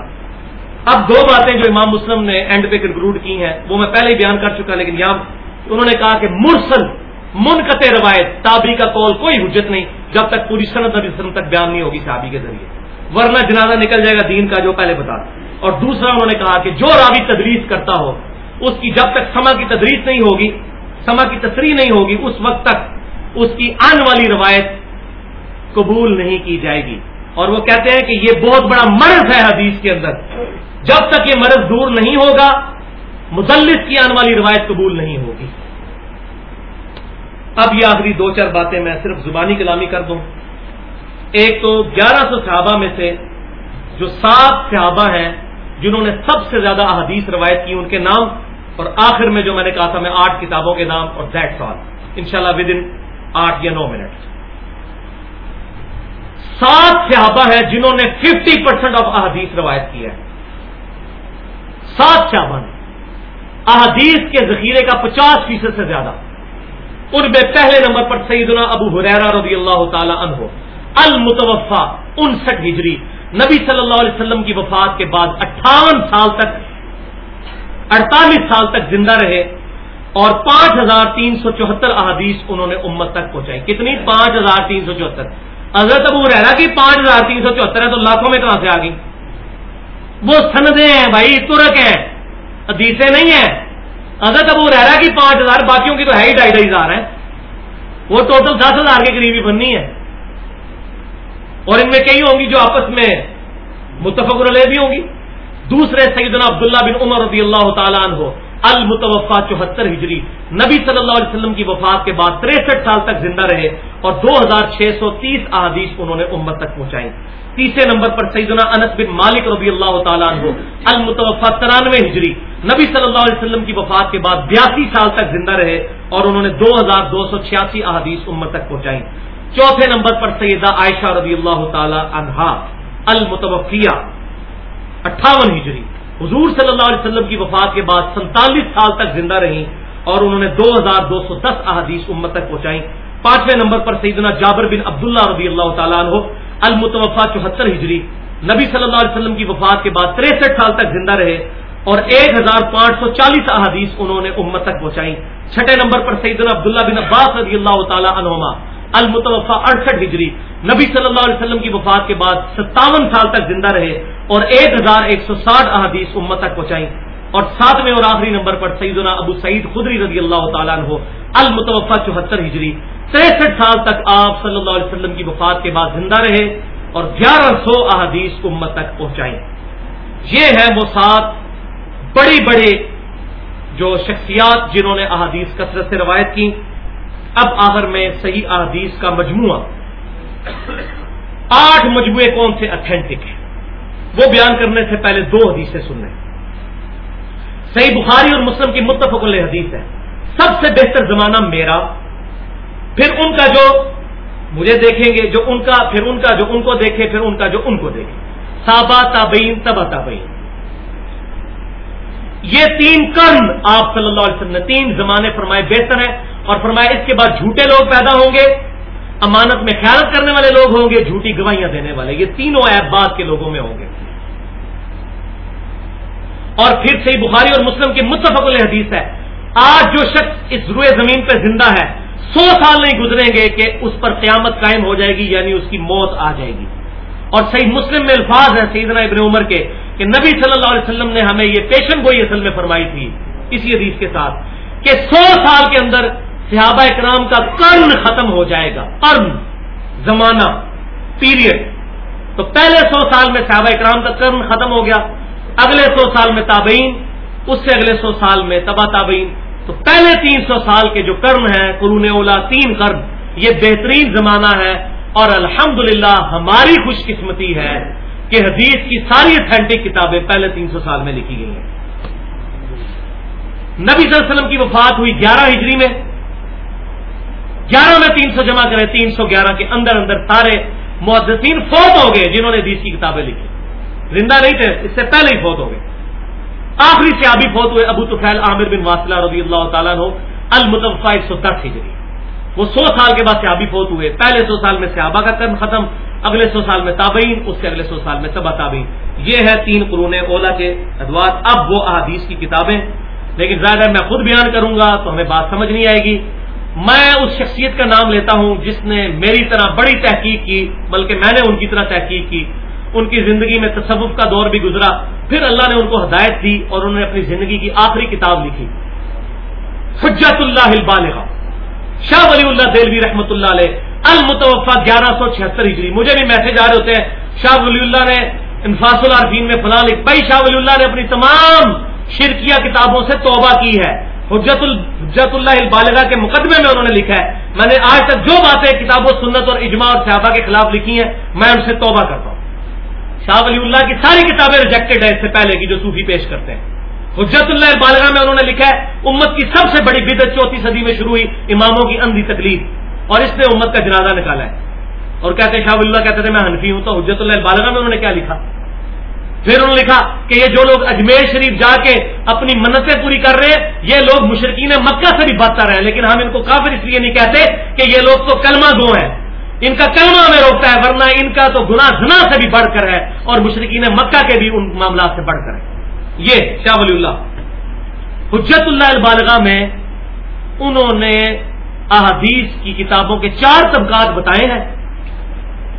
اب دو باتیں جو امام مسلم نے اینڈ پہ کنکلوڈ کی ہیں، وہ میں پہلے ہی بیان کر چکا، لیکن یہاں انہوں نے کہا کہ مرسل، منقطع روایت تابی کا قول کوئی حجت نہیں، جب تک پوری صنعت نبی وسلم تک بیان نہیں ہوگی صحابی کے ذریعے۔ ورنہ جنازہ نکل جائے گا دین کا جو پہلے بتا۔ اور دوسرا انہوں نے کہا کہ جو راوی تدریس کرتا ہو اس کی جب تک سما کی تدریس نہیں ہوگی سما کی تصریح نہیں ہوگی، اس وقت تک اس کی آنے والی روایت قبول نہیں کی جائے گی۔ اور وہ کہتے ہیں کہ یہ بہت بڑا مرض ہے حدیث کے اندر۔ جب تک یہ مرض دور نہیں ہوگا مدلس کی آنے والی روایت قبول نہیں ہوگی۔ اب یہ آخری دو چار باتیں میں صرف زبانی کلامی کر دوں۔ ایک تو گیارہ سو صحابہ میں سے جو سات صحابہ ہیں، جنہوں نے سب سے زیادہ احادیث روایت کی، ان کے نام اور آخر میں جو میں نے کہا تھا میں آٹھ کتابوں کے نام اور دیٹ سال ان شاء اللہ ود ان آٹھ یا نو منٹ سات صحابہ ہیں جنہوں نے ففٹی پرسینٹ آف احادیث روایت کی ہے. سات صحابہ نے. احادیث کے ذخیرے کا پچاس فیصد سے زیادہ. ان میں پہلے نمبر پر سیدنا ابو حریرا رضی اللہ تعالی عنہ. المتوفا انسٹھ ہجری. نبی صلی اللہ علیہ وسلم کی وفات کے بعد اٹھاون سال تک اڑتالیس سال تک زندہ رہے اور پانچ ہزار تین سو چوہتر احادیث انہوں نے امت تک پہنچائی۔ کتنی؟ پانچ ہزار تین سو چوہتر۔ حضرت ابو رہا کہ پانچ ہزار تین سو چوہتر ہے تو لاکھوں میں کہاں سے آ گئی؟ وہ سندے ہیں بھائی، ترک ہیں، حدیثیں نہیں ہیں۔ حضرت ابو رہا کہ پانچ ہزار، باقیوں کی تو ہے ہی ڈھائی ڈھائی ہزار ہے وہ ٹوٹل دس ہزار کے قریبی بننی ہے اور ان میں کئی ہوں گی جو آپس میں متفق علیہ بھی ہوں گی۔ دوسرے سیدنا عبداللہ بن عمر رضی اللہ تعالیٰ عنہ المتوفا چوہتر ہجری، نبی صلی اللہ علیہ وسلم کی وفات کے بعد تریسٹھ سال تک زندہ رہے اور دو ہزار چھ سو تیس احادیث انہوں نے امت تک پہنچائی تیسرے نمبر پر سیدنا انس بن مالک رضی اللہ تعالیٰ عنہ المتوفا ترانوے ہجری، نبی صلی اللہ علیہ وسلم کی وفات کے بعد بیاسی سال تک زندہ رہے اور انہوں نے دو ہزار دو سو چھیاسی احادیث امت تک پہنچائی چوتھے نمبر پر سیدہ عائشہ رضی اللہ تعالی عنہا، المتوفیہ اٹھاون ہجری۔ حضور صلی اللہ علیہ وسلم کی وفات کے بعد سینتالیس سال تک زندہ رہیں اور انہوں نے دو ہزار دو سو دس احادیث امت تک پہنچائی پانچویں نمبر پر سیدنا جابر بن عبداللہ رضی اللہ تعالیٰ عنہ المتوفا چوہتر ہجری۔ نبی صلی اللہ علیہ وسلم کی وفات کے بعد تریسٹھ سال تک زندہ رہے اور ایک ہزار پانچ سو چالیس احادیث انہوں نے امت تک پہنچائی چھٹے نمبر پر سیدنا عبداللہ بن عباس رضی اللہ تعالیٰ عنہما المتوفا اڑسٹھ ہجری۔ نبی صلی اللہ علیہ وسلم کی وفات کے بعد ستاون سال تک زندہ رہے اور ایک ہزار ایک سو ساٹھ احادیث امت تک پہنچائی اور ساتویں اور آخری نمبر پر سیدنا ابو سعید خدری رضی اللہ تعالیٰ عنہ المتوفا چوہتر ہجری۔ تریسٹھ سال تک آپ صلی اللہ علیہ وسلم کی وفات کے بعد زندہ رہے اور گیارہ سو احادیث امت تک پہنچائی یہ ہے وہ سات بڑی بڑی جو شخصیات جنہوں نے احادیث کثرت سے روایت کی۔ اب آخر میں صحیح احادیث کا مجموعہ۔ آٹھ مجموعے کون سے اتھینٹک ہیں۔ وہ بیان کرنے سے پہلے دو حدیثیں سننے صحیح بخاری اور مسلم کی متفق علیہ حدیث ہے سب سے بہتر زمانہ میرا۔ پھر ان کا جو مجھے دیکھیں گے، جو ان کا، پھر ان کا جو ان کو دیکھے، پھر ان کا جو ان کو دیکھے۔ صابا تابعین تبا تابعین۔ یہ تین کرن آپ صلی اللہ علیہ وسلم نے، تین زمانے فرمائے بہتر ہیں۔ اور فرمایا، اس کے بعد جھوٹے لوگ پیدا ہوں گے، امانت میں خیالت کرنے والے لوگ ہوں گے، جھوٹی گواہیاں دینے والے. یہ تینوں ایپ بات کے لوگوں میں ہوں گے. اور پھر صحیح بخاری اور مسلم کی متفق حدیث ہے. آج جو شخص اس روئے زمین پہ زندہ ہے، سو سال نہیں گزریں گے کہ اس پر قیامت قائم ہو جائے گی یعنی اس کی موت آ جائے گی. اور صحیح مسلم میں الفاظ ہے سیدنا ابن عمر کے، کہ نبی صلی اللہ علیہ وسلم نے ہمیں یہ پیشن گوئی اصل میں فرمائی تھی، اسی حدیث کے ساتھ، کہ سو سال کے اندر صحابہ اکرام کا کرن ختم ہو جائے گا؟ کرن زمانہ پیریڈ تو پہلے سو سال میں صحابہ اکرام کا کرن ختم ہو گیا، اگلے سو سال میں تابعین، اس سے اگلے سو سال میں تبا تابعین. تو پہلے تین سو سال کے جو کرن ہیں، قرون اولا تین کرن یہ بہترین زمانہ ہے اور الحمدللہ ہماری خوش قسمتی ہے کہ حدیث کی ساری اتھینٹک کتابیں پہلے تین سو سال میں لکھی گئی ہیں۔ نبی صلی اللہ علیہ وسلم کی وفات ہوئی گیارہ ہجری میں گیارہ میں تین سو جمع کرے تین سو گیارہ کے اندر اندر سارے محدثین فوت ہو گئے جنہوں نے حدیث کی کتابیں لکھی۔ زندہ نہیں تھے، اس سے پہلے ہی فوت ہو گئے۔ آخری سے آبی فوت ہوئے، ابو توفیل عامر بن واسلہ رضی اللہ تعالیٰ المتفا ایک سو دس ہجری۔ وہ سو سال کے بعد سیابی فوت ہوئے۔ پہلے سو سال میں سیابا کا کرم ختم، اگلے سو سال میں تابعین، اس سے اگلے سو سال میں تبا تابعین۔ یہ ہے تین قرون اولا کے ادوار۔ اب وہ احادیث کی کتابیں، لیکن زیادہ میں خود بیان کروں گا تو ہمیں بات سمجھ نہیں آئے گی۔ میں اس شخصیت کا نام لیتا ہوں جس نے میری طرح بڑی تحقیق کی، بلکہ میں نے ان کی طرح تحقیق کی۔ ان کی زندگی میں تصوف کا دور بھی گزرا، پھر اللہ نے ان کو ہدایت دی اور انہوں نے اپنی زندگی کی آخری کتاب لکھی۔ حجت اللہ البالغ شاہ ولی اللہ دلوی رحمۃ اللہ علیہ المتوفا گیارہ سو چھہتر ہجری۔ مجھے بھی میسج آ رہے ہوتے ہیں، شاہ ولی اللہ نے انفاس العرفین میں فلاں لکھ۔ بھائی، شاہ ولی اللہ نے اپنی تمام شرکیہ کتابوں سے توبہ کی ہے۔ حجت الجت اللہ البالغ کے مقدمے میں انہوں نے لکھا ہے۔ میں نے آج تک جو باتیں کتاب و سنت اور اجماع اور صحابہ کے خلاف لکھی ہیں، میں ان سے توبہ کرتا ہوں۔ شاہ ولی اللہ کی ساری کتابیں ریجیکٹڈ ہیں اس سے پہلے کی جو صوفی پیش کرتے ہیں۔ حجت اللہ البالغ میں انہوں نے لکھا ہے، امت کی سب سے بڑی بدت چوتھی صدی میں شروع ہوئی، اماموں کی اندھی تکلیف، اور اس نے امت کا جنازہ نکالا ہے۔ اور کہتے ہیں شاہ اللہ کہتے تھے، میں حنفی ہوں، تو حجت اللہ البالغ میں انہوں نے کیا لکھا؟ پھر انہوں نے لکھا کہ یہ جو لوگ اجمیر شریف جا کے اپنی منتیں پوری کر رہے ہیں، یہ لوگ مشرقین مکہ سے بھی بدتر ہیں، لیکن ہم ان کو کافر اس لیے نہیں کہتے کہ یہ لوگ تو کلمہ گو ہیں۔ ان کا کلمہ ہمیں روکتا ہے، ورنہ ان کا تو گنا سے بھی بڑھ کر ہے اور مشرقین مکہ کے بھی ان معاملات سے بڑھ کر ہے یہ شاہ ولی اللہ۔ حجت اللہ البالغہ میں انہوں نے احادیث کی کتابوں کے چار طبقات بتائے ہیں۔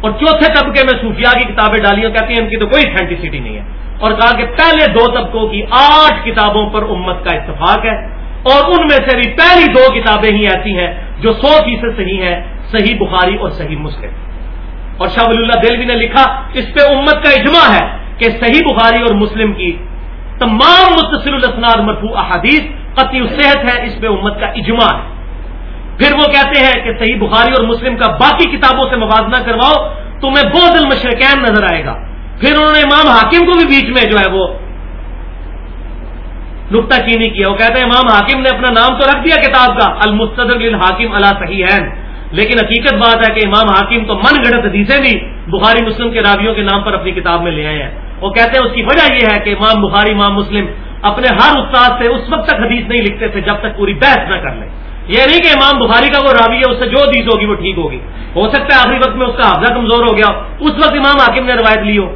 اور چوتھے طبقے میں صوفیاء کی کتابیں ڈالی اور کہتی ہیں ان کی تو کوئی سینٹیسٹی نہیں ہے۔ اور کہا کہ پہلے دو طبقوں کی آٹھ کتابوں پر امت کا اتفاق ہے اور ان میں سے بھی پہلی دو کتابیں ہی ایسی ہیں جو سو فیصد صحیح ہیں، صحیح بخاری اور صحیح مسلم۔ اور شاہ ولی اللہ دلوی نے لکھا، اس پہ امت کا اجماع ہے کہ صحیح بخاری اور مسلم کی تمام متصل الاسناد مرفوع احادیث، قطعی صحت ہے، اس پہ امت کا اجماع ہے۔ پھر وہ کہتے ہیں کہ صحیح بخاری اور مسلم کا باقی کتابوں سے موازنہ کرواؤ، تمہیں بہت المشرقین نظر آئے گا۔ پھر انہوں نے امام حاکم کو بھی بیچ میں جو ہے وہ نقطہ چینی کیا۔ وہ کہتے ہیں امام حاکم نے اپنا نام تو رکھ دیا کتاب کا المستدر الحاکم اللہ صحیح ہے لیکن حقیقت بات ہے کہ امام حاکم تو من گڑت حدیثیں بھی بخاری مسلم کے راویوں کے نام پر اپنی کتاب میں لے آئے ہیں۔ وہ کہتے ہیں اس کی وجہ یہ ہے کہ امام بخاری، امام مسلم اپنے ہر استاد سے اس وقت تک حدیث نہیں لکھتے تھے جب تک پوری بحث نہ کر لیں۔ یہ نہیں کہ امام بخاری کا وہ راوی ہے، اس سے جو حدیث ہوگی وہ ٹھیک ہوگی۔ ہو سکتا ہے آخری وقت میں اس کا حافظہ کمزور ہو گیا اس وقت امام حاکم نے روایت لی ہو۔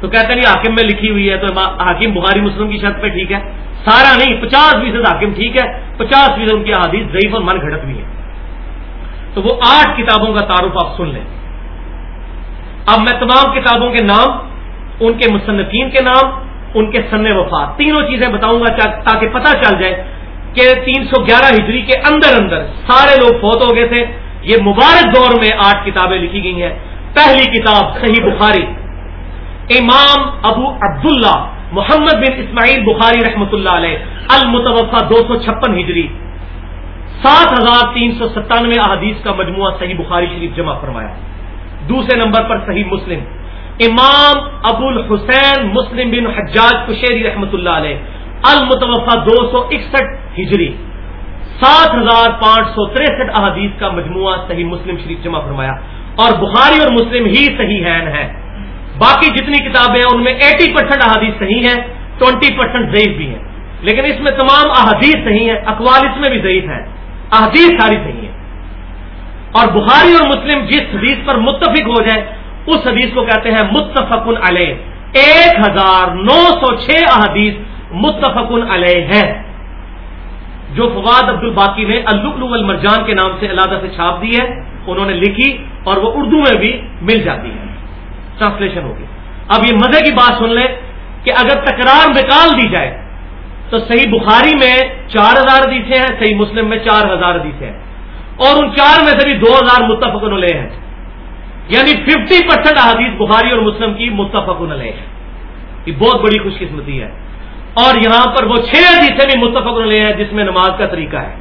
تو کہتے ہیں جی، حاکم میں لکھی ہوئی ہے تو حاکم بخاری مسلم کی شرط پہ ٹھیک ہے۔ سارا نہیں، پچاس فیصد حاکم ٹھیک ہے۔ پچاس فیصد ان کی حادیث ضعیف اور من گھڑت بھی ہے تو وہ آٹھ کتابوں کا تعارف آپ سن لیں۔ اب میں تمام کتابوں کے نام، ان کے مصنفین کے نام، ان کے سن وفات، تینوں چیزیں بتاؤں گا تاکہ پتہ چل جائے۔ کہ تین سو گیارہ ہجری کے اندر اندر سارے لوگ فوت ہو گئے تھے۔ یہ مبارک دور میں آٹھ کتابیں لکھی گئی ہیں۔ پہلی کتاب صحیح بخاری۔ امام ابو عبداللہ محمد بن اسماعیل بخاری رحمۃ اللہ علیہ المتوفہ دو سو چھپن ہجری۔ سات ہزار تین سو ستانوے احادیث کا مجموعہ صحیح بخاری شریف جمع فرمایا۔ دوسرے نمبر پر صحیح مسلم۔ امام ابو الحسین مسلم بن حجاج کشیری رحمۃ اللہ علیہ المتوفہ دو سو اکسٹھ ہجری، سات ہزار پانچ سو تریسٹھ احادیث کا مجموعہ صحیح مسلم شریف جمع فرمایا۔ اور بخاری اور مسلم ہی صحیح ہین ہے باقی جتنی کتابیں ہیں، ان میں ایٹی پرسینٹ احادیث صحیح ہیں ٹوینٹی پرسینٹ ضعیف بھی ہیں۔ لیکن اس میں تمام احادیث صحیح ہیں، اقوال اس میں بھی ضعیف ہیں۔ احادیث ساری صحیح ہیں۔ اور بخاری اور مسلم جس حدیث پر متفق ہو جائے اس حدیث کو کہتے ہیں متفق علیہ۔ ایک ہزار نو سو چھ احادیث متفق علیہ ہے جو فواد عبد الباقی نے الکلو المرجان کے نام سے علادہ سے چھاپ دی ہے، انہوں نے لکھی اور وہ اردو میں بھی مل جاتی ہے۔ ٹرانسلیشن ہوگی اب یہ مزے کی بات سن لیں کہ اگر تکرار نکال دی جائے تو صحیح بخاری میں چار ہزار حدیثیں ہیں، صحیح مسلم میں چار ہزار حدیثیں ہیں۔ اور ان چار میں سے بھی دو ہزار متفق لے ہیں۔ یعنی ففٹی پرسینٹ احادیث بخاری اور مسلم کی متفق لے ہے یہ بہت بڑی خوش قسمتی ہے۔ اور یہاں پر وہ چھ حدیثیں بھی متفق لے ہیں جس میں نماز کا طریقہ ہے۔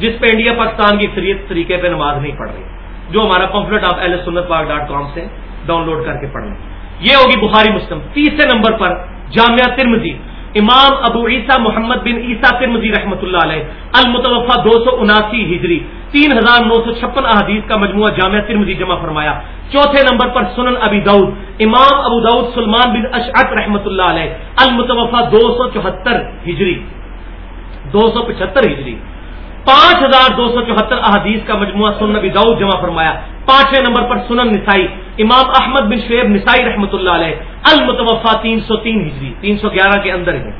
جس پہ انڈیا پاکستان کی اکثریت طریقے پہ نماز نہیں پڑھ رہی، جو ہمارا پمفلٹ آف ایل سنت پاک ڈاٹ کام سے ڈاؤن لوڈ کر کے پڑھ لیں یہ ہوگی بخاری مسلم۔ تیسرے نمبر پر جامعہ ترمزی امام ابو عیسیٰ محمد بن عیسیٰ ترمزی رحمۃ اللہ علیہ المتوفہ دو سو اناسی ہجری۔ تین ہزار نو سو چھپن احادیث کا مجموعہ جامعہ ترمزی جمع فرمایا۔ چوتھے نمبر پر سنن ابی دعود امام ابو دعود سلمان بن اشعت رحمۃ اللہ علیہ المتوفہ دو سو چوہتر ہجری۔ دو سو پچہتر ہجری۔ پانچ ہزار دو سو چوہتر احادیث کا مجموعہ سنن ابی دعود جمع فرمایا۔ پانچویں نمبر پر سنن نسائی، امام احمد بن شعیب نسائی رحمۃ اللہ علیہ المتوفا تین سو تین ہجری، تین سو گیارہ کے اندر ہے۔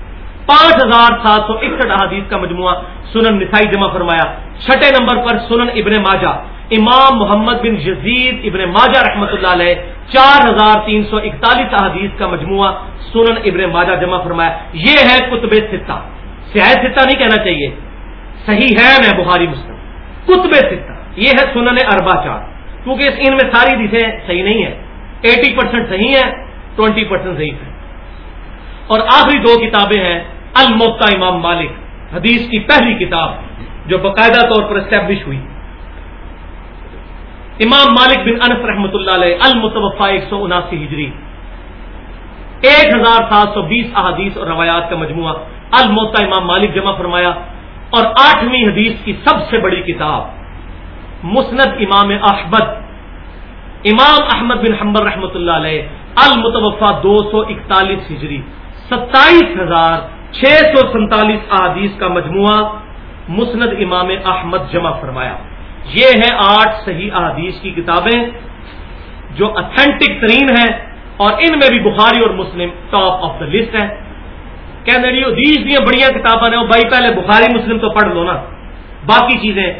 پانچ ہزار سات سو اکسٹھ احادیث کا مجموعہ سنن نسائی جمع فرمایا۔ چھٹے نمبر پر سنن ابن ماجہ۔ امام محمد بن یزید ابن ماجہ رحمۃ اللہ علیہ چار ہزار تین سو اکتالیس احادیث کا مجموعہ سنن ابن ماجہ جمع فرمایا۔ یہ ہے کتب ستہ سیاح ستہ نہیں کہنا چاہیے۔ صحیح ہے میں بخاری مسلم۔ کتب ستہ یہ ہے سنن اربا چار۔ کیونکہ ان میں ساری دیسیں صحیح نہیں ہیں۔ ایٹی پرسینٹ صحیح ہے ٹوینٹی پرسینٹ صحیح ہے اور آخری دو کتابیں ہیں المفتا امام مالک، حدیث کی پہلی کتاب جو باقاعدہ طور پر اسٹیبلش ہوئی۔ امام مالک بن انس رحمۃ اللہ علیہ المتوفا ایک سو اناسی ہجری۔ ایک ہزار سات سو بیس احادیث اور روایات کا مجموعہ الموتا امام مالک جمع فرمایا۔ اور آٹھویں حدیث کی سب سے بڑی کتاب، مسند امام احمد امام احمد بن حمبر رحمۃ اللہ علیہ المتوفا دو سو اکتالیس ہجری۔ ستائیس ہزار چھ سو سینتالیس احادیث کا مجموعہ مسند امام احمد جمع فرمایا۔ یہ ہیں آٹھ صحیح احادیث کی کتابیں جو اتھینٹک ترین ہیں اور ان میں بھی بخاری اور Muslim top of the list ہے کہنے حدیث دیا بڑی کتابیں ہیں بھائی پہلے بخاری، مسلم تو پڑھ لو نا۔ باقی چیزیں۔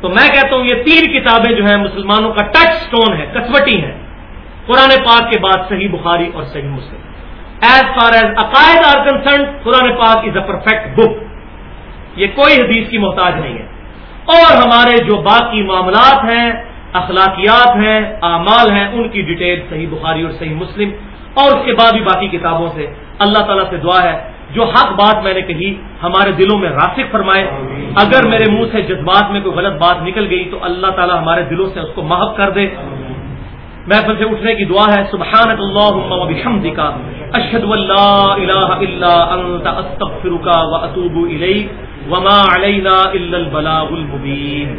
تو میں کہتا ہوں یہ تین کتابیں جو ہیں مسلمانوں کا ٹچ سٹون ہے کسوٹی ہیں۔ قرآن پاک کے بعد صحیح بخاری اور صحیح مسلم۔ ایز فار ایز عقائد آر کنسرن قرآن پاک از اے پرفیکٹ بک یہ کوئی حدیث کی محتاج نہیں ہے۔ اور ہمارے جو باقی معاملات ہیں، اخلاقیات ہیں، اعمال ہیں، ان کی ڈیٹیل صحیح بخاری اور صحیح مسلم اور اس کے بعد بھی باقی کتابوں سے اللہ تعالیٰ سے دعا ہے۔ جو حق بات میں نے کہی، ہمارے دلوں میں راسک فرمائے۔ اگر میرے منہ سے جذبات میں کوئی غلط بات نکل گئی تو اللہ تعالیٰ ہمارے دلوں سے اس کو محب کر دے۔ محفل سے اٹھنے کی دعا ہے سبحانک اللہم و بحمدکا اشہد واللہ الہ الا انت استغفرکا و اتوب الیک، وما علینا الا البلاغ المبین۔